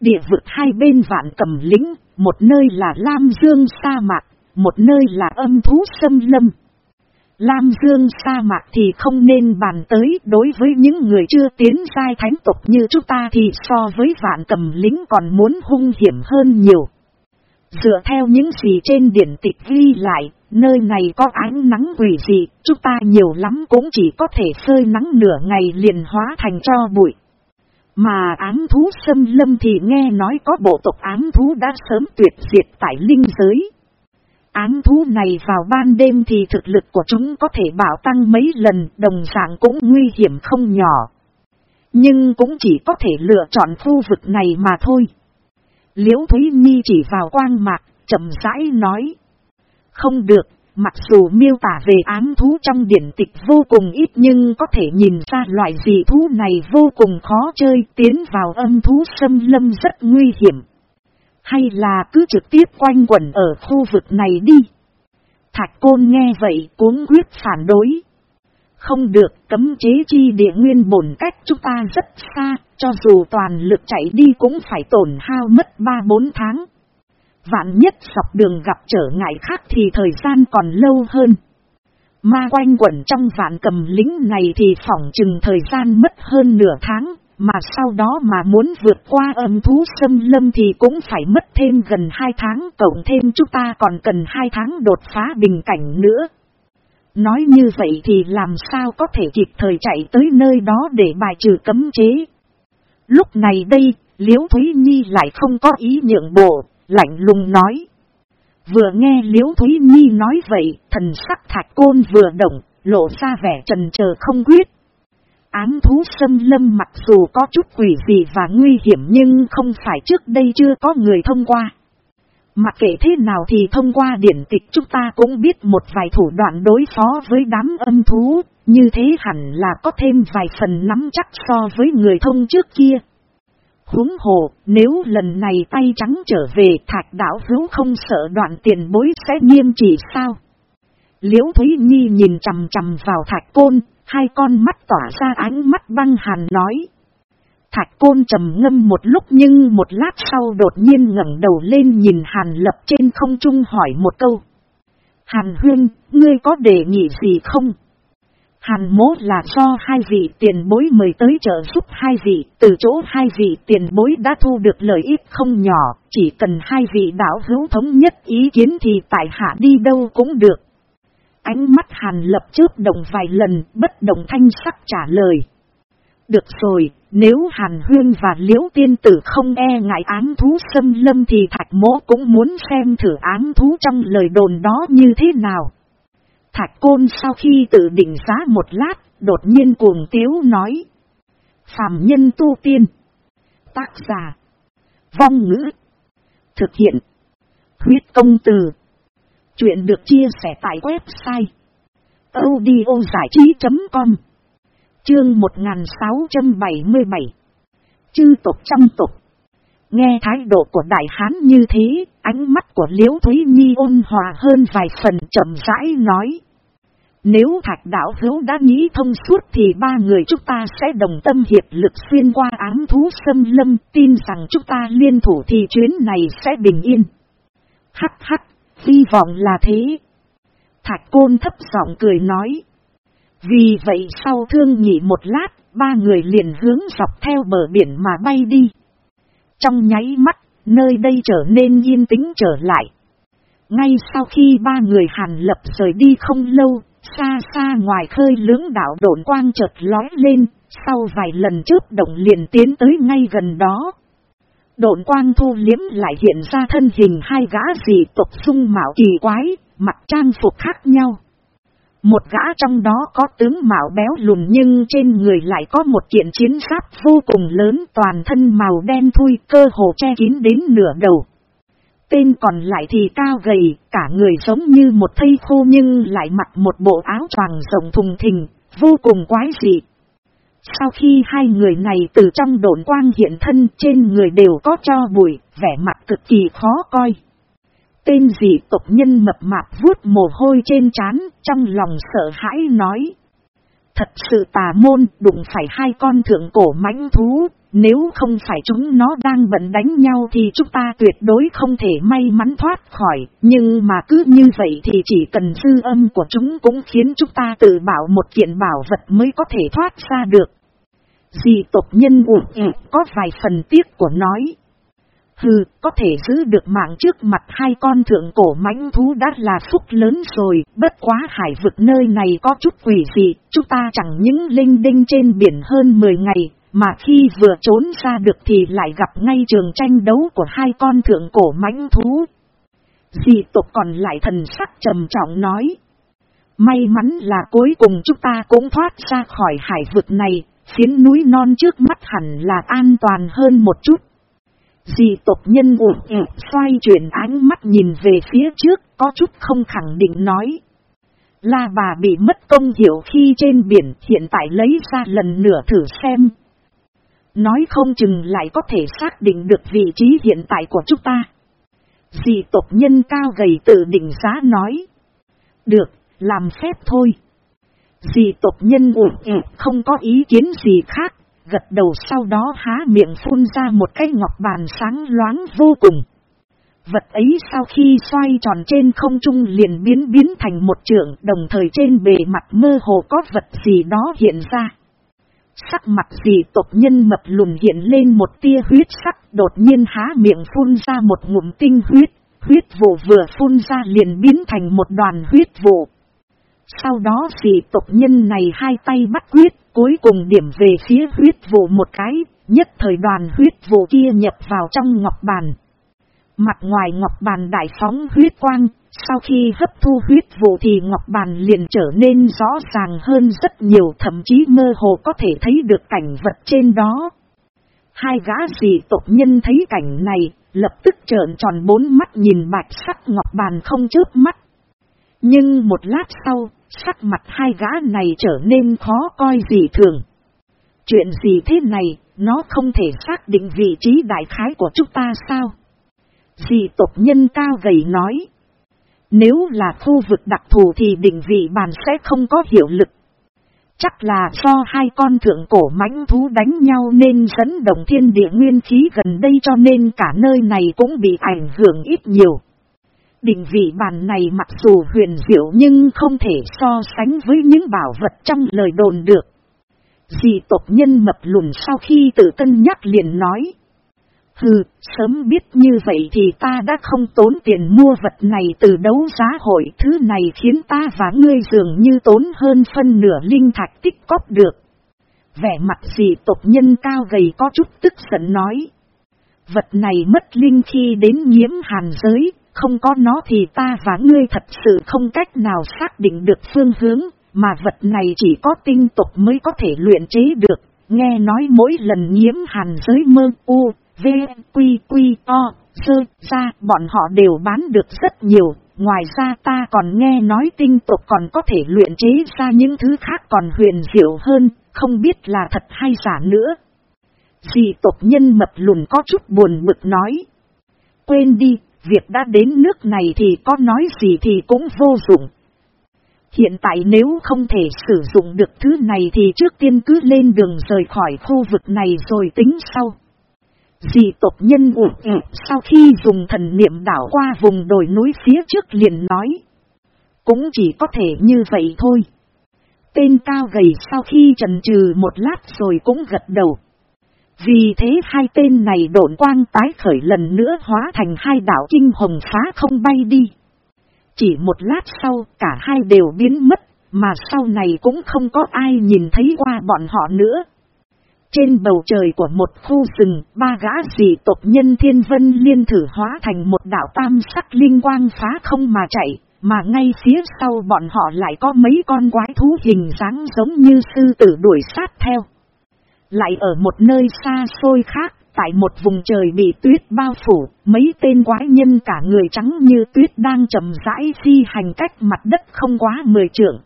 Địa vực hai bên vạn cầm lính, một nơi là Lam Dương sa mạc, một nơi là âm thú sâm lâm. Lam Dương sa mạc thì không nên bàn tới đối với những người chưa tiến sai thánh tục như chúng ta thì so với vạn cầm lính còn muốn hung hiểm hơn nhiều. Dựa theo những gì trên điển tịch ghi lại, nơi này có ánh nắng quỷ dị, chúng ta nhiều lắm cũng chỉ có thể phơi nắng nửa ngày liền hóa thành cho bụi. Mà ám thú xâm lâm thì nghe nói có bộ tộc ám thú đã sớm tuyệt diệt tại linh giới. Ám thú này vào ban đêm thì thực lực của chúng có thể bảo tăng mấy lần đồng dạng cũng nguy hiểm không nhỏ. Nhưng cũng chỉ có thể lựa chọn khu vực này mà thôi. Liễu Thúy Nhi chỉ vào quang mạc, chậm rãi nói. Không được, Mặc dù miêu tả về ám thú trong điển tịch vô cùng ít nhưng có thể nhìn ra loại dị thú này vô cùng khó chơi tiến vào âm thú xâm lâm rất nguy hiểm. Hay là cứ trực tiếp quanh quẩn ở khu vực này đi. Thạch côn nghe vậy cuốn quyết phản đối. Không được cấm chế chi địa nguyên bổn cách chúng ta rất xa, cho dù toàn lực chạy đi cũng phải tổn hao mất 3-4 tháng. Vạn nhất dọc đường gặp trở ngại khác thì thời gian còn lâu hơn. Ma quanh quẩn trong vạn cầm lính này thì phỏng chừng thời gian mất hơn nửa tháng, mà sau đó mà muốn vượt qua âm thú xâm lâm thì cũng phải mất thêm gần hai tháng, cộng thêm chúng ta còn cần hai tháng đột phá bình cảnh nữa. Nói như vậy thì làm sao có thể kịp thời chạy tới nơi đó để bài trừ cấm chế. Lúc này đây, Liễu Thúy Nhi lại không có ý nhượng bộ, lạnh lùng nói. Vừa nghe Liễu Thúy Nhi nói vậy, thần sắc thạch côn vừa động, lộ ra vẻ trần chờ không quyết. Ám thú xâm lâm mặc dù có chút quỷ gì và nguy hiểm nhưng không phải trước đây chưa có người thông qua. Mặc kệ thế nào thì thông qua điển tịch chúng ta cũng biết một vài thủ đoạn đối phó với đám âm thú, như thế hẳn là có thêm vài phần nắm chắc so với người thông trước kia. Húng hồ, nếu lần này tay trắng trở về thạch đảo hữu không sợ đoạn tiền bối sẽ nghiêm chỉ sao? Liễu Thúy Nhi nhìn chầm chầm vào thạch côn, hai con mắt tỏa ra ánh mắt băng hàn nói. Thạch côn trầm ngâm một lúc nhưng một lát sau đột nhiên ngẩng đầu lên nhìn hàn lập trên không trung hỏi một câu. Hàn huyên, ngươi có đề nghị gì không? Hàn mố là do hai vị tiền bối mời tới trợ giúp hai vị, từ chỗ hai vị tiền bối đã thu được lợi ích không nhỏ, chỉ cần hai vị đảo hữu thống nhất ý kiến thì tại hạ đi đâu cũng được. Ánh mắt hàn lập chớp động vài lần, bất động thanh sắc trả lời. Được rồi, nếu hàn huyên và liễu tiên tử không e ngại ám thú xâm lâm thì thạch Mỗ cũng muốn xem thử ám thú trong lời đồn đó như thế nào. Thạch Côn sau khi tự định giá một lát, đột nhiên cuồng tiếu nói. Phạm nhân tu tiên. Tác giả. Vong ngữ. Thực hiện. Huyết công từ. Chuyện được chia sẻ tại website. audiozảichí.com Chương 1677 Chư tục trong tục Nghe thái độ của đại hán như thế, ánh mắt của Liễu Thúy Nhi ôn hòa hơn vài phần chậm rãi nói. Nếu thạch đảo hữu đã nghĩ thông suốt thì ba người chúng ta sẽ đồng tâm hiệp lực xuyên qua ám thú xâm lâm tin rằng chúng ta liên thủ thì chuyến này sẽ bình yên. Hắc hắc, hy vọng là thế. Thạch côn thấp giọng cười nói. Vì vậy sau thương nhị một lát, ba người liền hướng dọc theo bờ biển mà bay đi. Trong nháy mắt, nơi đây trở nên yên tĩnh trở lại. Ngay sau khi ba người hàn lập rời đi không lâu, xa xa ngoài khơi lưỡng đảo độn quang chợt lói lên, sau vài lần chớp động liền tiến tới ngay gần đó. Độn quang thu liếm lại hiện ra thân hình hai gã dị tộc sung mạo kỳ quái, mặt trang phục khác nhau. Một gã trong đó có tướng mạo béo lùn nhưng trên người lại có một kiện chiến giáp vô cùng lớn toàn thân màu đen thui cơ hồ che kín đến nửa đầu. Tên còn lại thì cao gầy, cả người giống như một thây khô nhưng lại mặc một bộ áo choàng rộng thùng thình, vô cùng quái dị. Sau khi hai người này từ trong độn quang hiện thân trên người đều có cho bụi, vẻ mặt cực kỳ khó coi. Tên dị tộc nhân mập mạp vuốt mồ hôi trên trán, trong lòng sợ hãi nói. Thật sự tà môn, đụng phải hai con thượng cổ mãnh thú, nếu không phải chúng nó đang bận đánh nhau thì chúng ta tuyệt đối không thể may mắn thoát khỏi, nhưng mà cứ như vậy thì chỉ cần sư âm của chúng cũng khiến chúng ta tự bảo một kiện bảo vật mới có thể thoát ra được. Dì tộc nhân ụt có vài phần tiếc của nói. Hừ, có thể giữ được mạng trước mặt hai con thượng cổ mãnh thú đã là phúc lớn rồi, bất quá hải vực nơi này có chút quỷ dị, chúng ta chẳng những linh đinh trên biển hơn 10 ngày, mà khi vừa trốn ra được thì lại gặp ngay trường tranh đấu của hai con thượng cổ mãnh thú. Dị tộc còn lại thần sắc trầm trọng nói. May mắn là cuối cùng chúng ta cũng thoát ra khỏi hải vực này, phiến núi non trước mắt hẳn là an toàn hơn một chút. Dì tộc nhân ủ ụt xoay chuyển ánh mắt nhìn về phía trước, có chút không khẳng định nói. La bà bị mất công hiểu khi trên biển hiện tại lấy ra lần nửa thử xem. Nói không chừng lại có thể xác định được vị trí hiện tại của chúng ta. Dì tộc nhân cao gầy tự định giá nói. Được, làm phép thôi. Dì tộc nhân ủ ụt không có ý kiến gì khác, gật đầu sau đó há miệng phun ra một cái ngọc bàn sáng loáng vô cùng. Vật ấy sau khi xoay tròn trên không trung liền biến biến thành một trượng đồng thời trên bề mặt mơ hồ có vật gì đó hiện ra. Sắc mặt gì tộc nhân mập lùn hiện lên một tia huyết sắc đột nhiên há miệng phun ra một ngụm tinh huyết, huyết vụ vừa phun ra liền biến thành một đoàn huyết vụ. Sau đó dị tộc nhân này hai tay bắt huyết, cuối cùng điểm về phía huyết vụ một cái, nhất thời đoàn huyết vụ kia nhập vào trong ngọc bàn. Mặt ngoài ngọc bàn đại phóng huyết quang, sau khi hấp thu huyết vụ thì ngọc bàn liền trở nên rõ ràng hơn rất nhiều thậm chí mơ hồ có thể thấy được cảnh vật trên đó. Hai gã dị tộc nhân thấy cảnh này, lập tức trợn tròn bốn mắt nhìn bạch sắc ngọc bàn không chớp mắt. Nhưng một lát sau, sắc mặt hai gã này trở nên khó coi gì thường. Chuyện gì thế này, nó không thể xác định vị trí đại khái của chúng ta sao? Dì tộc nhân cao gầy nói. Nếu là khu vực đặc thù thì định vị bàn sẽ không có hiệu lực. Chắc là do hai con thượng cổ mãnh thú đánh nhau nên dẫn động thiên địa nguyên khí gần đây cho nên cả nơi này cũng bị ảnh hưởng ít nhiều. Định vị bàn này mặc dù huyền diệu nhưng không thể so sánh với những bảo vật trong lời đồn được. Dì tộc nhân mập lùn sau khi tự cân nhắc liền nói. Hừ, sớm biết như vậy thì ta đã không tốn tiền mua vật này từ đấu giá hội. Thứ này khiến ta và ngươi dường như tốn hơn phân nửa linh thạch tích cóp được. Vẻ mặt dì tộc nhân cao gầy có chút tức giận nói. Vật này mất linh khi đến nhiễm hàn giới, không có nó thì ta và ngươi thật sự không cách nào xác định được phương hướng, mà vật này chỉ có tinh tục mới có thể luyện chế được. Nghe nói mỗi lần nhiễm hàn giới mơ u, v, quy quy o, sơ, ra bọn họ đều bán được rất nhiều. Ngoài ra ta còn nghe nói tinh tục còn có thể luyện chế ra những thứ khác còn huyền diệu hơn, không biết là thật hay giả nữa. Dì tộc nhân mập lùn có chút buồn bực nói. Quên đi, Việc đã đến nước này thì có nói gì thì cũng vô dụng. Hiện tại nếu không thể sử dụng được thứ này thì trước tiên cứ lên đường rời khỏi khu vực này rồi tính sau. Dì tộc nhân ủ ụt sau khi dùng thần niệm đảo qua vùng đồi núi phía trước liền nói. cũng chỉ có thể như vậy thôi. Tên cao gầy sau khi trần trừ một lát rồi cũng gật đầu. Vì thế hai tên này độn quang tái khởi lần nữa hóa thành hai đảo kinh hồng phá không bay đi. Chỉ một lát sau cả hai đều biến mất, mà sau này cũng không có ai nhìn thấy qua bọn họ nữa. Trên bầu trời của một khu rừng, ba gã dị tộc nhân thiên vân liên thử hóa thành một đảo tam sắc linh quang phá không mà chạy, mà ngay phía sau bọn họ lại có mấy con quái thú hình dáng giống như sư tử đuổi sát theo. Lại ở một nơi xa xôi khác, tại một vùng trời bị tuyết bao phủ, mấy tên quái nhân cả người trắng như tuyết đang chậm rãi phi hành cách mặt đất không quá mười trượng.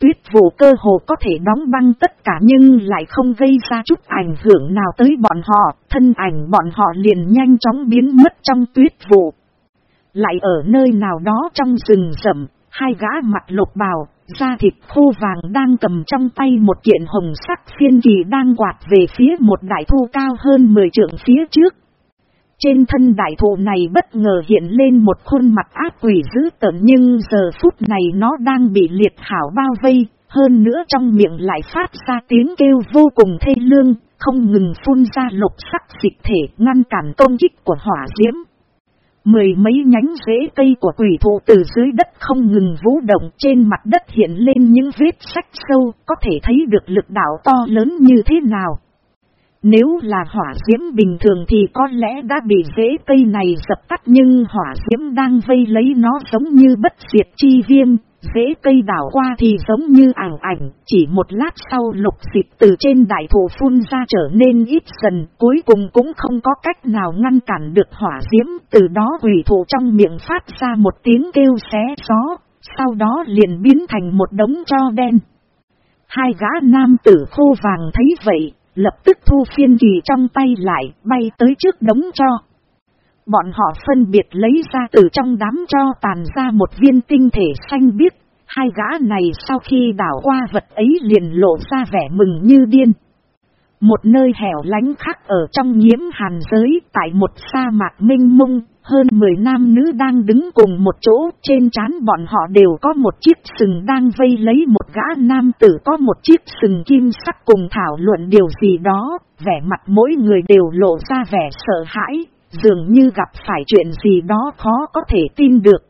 Tuyết vụ cơ hồ có thể đóng băng tất cả nhưng lại không gây ra chút ảnh hưởng nào tới bọn họ, thân ảnh bọn họ liền nhanh chóng biến mất trong tuyết vụ. Lại ở nơi nào đó trong rừng rậm, hai gã mặt lục bào, da thịt khô vàng đang cầm trong tay một kiện hồng sắc phiên kỳ đang quạt về phía một đại thu cao hơn 10 trượng phía trước. Trên thân đại thụ này bất ngờ hiện lên một khuôn mặt ác quỷ dữ tợn nhưng giờ phút này nó đang bị liệt hảo bao vây, hơn nữa trong miệng lại phát ra tiếng kêu vô cùng thê lương, không ngừng phun ra lục sắc dịch thể ngăn cản công kích của hỏa diễm. Mười mấy nhánh rễ cây của quỷ thụ từ dưới đất không ngừng vũ động trên mặt đất hiện lên những vết sách sâu, có thể thấy được lực đảo to lớn như thế nào. Nếu là hỏa diễm bình thường thì có lẽ đã bị rễ cây này dập tắt nhưng hỏa diễm đang vây lấy nó giống như bất diệt chi viêm, rễ cây đảo qua thì giống như ảo ảnh, chỉ một lát sau lục dịp từ trên đại thụ phun ra trở nên ít dần, cuối cùng cũng không có cách nào ngăn cản được hỏa diễm, từ đó quỷ thụ trong miệng phát ra một tiếng kêu xé gió, sau đó liền biến thành một đống cho đen. Hai gã nam tử khô vàng thấy vậy, lập tức thu phiên kỳ trong tay lại, bay tới trước đống cho. Bọn họ phân biệt lấy ra từ trong đám cho tàn ra một viên tinh thể xanh biếc, hai gã này sau khi đảo qua vật ấy liền lộ ra vẻ mừng như điên. Một nơi hẻo lánh khác ở trong nhiễm hàn giới tại một sa mạc minh mông, hơn 10 nam nữ đang đứng cùng một chỗ, trên trán bọn họ đều có một chiếc sừng đang vây lấy một gã nam tử có một chiếc sừng kim sắc cùng thảo luận điều gì đó, vẻ mặt mỗi người đều lộ ra vẻ sợ hãi, dường như gặp phải chuyện gì đó khó có thể tin được.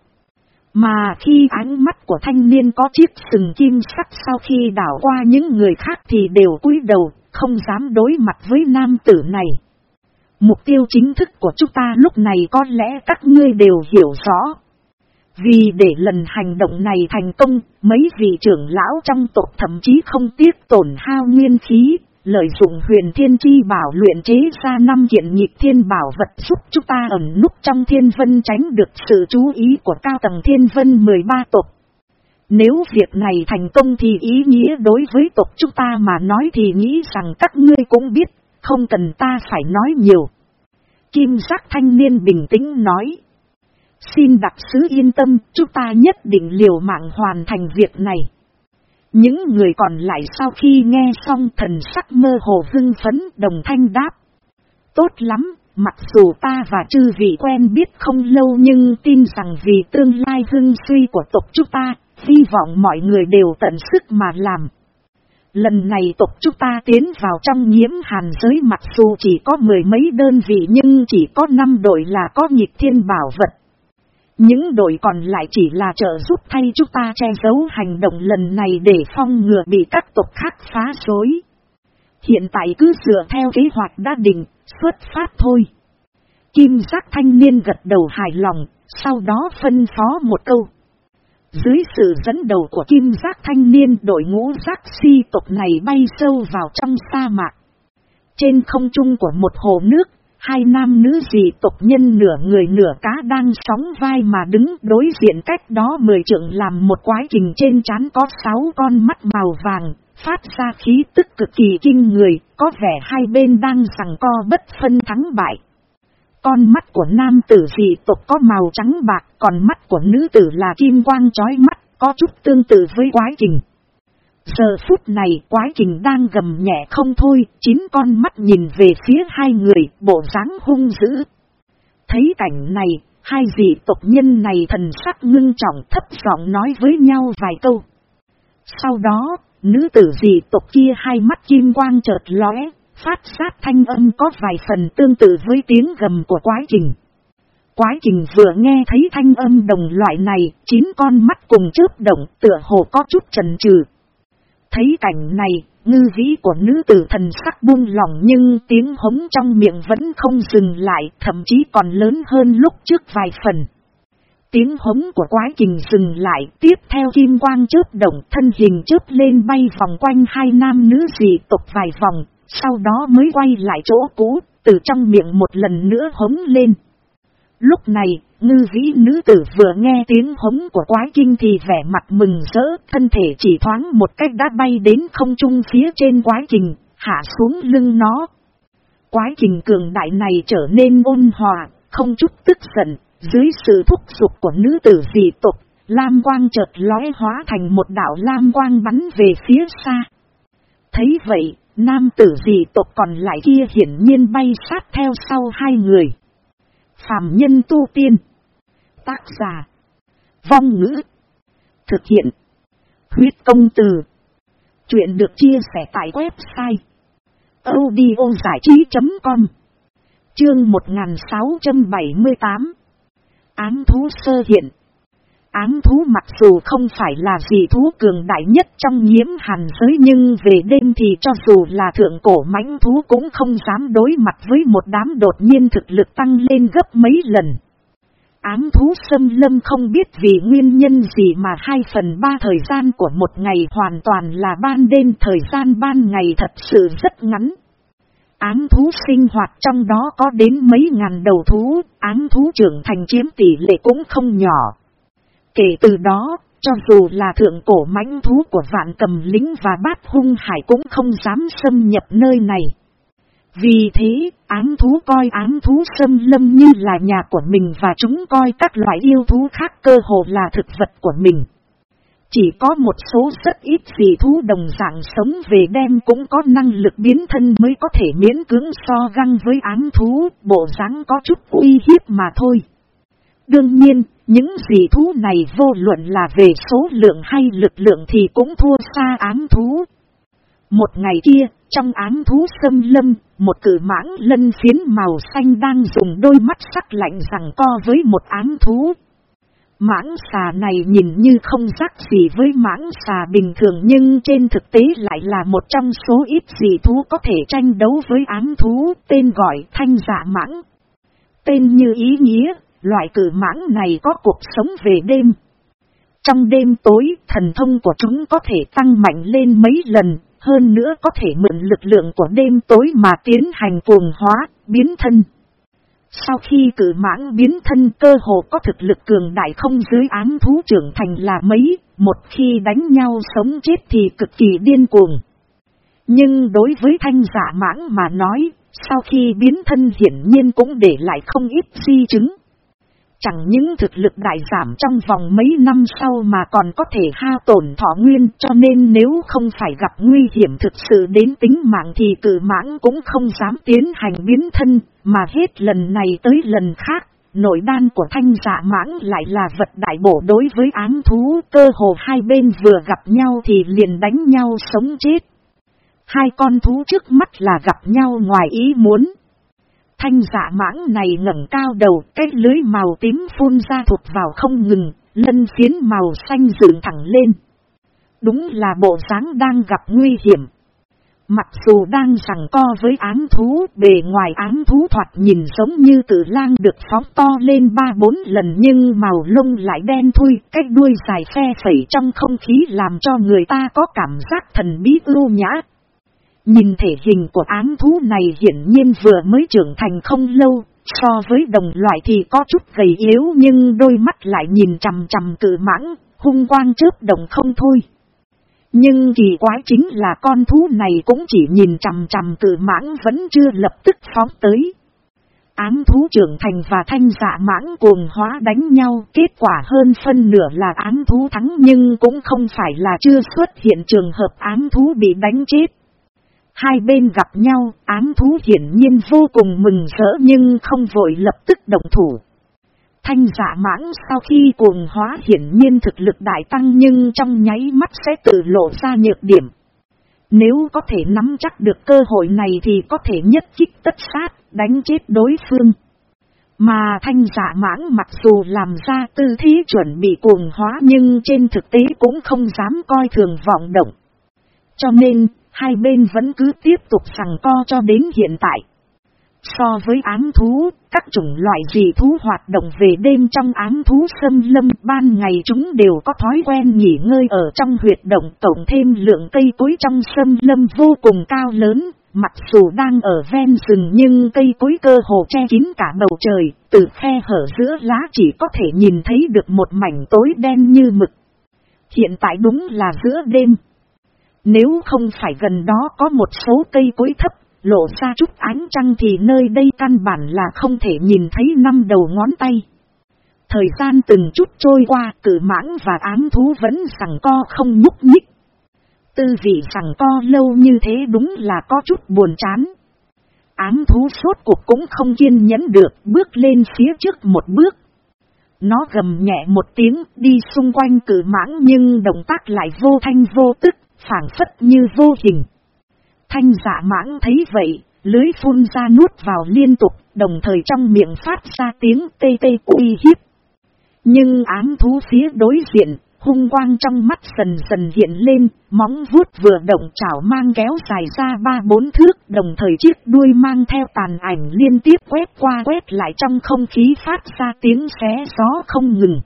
Mà khi ánh mắt của thanh niên có chiếc sừng kim sắc sau khi đảo qua những người khác thì đều cúi đầu, không dám đối mặt với nam tử này. Mục tiêu chính thức của chúng ta lúc này có lẽ các ngươi đều hiểu rõ. Vì để lần hành động này thành công, mấy vị trưởng lão trong tộc thậm chí không tiếc tổn hao nguyên khí, lợi dụng huyền thiên chi bảo luyện chế ra năm kiện nhịp thiên bảo vật giúp chúng ta ẩn núp trong thiên vân tránh được sự chú ý của cao tầng thiên vân 13 tộc. Nếu việc này thành công thì ý nghĩa đối với tộc chúng ta mà nói thì nghĩ rằng các ngươi cũng biết, không cần ta phải nói nhiều. Kim giác thanh niên bình tĩnh nói. Xin đặc sứ yên tâm, chúng ta nhất định liều mạng hoàn thành việc này. Những người còn lại sau khi nghe xong thần sắc mơ hồ hưng phấn đồng thanh đáp. Tốt lắm, mặc dù ta và chư vị quen biết không lâu nhưng tin rằng vì tương lai hưng suy của tộc chúng ta, hy vọng mọi người đều tận sức mà làm. Lần này tộc chúng ta tiến vào trong nhiễm hàn giới mặc dù chỉ có mười mấy đơn vị nhưng chỉ có năm đội là có nhịp thiên bảo vật. Những đội còn lại chỉ là trợ giúp thay chúng ta che giấu hành động lần này để phong ngừa bị các tộc khác phá rối. Hiện tại cứ dựa theo kế hoạch đã định, xuất phát thôi. Kim giác thanh niên gật đầu hài lòng, sau đó phân phó một câu. Dưới sự dẫn đầu của kim giác thanh niên đội ngũ giác si tộc này bay sâu vào trong sa mạc. Trên không trung của một hồ nước, hai nam nữ dị tộc nhân nửa người nửa cá đang sóng vai mà đứng đối diện cách đó mười trượng làm một quái trình trên trán có sáu con mắt màu vàng, phát ra khí tức cực kỳ kinh người, có vẻ hai bên đang rằng co bất phân thắng bại. Con mắt của nam tử dị tộc có màu trắng bạc, còn mắt của nữ tử là kim quang chói mắt, có chút tương tự với quái trình. Giờ phút này quái trình đang gầm nhẹ không thôi, chín con mắt nhìn về phía hai người, bộ dáng hung dữ. Thấy cảnh này, Hai dị tộc nhân này thần sắc ngưng trọng thấp giọng nói với nhau vài câu. Sau đó, nữ tử dị tộc kia hai mắt kim quang chợt lóe, phát sát thanh âm có vài phần tương tự với tiếng gầm của quái trình. Quái trình vừa nghe thấy thanh âm đồng loại này, chín con mắt cùng chớp động tựa hồ có chút trần trừ. Thấy cảnh này, ngư vĩ của nữ tử thần sắc buông lỏng nhưng tiếng hống trong miệng vẫn không dừng lại, thậm chí còn lớn hơn lúc trước vài phần. Tiếng hống của quái trình dừng lại, tiếp theo kim quang chớp động thân hình chớp lên bay vòng quanh hai nam nữ dị tộc vài vòng, sau đó mới quay lại chỗ cũ, từ trong miệng một lần nữa hống lên. Lúc này, ngư vĩ nữ tử vừa nghe tiếng hống của quái kinh thì vẻ mặt mừng rỡ, thân thể chỉ thoáng một cách đã bay đến không trung phía trên quái trình, hạ xuống lưng nó. Quái trình cường đại này trở nên ôn hòa, không chút tức giận, dưới sự thúc giục của nữ tử dị tục, lam quang chợt lói hóa thành một đạo lam quang bắn về phía xa. Thấy vậy, nam tử dị tộc còn lại kia hiển nhiên bay sát theo sau hai người phàm nhân tu tiên. Tác giả. Vong ngữ. Thực hiện. Huyết công từ. Chuyện được chia sẻ tại website. audiozảichí.com Chương 1678 án thú sơ hiện Ám thú mặc dù không phải là gì thú cường đại nhất trong nhiễm hàn giới nhưng về đêm thì cho dù là thượng cổ mãnh thú cũng không dám đối mặt với một đám đột nhiên thực lực tăng lên gấp mấy lần. Ám thú xâm lâm không biết vì nguyên nhân gì mà hai phần ba thời gian của một ngày hoàn toàn là ban đêm thời gian ban ngày thật sự rất ngắn. Ám thú sinh hoạt trong đó có đến mấy ngàn đầu thú, ám thú trưởng thành chiếm tỷ lệ cũng không nhỏ. Kể từ đó, cho dù là thượng cổ mãnh thú của vạn cầm lính và bát hung hải cũng không dám xâm nhập nơi này. Vì thế, ám thú coi ám thú xâm lâm như là nhà của mình và chúng coi các loại yêu thú khác cơ hồ là thực vật của mình. Chỉ có một số rất ít dị thú đồng dạng sống về đêm cũng có năng lực biến thân mới có thể miễn cưỡng so găng với ám thú, bộ dáng có chút uy hiếp mà thôi. Đương nhiên, những dị thú này vô luận là về số lượng hay lực lượng thì cũng thua xa ám thú. Một ngày kia, trong ám thú xâm lâm, một cử mãng lân phiến màu xanh đang dùng đôi mắt sắc lạnh rằng co với một ám thú. Mãng xà này nhìn như không rắc gì với mãng xà bình thường nhưng trên thực tế lại là một trong số ít dị thú có thể tranh đấu với ám thú tên gọi thanh dạ mãng. Tên như ý nghĩa, Loại cử mãng này có cuộc sống về đêm. Trong đêm tối, thần thông của chúng có thể tăng mạnh lên mấy lần, hơn nữa có thể mượn lực lượng của đêm tối mà tiến hành cuồng hóa, biến thân. Sau khi cử mãng biến thân cơ hồ có thực lực cường đại không dưới ám thú trưởng thành là mấy, một khi đánh nhau sống chết thì cực kỳ điên cuồng. Nhưng đối với thanh giả mãng mà nói, sau khi biến thân hiển nhiên cũng để lại không ít di chứng. Chẳng những thực lực đại giảm trong vòng mấy năm sau mà còn có thể hao tổn thọ nguyên, cho nên nếu không phải gặp nguy hiểm thực sự đến tính mạng thì cử mãng cũng không dám tiến hành biến thân, mà hết lần này tới lần khác. Nội đan của thanh giả mãng lại là vật đại bổ đối với ám thú, cơ hồ hai bên vừa gặp nhau thì liền đánh nhau sống chết. Hai con thú trước mắt là gặp nhau ngoài ý muốn. Thanh dạ mãng này ngẩng cao đầu, cái lưới màu tím phun ra thụt vào không ngừng, lân phiến màu xanh dựng thẳng lên. Đúng là bộ dáng đang gặp nguy hiểm. Mặc dù đang rằng co với ám thú, bề ngoài ám thú thoạt nhìn giống như tử lang được phóng to lên ba bốn lần nhưng màu lông lại đen thui, cách đuôi dài phe phẩy trong không khí làm cho người ta có cảm giác thần bí ưu nhã, Nhìn thể hình của ám thú này hiển nhiên vừa mới trưởng thành không lâu, so với đồng loại thì có chút gầy yếu nhưng đôi mắt lại nhìn chằm chằm cự mãng, hung quang chớp đồng không thôi. Nhưng kỳ quái chính là con thú này cũng chỉ nhìn chằm chằm cự mãng vẫn chưa lập tức phóng tới. Ám thú trưởng thành và thanh dạ mãng cuồng hóa đánh nhau kết quả hơn phân nửa là ám thú thắng nhưng cũng không phải là chưa xuất hiện trường hợp ám thú bị đánh chết. Hai bên gặp nhau, ám thú hiển nhiên vô cùng mừng rỡ nhưng không vội lập tức động thủ. Thanh giả mãng sau khi cuồng hóa hiển nhiên thực lực đại tăng nhưng trong nháy mắt sẽ tự lộ ra nhược điểm. Nếu có thể nắm chắc được cơ hội này thì có thể nhất kích tất sát, đánh chết đối phương. Mà thanh giả mãng mặc dù làm ra tư thế chuẩn bị cuồng hóa nhưng trên thực tế cũng không dám coi thường vọng động. Cho nên, hai bên vẫn cứ tiếp tục sằng co cho đến hiện tại. So với ám thú, các chủng loại dị thú hoạt động về đêm trong ám thú sâm lâm ban ngày chúng đều có thói quen nghỉ ngơi ở trong huyệt động tổng thêm lượng cây cối trong sâm lâm vô cùng cao lớn, mặc dù đang ở ven rừng nhưng cây cối cơ hồ che kín cả bầu trời, từ khe hở giữa lá chỉ có thể nhìn thấy được một mảnh tối đen như mực. Hiện tại đúng là giữa đêm. Nếu không phải gần đó có một số cây cối thấp lộ ra chút ánh trăng thì nơi đây căn bản là không thể nhìn thấy năm đầu ngón tay. Thời gian từng chút trôi qua cử mãng và ám thú vẫn sẵn co không nhúc nhích. Tư vị sẵn co lâu như thế đúng là có chút buồn chán. Ám thú sốt cuộc cũng không kiên nhẫn được bước lên phía trước một bước. Nó gầm nhẹ một tiếng đi xung quanh cử mãng nhưng động tác lại vô thanh vô tức, phản phất như vô hình. Thanh giả mãng thấy vậy, lưới phun ra nuốt vào liên tục, đồng thời trong miệng phát ra tiếng tê tê uy hiếp. Nhưng ám thú phía đối diện, hung quang trong mắt dần dần hiện lên, móng vuốt vừa động chảo mang kéo dài ra ba bốn thước, đồng thời chiếc đuôi mang theo tàn ảnh liên tiếp quét qua quét lại trong không khí phát ra tiếng xé gió không ngừng.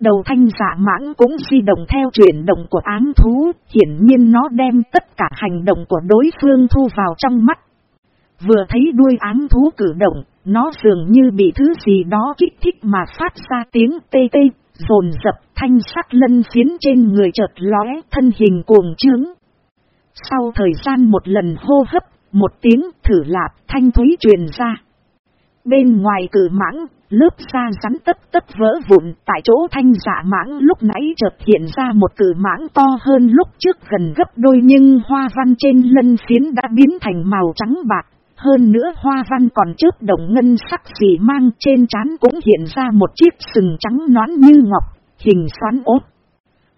Đầu thanh giả mãng cũng di động theo chuyển động của ám thú, hiển nhiên nó đem tất cả hành động của đối phương thu vào trong mắt. Vừa thấy đuôi ám thú cử động, nó dường như bị thứ gì đó kích thích mà phát ra tiếng tê tê, rồn dập thanh sắc lân phiến trên người chợt lóe thân hình cuồng trướng. Sau thời gian một lần hô hấp, một tiếng thử lạp thanh thúy truyền ra. Bên ngoài cử mãng, lớp da rắn tất tất vỡ vụn, tại chỗ thanh dạ mãng lúc nãy chợt hiện ra một cử mãng to hơn lúc trước gần gấp đôi nhưng hoa văn trên lân phiến đã biến thành màu trắng bạc. Hơn nữa hoa văn còn chớp đồng ngân sắc gì mang trên trán cũng hiện ra một chiếc sừng trắng nón như ngọc, hình xoắn ốt.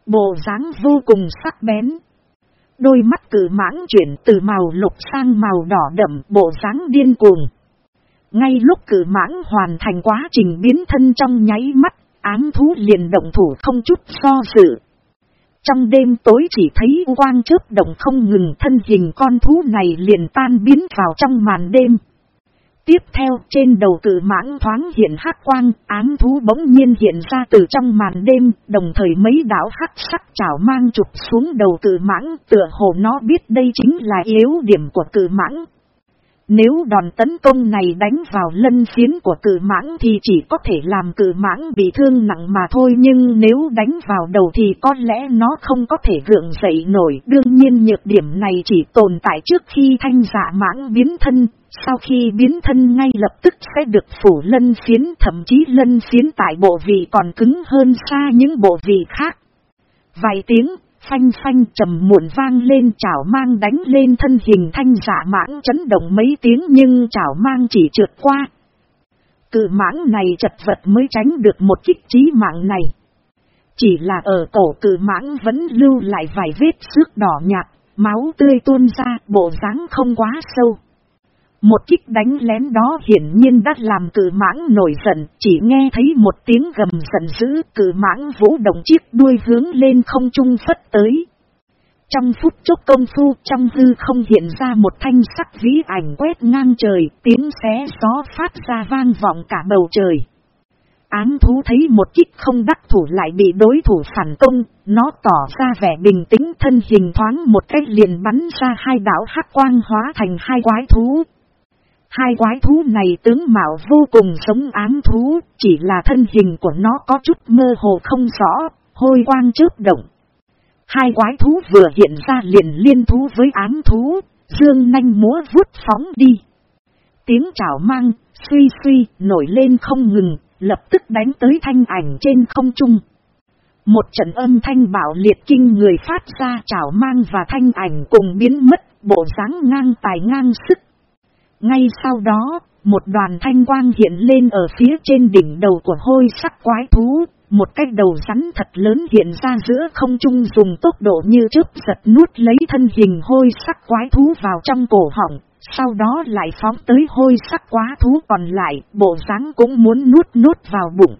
Bộ dáng vô cùng sắc bén. Đôi mắt cử mãng chuyển từ màu lục sang màu đỏ đậm bộ dáng điên cuồng. Ngay lúc cử mãng hoàn thành quá trình biến thân trong nháy mắt, ám thú liền động thủ không chút so dự. Trong đêm tối chỉ thấy quang chớp động không ngừng thân hình con thú này liền tan biến vào trong màn đêm. Tiếp theo trên đầu cử mãng thoáng hiện hắc quang, ám thú bỗng nhiên hiện ra từ trong màn đêm, đồng thời mấy đảo hắc sắc chảo mang chụp xuống đầu cử mãng, tựa hồ nó biết đây chính là yếu điểm của cử mãng, nếu đòn tấn công này đánh vào lân phiến của cử mãng thì chỉ có thể làm cử mãng bị thương nặng mà thôi nhưng nếu đánh vào đầu thì có lẽ nó không có thể gượng dậy nổi. Đương nhiên nhược điểm này chỉ tồn tại trước khi thanh dạ mãng biến thân, sau khi biến thân ngay lập tức sẽ được phủ lân phiến thậm chí lân phiến tại bộ vị còn cứng hơn xa những bộ vị khác. Vài tiếng Phanh phanh trầm muộn vang lên chảo mang đánh lên thân hình thanh giả mãng chấn động mấy tiếng nhưng chảo mang chỉ trượt qua. Cự mãng này chật vật mới tránh được một kích trí mạng này. Chỉ là ở cổ cự mãng vẫn lưu lại vài vết xước đỏ nhạt, máu tươi tuôn ra, bộ dáng không quá sâu. Một kích đánh lén đó hiển nhiên đã làm cử mãng nổi giận, chỉ nghe thấy một tiếng gầm giận dữ, cử mãng vũ động chiếc đuôi hướng lên không trung phất tới. Trong phút chốc công phu trong hư không hiện ra một thanh sắc vĩ ảnh quét ngang trời, tiếng xé gió phát ra vang vọng cả bầu trời. Ám thú thấy một kích không đắc thủ lại bị đối thủ phản công, nó tỏ ra vẻ bình tĩnh thân hình thoáng một cách liền bắn ra hai đảo hắc quang hóa thành hai quái thú, Hai quái thú này tướng mạo vô cùng sống ám thú, chỉ là thân hình của nó có chút mơ hồ không rõ, hôi quang chớp động. Hai quái thú vừa hiện ra liền liên thú với ám thú, dương nanh múa vút phóng đi. Tiếng chảo mang, suy suy, nổi lên không ngừng, lập tức đánh tới thanh ảnh trên không trung. Một trận âm thanh bảo liệt kinh người phát ra chảo mang và thanh ảnh cùng biến mất, bộ dáng ngang tài ngang sức. Ngay sau đó, một đoàn thanh quang hiện lên ở phía trên đỉnh đầu của hôi sắc quái thú, một cái đầu rắn thật lớn hiện ra giữa không trung dùng tốc độ như chớp giật nuốt lấy thân hình hôi sắc quái thú vào trong cổ họng, sau đó lại phóng tới hôi sắc quá thú còn lại, bộ dáng cũng muốn nuốt nuốt vào bụng.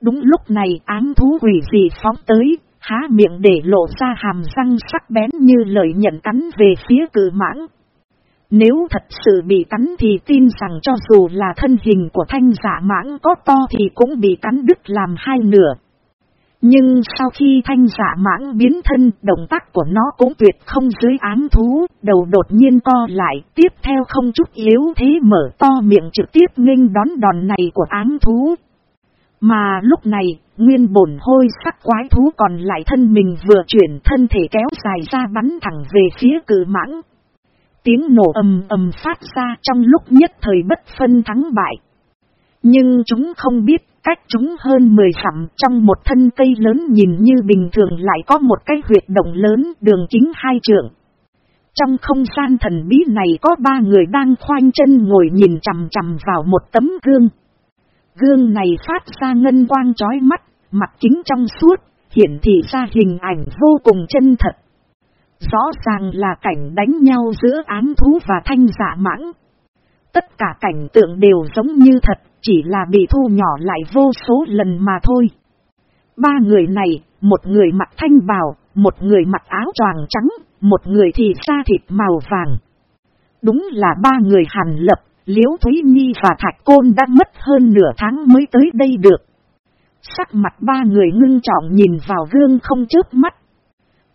Đúng lúc này ám thú quỷ gì phóng tới, há miệng để lộ ra hàm răng sắc bén như lời nhận cắn về phía cử mãng. Nếu thật sự bị cắn thì tin rằng cho dù là thân hình của thanh giả mãng có to thì cũng bị cắn đứt làm hai nửa. Nhưng sau khi thanh giả mãng biến thân, động tác của nó cũng tuyệt không dưới án thú, đầu đột nhiên co lại, tiếp theo không chút yếu thế mở to miệng trực tiếp nghênh đón đòn này của án thú. Mà lúc này, nguyên bổn hôi sắc quái thú còn lại thân mình vừa chuyển thân thể kéo dài ra bắn thẳng về phía cử mãng. Tiếng nổ ầm ầm phát ra trong lúc nhất thời bất phân thắng bại. Nhưng chúng không biết cách chúng hơn 10 sẵm trong một thân cây lớn nhìn như bình thường lại có một cái huyệt động lớn đường chính hai trượng. Trong không gian thần bí này có ba người đang khoanh chân ngồi nhìn chằm chằm vào một tấm gương. Gương này phát ra ngân quang chói mắt, mặt kính trong suốt, hiển thị ra hình ảnh vô cùng chân thật. Rõ ràng là cảnh đánh nhau giữa án thú và thanh giả mãng. Tất cả cảnh tượng đều giống như thật, chỉ là bị thu nhỏ lại vô số lần mà thôi. Ba người này, một người mặc thanh bào, một người mặc áo choàng trắng, một người thì da thịt màu vàng. Đúng là ba người hàn lập, Liễu Thúy Nhi và Thạch Côn đã mất hơn nửa tháng mới tới đây được. Sắc mặt ba người ngưng trọng nhìn vào gương không chớp mắt.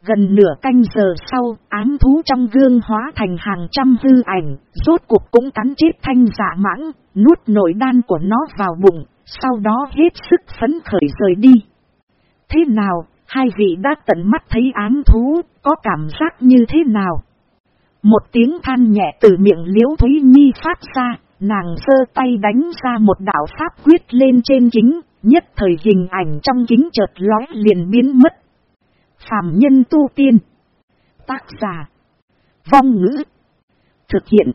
Gần nửa canh giờ sau, ám thú trong gương hóa thành hàng trăm hư ảnh, rốt cuộc cũng cắn chết thanh giả mãng, nuốt nội đan của nó vào bụng, sau đó hết sức phấn khởi rời đi. Thế nào, hai vị đã tận mắt thấy ám thú, có cảm giác như thế nào? Một tiếng than nhẹ từ miệng liễu Thúy Nhi phát ra, nàng sơ tay đánh ra một đạo pháp quyết lên trên kính, nhất thời hình ảnh trong kính chợt lói liền biến mất. Phạm nhân tu tiên. Tác giả. Vong ngữ. Thực hiện.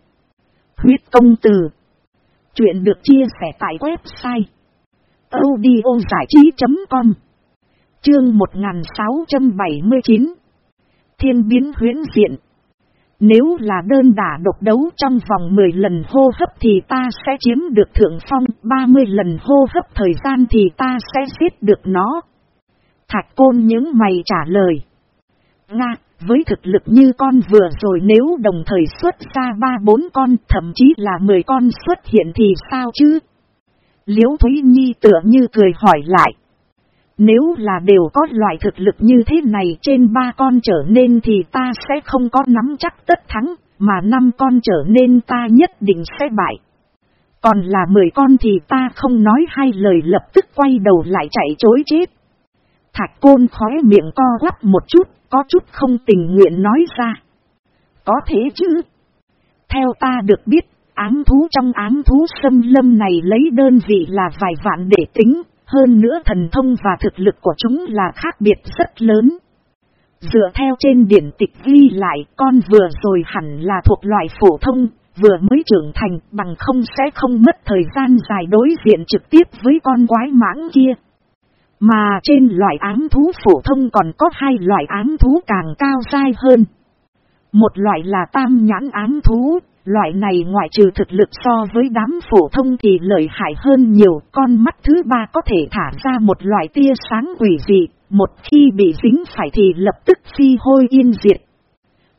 Huyết công từ. Chuyện được chia sẻ tại website. audiozảichí.com Chương 1679 Thiên biến huyến diện nếu là đơn đả độc đấu trong vòng 10 lần hô hấp thì ta sẽ chiếm được thượng phong, 30 lần hô hấp thời gian thì ta sẽ giết được nó. Thạch côn những mày trả lời. Nga, với thực lực như con vừa rồi nếu đồng thời xuất ra ba bốn con, thậm chí là 10 con xuất hiện thì sao chứ? Liễu Thúy Nhi tựa như cười hỏi lại. Nếu là đều có loại thực lực như thế này trên ba con trở nên thì ta sẽ không có nắm chắc tất thắng, mà năm con trở nên ta nhất định sẽ bại. Còn là mười con thì ta không nói hai lời lập tức quay đầu lại chạy chối chết. Thạch côn khóe miệng co quắp một chút, có chút không tình nguyện nói ra. Có thế chứ? Theo ta được biết, ám thú trong ám thú xâm lâm này lấy đơn vị là vài vạn để tính, hơn nữa thần thông và thực lực của chúng là khác biệt rất lớn. Dựa theo trên điển tịch ghi lại con vừa rồi hẳn là thuộc loại phổ thông, vừa mới trưởng thành bằng không sẽ không mất thời gian dài đối diện trực tiếp với con quái mãng kia. Mà trên loại ám thú phổ thông còn có hai loại ám thú càng cao dai hơn. Một loại là tam nhãn ám thú, Loại này ngoại trừ thực lực so với đám phổ thông thì lợi hại hơn nhiều, con mắt thứ ba có thể thả ra một loại tia sáng quỷ dị, một khi bị dính phải thì lập tức phi hôi yên diệt.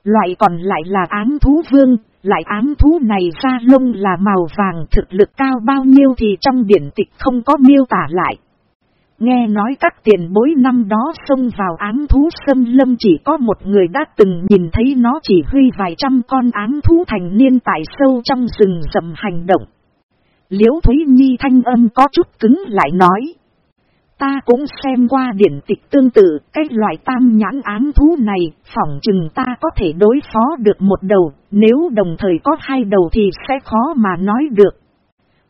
Loại còn lại là ám thú vương, lại ám thú này da lông là màu vàng thực lực cao bao nhiêu thì trong điển tịch không có miêu tả lại. Nghe nói các tiền bối năm đó xông vào ám thú xâm lâm chỉ có một người đã từng nhìn thấy nó chỉ huy vài trăm con ám thú thành niên tại sâu trong rừng rậm hành động. Liễu Thúy Nhi thanh âm có chút cứng lại nói. Ta cũng xem qua điển tịch tương tự, cái loại tam nhãn ám thú này, phỏng chừng ta có thể đối phó được một đầu, nếu đồng thời có hai đầu thì sẽ khó mà nói được.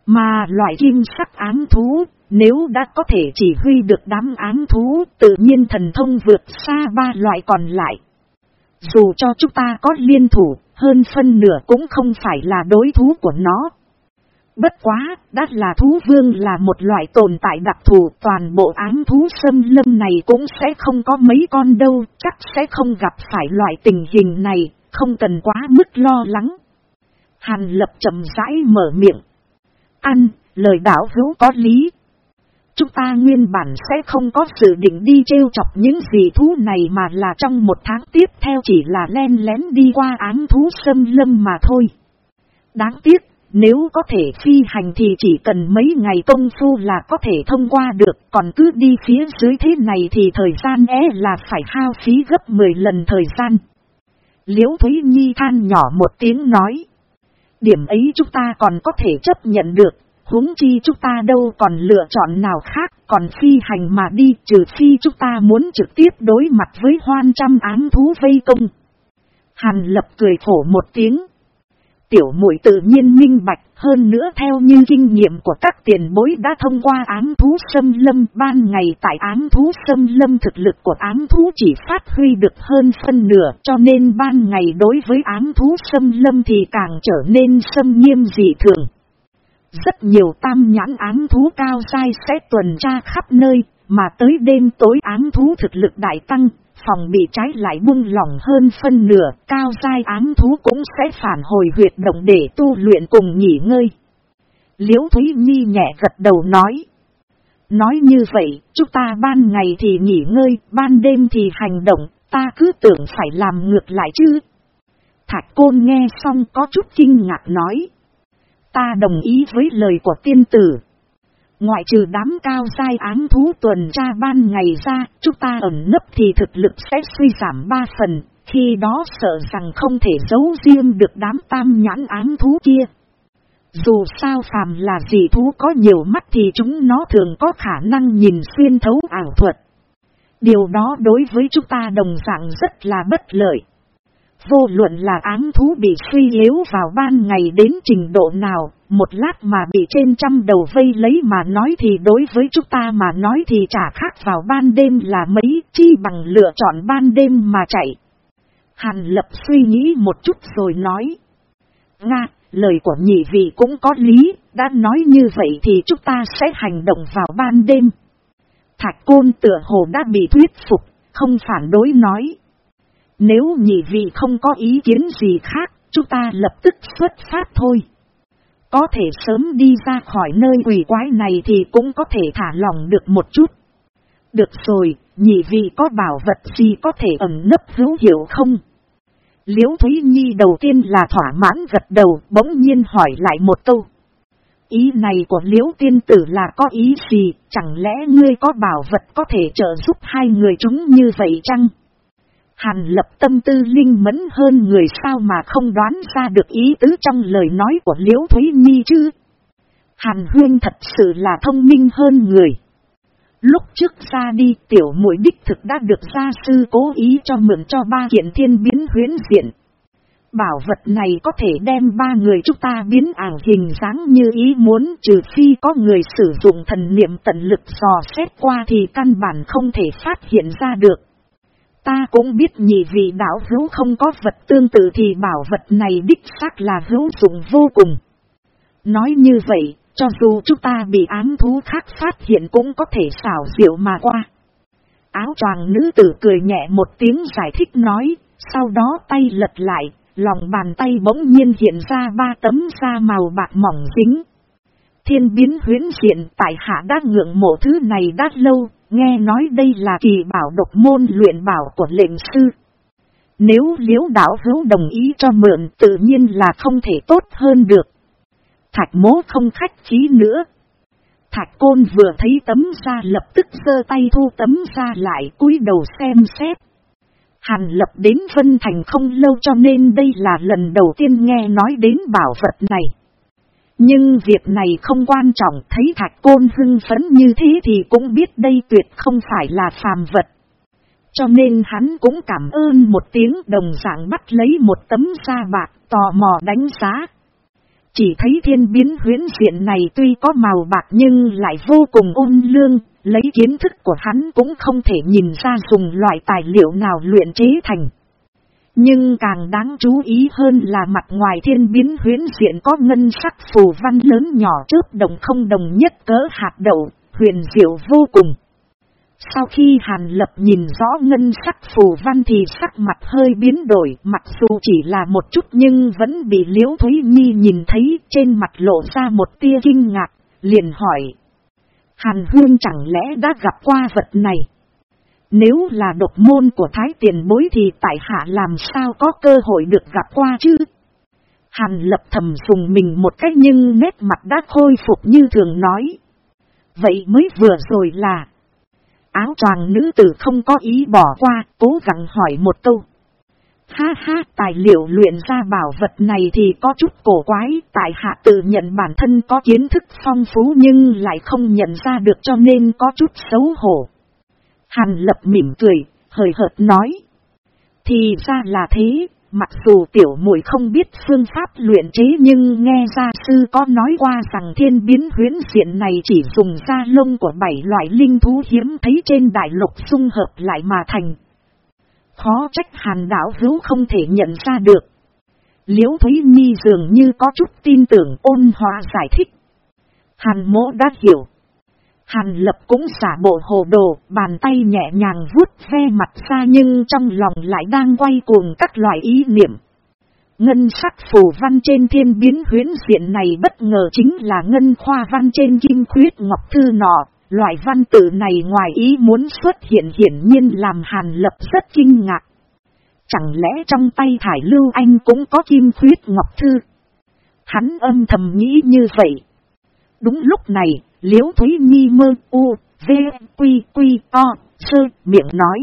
Mà loại kim sắc ám thú, nếu đã có thể chỉ huy được đám ám thú, tự nhiên thần thông vượt xa ba loại còn lại. Dù cho chúng ta có liên thủ, hơn phân nửa cũng không phải là đối thú của nó. Bất quá, đắt là thú vương là một loại tồn tại đặc thù toàn bộ ám thú xâm lâm này cũng sẽ không có mấy con đâu, chắc sẽ không gặp phải loại tình hình này, không cần quá mức lo lắng. Hàn lập chậm rãi mở miệng. Ăn, lời đảo hữu có lý. Chúng ta nguyên bản sẽ không có sự định đi trêu chọc những gì thú này mà là trong một tháng tiếp theo chỉ là len lén đi qua án thú xâm lâm mà thôi. Đáng tiếc, nếu có thể phi hành thì chỉ cần mấy ngày công phu là có thể thông qua được, còn cứ đi phía dưới thế này thì thời gian é là phải hao phí gấp 10 lần thời gian. Liễu Thúy Nhi than nhỏ một tiếng nói. Điểm ấy chúng ta còn có thể chấp nhận được, huống chi chúng ta đâu còn lựa chọn nào khác, còn phi hành mà đi trừ phi chúng ta muốn trực tiếp đối mặt với hoan trăm ám thú vây công. Hàn lập cười khổ một tiếng. Tiểu mũi tự nhiên minh bạch hơn nữa theo như kinh nghiệm của các tiền bối đã thông qua ám thú sâm lâm ban ngày tại ám thú sâm lâm thực lực của ám thú chỉ phát huy được hơn phân nửa cho nên ban ngày đối với ám thú sâm lâm thì càng trở nên sâm nghiêm dị thường. Rất nhiều tam nhãn ám thú cao sai sẽ tuần tra khắp nơi mà tới đêm tối ám thú thực lực đại tăng phòng bị trái lại buông lỏng hơn phân nửa, cao dai ám thú cũng sẽ phản hồi huyệt động để tu luyện cùng nghỉ ngơi. Liễu Thúy Nhi nhẹ gật đầu nói. Nói như vậy, chúng ta ban ngày thì nghỉ ngơi, ban đêm thì hành động, ta cứ tưởng phải làm ngược lại chứ. Thạch Côn nghe xong có chút kinh ngạc nói. Ta đồng ý với lời của tiên tử, Ngoại trừ đám cao sai án thú tuần tra ban ngày ra, chúng ta ẩn nấp thì thực lực sẽ suy giảm ba phần, khi đó sợ rằng không thể giấu riêng được đám tam nhãn án thú kia. Dù sao phàm là gì thú có nhiều mắt thì chúng nó thường có khả năng nhìn xuyên thấu ảo thuật. Điều đó đối với chúng ta đồng dạng rất là bất lợi. Vô luận là ám thú bị suy yếu vào ban ngày đến trình độ nào, một lát mà bị trên trăm đầu vây lấy mà nói thì đối với chúng ta mà nói thì chả khác vào ban đêm là mấy chi bằng lựa chọn ban đêm mà chạy. Hàn lập suy nghĩ một chút rồi nói. Nga, lời của nhị vị cũng có lý, đã nói như vậy thì chúng ta sẽ hành động vào ban đêm. Thạch côn tựa hồ đã bị thuyết phục, không phản đối nói. Nếu nhị vị không có ý kiến gì khác, chúng ta lập tức xuất phát thôi. Có thể sớm đi ra khỏi nơi quỷ quái này thì cũng có thể thả lòng được một chút. Được rồi, nhị vị có bảo vật gì có thể ẩn nấp hữu hiệu không? Liễu Thúy Nhi đầu tiên là thỏa mãn gật đầu bỗng nhiên hỏi lại một câu. Ý này của Liễu Tiên Tử là có ý gì, chẳng lẽ ngươi có bảo vật có thể trợ giúp hai người chúng như vậy chăng? Hàn lập tâm tư linh mẫn hơn người sao mà không đoán ra được ý tứ trong lời nói của Liễu Thúy Nhi chứ. Hàn huyên thật sự là thông minh hơn người. Lúc trước ra đi, tiểu mũi đích thực đã được gia sư cố ý cho mượn cho ba kiện thiên biến huyến diện. Bảo vật này có thể đem ba người chúng ta biến ảo hình dáng như ý muốn, trừ phi có người sử dụng thần niệm tận lực dò xét qua thì căn bản không thể phát hiện ra được. Ta cũng biết nhị vị đạo hữu không có vật tương tự thì bảo vật này đích xác là hữu dụng vô cùng. Nói như vậy, cho dù chúng ta bị ám thú khác phát hiện cũng có thể xảo diệu mà qua. Áo choàng nữ tử cười nhẹ một tiếng giải thích nói, sau đó tay lật lại, lòng bàn tay bỗng nhiên hiện ra ba tấm da màu bạc mỏng dính. Thiên biến huyến diện tại hạ đã ngưỡng mộ thứ này đã lâu, Nghe nói đây là kỳ bảo độc môn luyện bảo của lệnh sư. Nếu liễu đảo hữu đồng ý cho mượn, tự nhiên là không thể tốt hơn được. Thạch mố không khách khí nữa. Thạch côn vừa thấy tấm ra lập tức giơ tay thu tấm ra lại cúi đầu xem xét. Hàn lập đến Vân Thành không lâu cho nên đây là lần đầu tiên nghe nói đến bảo vật này. Nhưng việc này không quan trọng thấy thạch côn hưng phấn như thế thì cũng biết đây tuyệt không phải là phàm vật. Cho nên hắn cũng cảm ơn một tiếng đồng dạng bắt lấy một tấm da bạc tò mò đánh giá. Chỉ thấy thiên biến huyến diện này tuy có màu bạc nhưng lại vô cùng ôn lương, lấy kiến thức của hắn cũng không thể nhìn ra dùng loại tài liệu nào luyện chế thành. Nhưng càng đáng chú ý hơn là mặt ngoài thiên biến huyến diện có ngân sắc phù văn lớn nhỏ trước đồng không đồng nhất cỡ hạt đậu, huyền diệu vô cùng. Sau khi Hàn Lập nhìn rõ ngân sắc phù văn thì sắc mặt hơi biến đổi, mặc dù chỉ là một chút nhưng vẫn bị Liễu Thúy Nhi nhìn thấy trên mặt lộ ra một tia kinh ngạc, liền hỏi. Hàn Hương chẳng lẽ đã gặp qua vật này? Nếu là độc môn của Thái tiền bối thì tại hạ làm sao có cơ hội được gặp qua chứ? Hàn lập thầm dùng mình một cách nhưng nét mặt đã khôi phục như thường nói. Vậy mới vừa rồi là áo choàng nữ tử không có ý bỏ qua, cố gắng hỏi một câu. Ha ha, tài liệu luyện ra bảo vật này thì có chút cổ quái, tại hạ tự nhận bản thân có kiến thức phong phú nhưng lại không nhận ra được cho nên có chút xấu hổ. Hàn lập mỉm cười, hời hợt nói. Thì ra là thế, mặc dù tiểu muội không biết phương pháp luyện chế nhưng nghe gia sư có nói qua rằng thiên biến huyến diện này chỉ dùng da lông của bảy loại linh thú hiếm thấy trên đại lục xung hợp lại mà thành. Khó trách hàn đảo hữu không thể nhận ra được. Liễu Thúy Nhi dường như có chút tin tưởng ôn hòa giải thích. Hàn mỗ đã hiểu. Hàn lập cũng xả bộ hồ đồ, bàn tay nhẹ nhàng vuốt ve mặt ra nhưng trong lòng lại đang quay cuồng các loại ý niệm. Ngân sắc phù văn trên thiên biến huyến diện này bất ngờ chính là ngân khoa văn trên kim khuyết ngọc thư nọ. Loại văn tự này ngoài ý muốn xuất hiện hiển nhiên làm hàn lập rất kinh ngạc. Chẳng lẽ trong tay thải lưu anh cũng có kim khuyết ngọc thư? Hắn âm thầm nghĩ như vậy. Đúng lúc này, Liễu Thúy Nhi mơ u, v, quy, quy, o, sơ, miệng nói.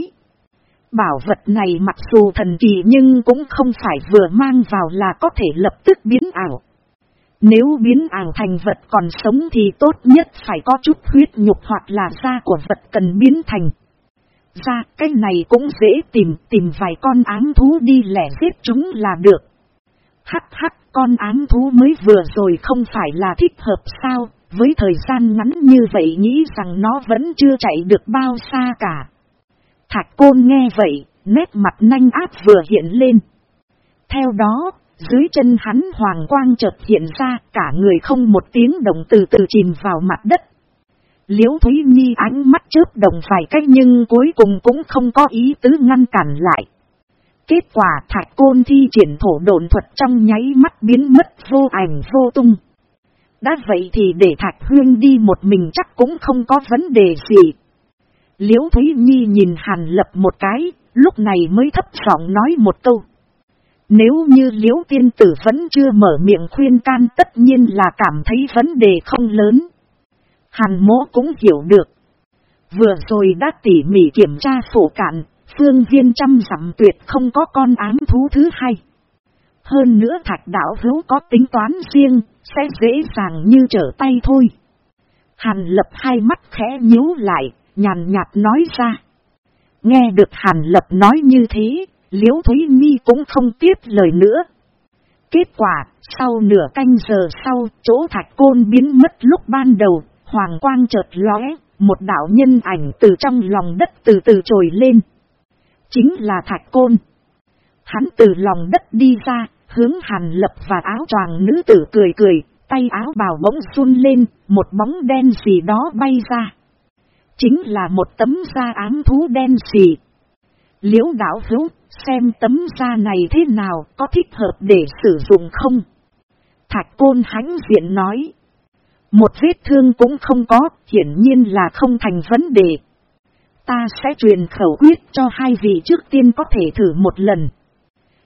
Bảo vật này mặc dù thần kỳ nhưng cũng không phải vừa mang vào là có thể lập tức biến ảo. Nếu biến ảo thành vật còn sống thì tốt nhất phải có chút huyết nhục hoặc là da của vật cần biến thành. Ra cái này cũng dễ tìm, tìm vài con áng thú đi lẻ giết chúng là được. Hắc hắc, con áng thú mới vừa rồi không phải là thích hợp sao, với thời gian ngắn như vậy nghĩ rằng nó vẫn chưa chạy được bao xa cả. Thạch côn nghe vậy, nét mặt nanh áp vừa hiện lên. Theo đó, dưới chân hắn hoàng quang chợt hiện ra, cả người không một tiếng động từ từ chìm vào mặt đất. Liễu Thúy Nhi ánh mắt chớp đồng vài cách nhưng cuối cùng cũng không có ý tứ ngăn cản lại. Kết quả thạch côn thi triển thổ độn thuật trong nháy mắt biến mất vô ảnh vô tung. Đã vậy thì để Thạch Huyên đi một mình chắc cũng không có vấn đề gì. Liễu Thúy Nhi nhìn Hàn Lập một cái, lúc này mới thấp giọng nói một câu. Nếu như Liễu Tiên Tử vẫn chưa mở miệng khuyên can tất nhiên là cảm thấy vấn đề không lớn. Hàn mỗ cũng hiểu được. Vừa rồi đã tỉ mỉ kiểm tra phổ cạn, phương viên trăm dặm tuyệt không có con ám thú thứ hai. Hơn nữa thạch đảo hữu có tính toán riêng, sẽ dễ dàng như trở tay thôi. Hàn lập hai mắt khẽ nhíu lại, nhàn nhạt nói ra. Nghe được Hàn lập nói như thế, Liễu Thúy Nhi cũng không tiếp lời nữa. Kết quả, sau nửa canh giờ sau, chỗ thạch côn biến mất lúc ban đầu, hoàng quang chợt lóe, một đạo nhân ảnh từ trong lòng đất từ từ trồi lên. Chính là thạch côn. Hắn từ lòng đất đi ra, hướng hàn lập và áo choàng nữ tử cười cười, tay áo bào bỗng run lên, một bóng đen gì đó bay ra. Chính là một tấm da ám thú đen xì. Liễu đảo hữu, xem tấm da này thế nào, có thích hợp để sử dụng không? Thạch côn hãnh diện nói. Một vết thương cũng không có, hiển nhiên là không thành vấn đề. Ta sẽ truyền khẩu quyết cho hai vị trước tiên có thể thử một lần.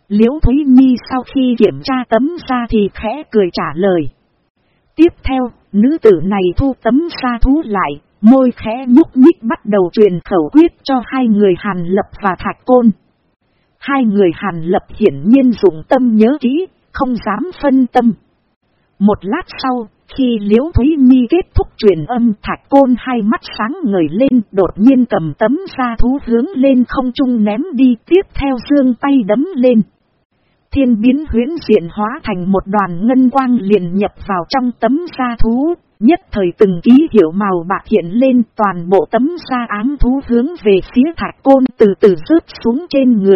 Liễu Thúy Nhi sau khi kiểm tra tấm da thì khẽ cười trả lời. Tiếp theo, nữ tử này thu tấm sa thú lại, môi khẽ nhúc nhích bắt đầu truyền khẩu quyết cho hai người Hàn Lập và Thạch Côn. Hai người Hàn Lập hiển nhiên dùng tâm nhớ kỹ, không dám phân tâm. Một lát sau, khi Liễu Thúy Nhi kết thúc truyền âm Thạch Côn hai mắt sáng ngời lên đột nhiên cầm tấm sa thú hướng lên không trung ném đi tiếp theo dương tay đấm lên thiên biến huyễn diện hóa thành một đoàn ngân quang liền nhập vào trong tấm da thú, nhất thời từng ký hiệu màu bạc hiện lên toàn bộ tấm da ám thú hướng về phía thạch côn từ từ rớt xuống trên người.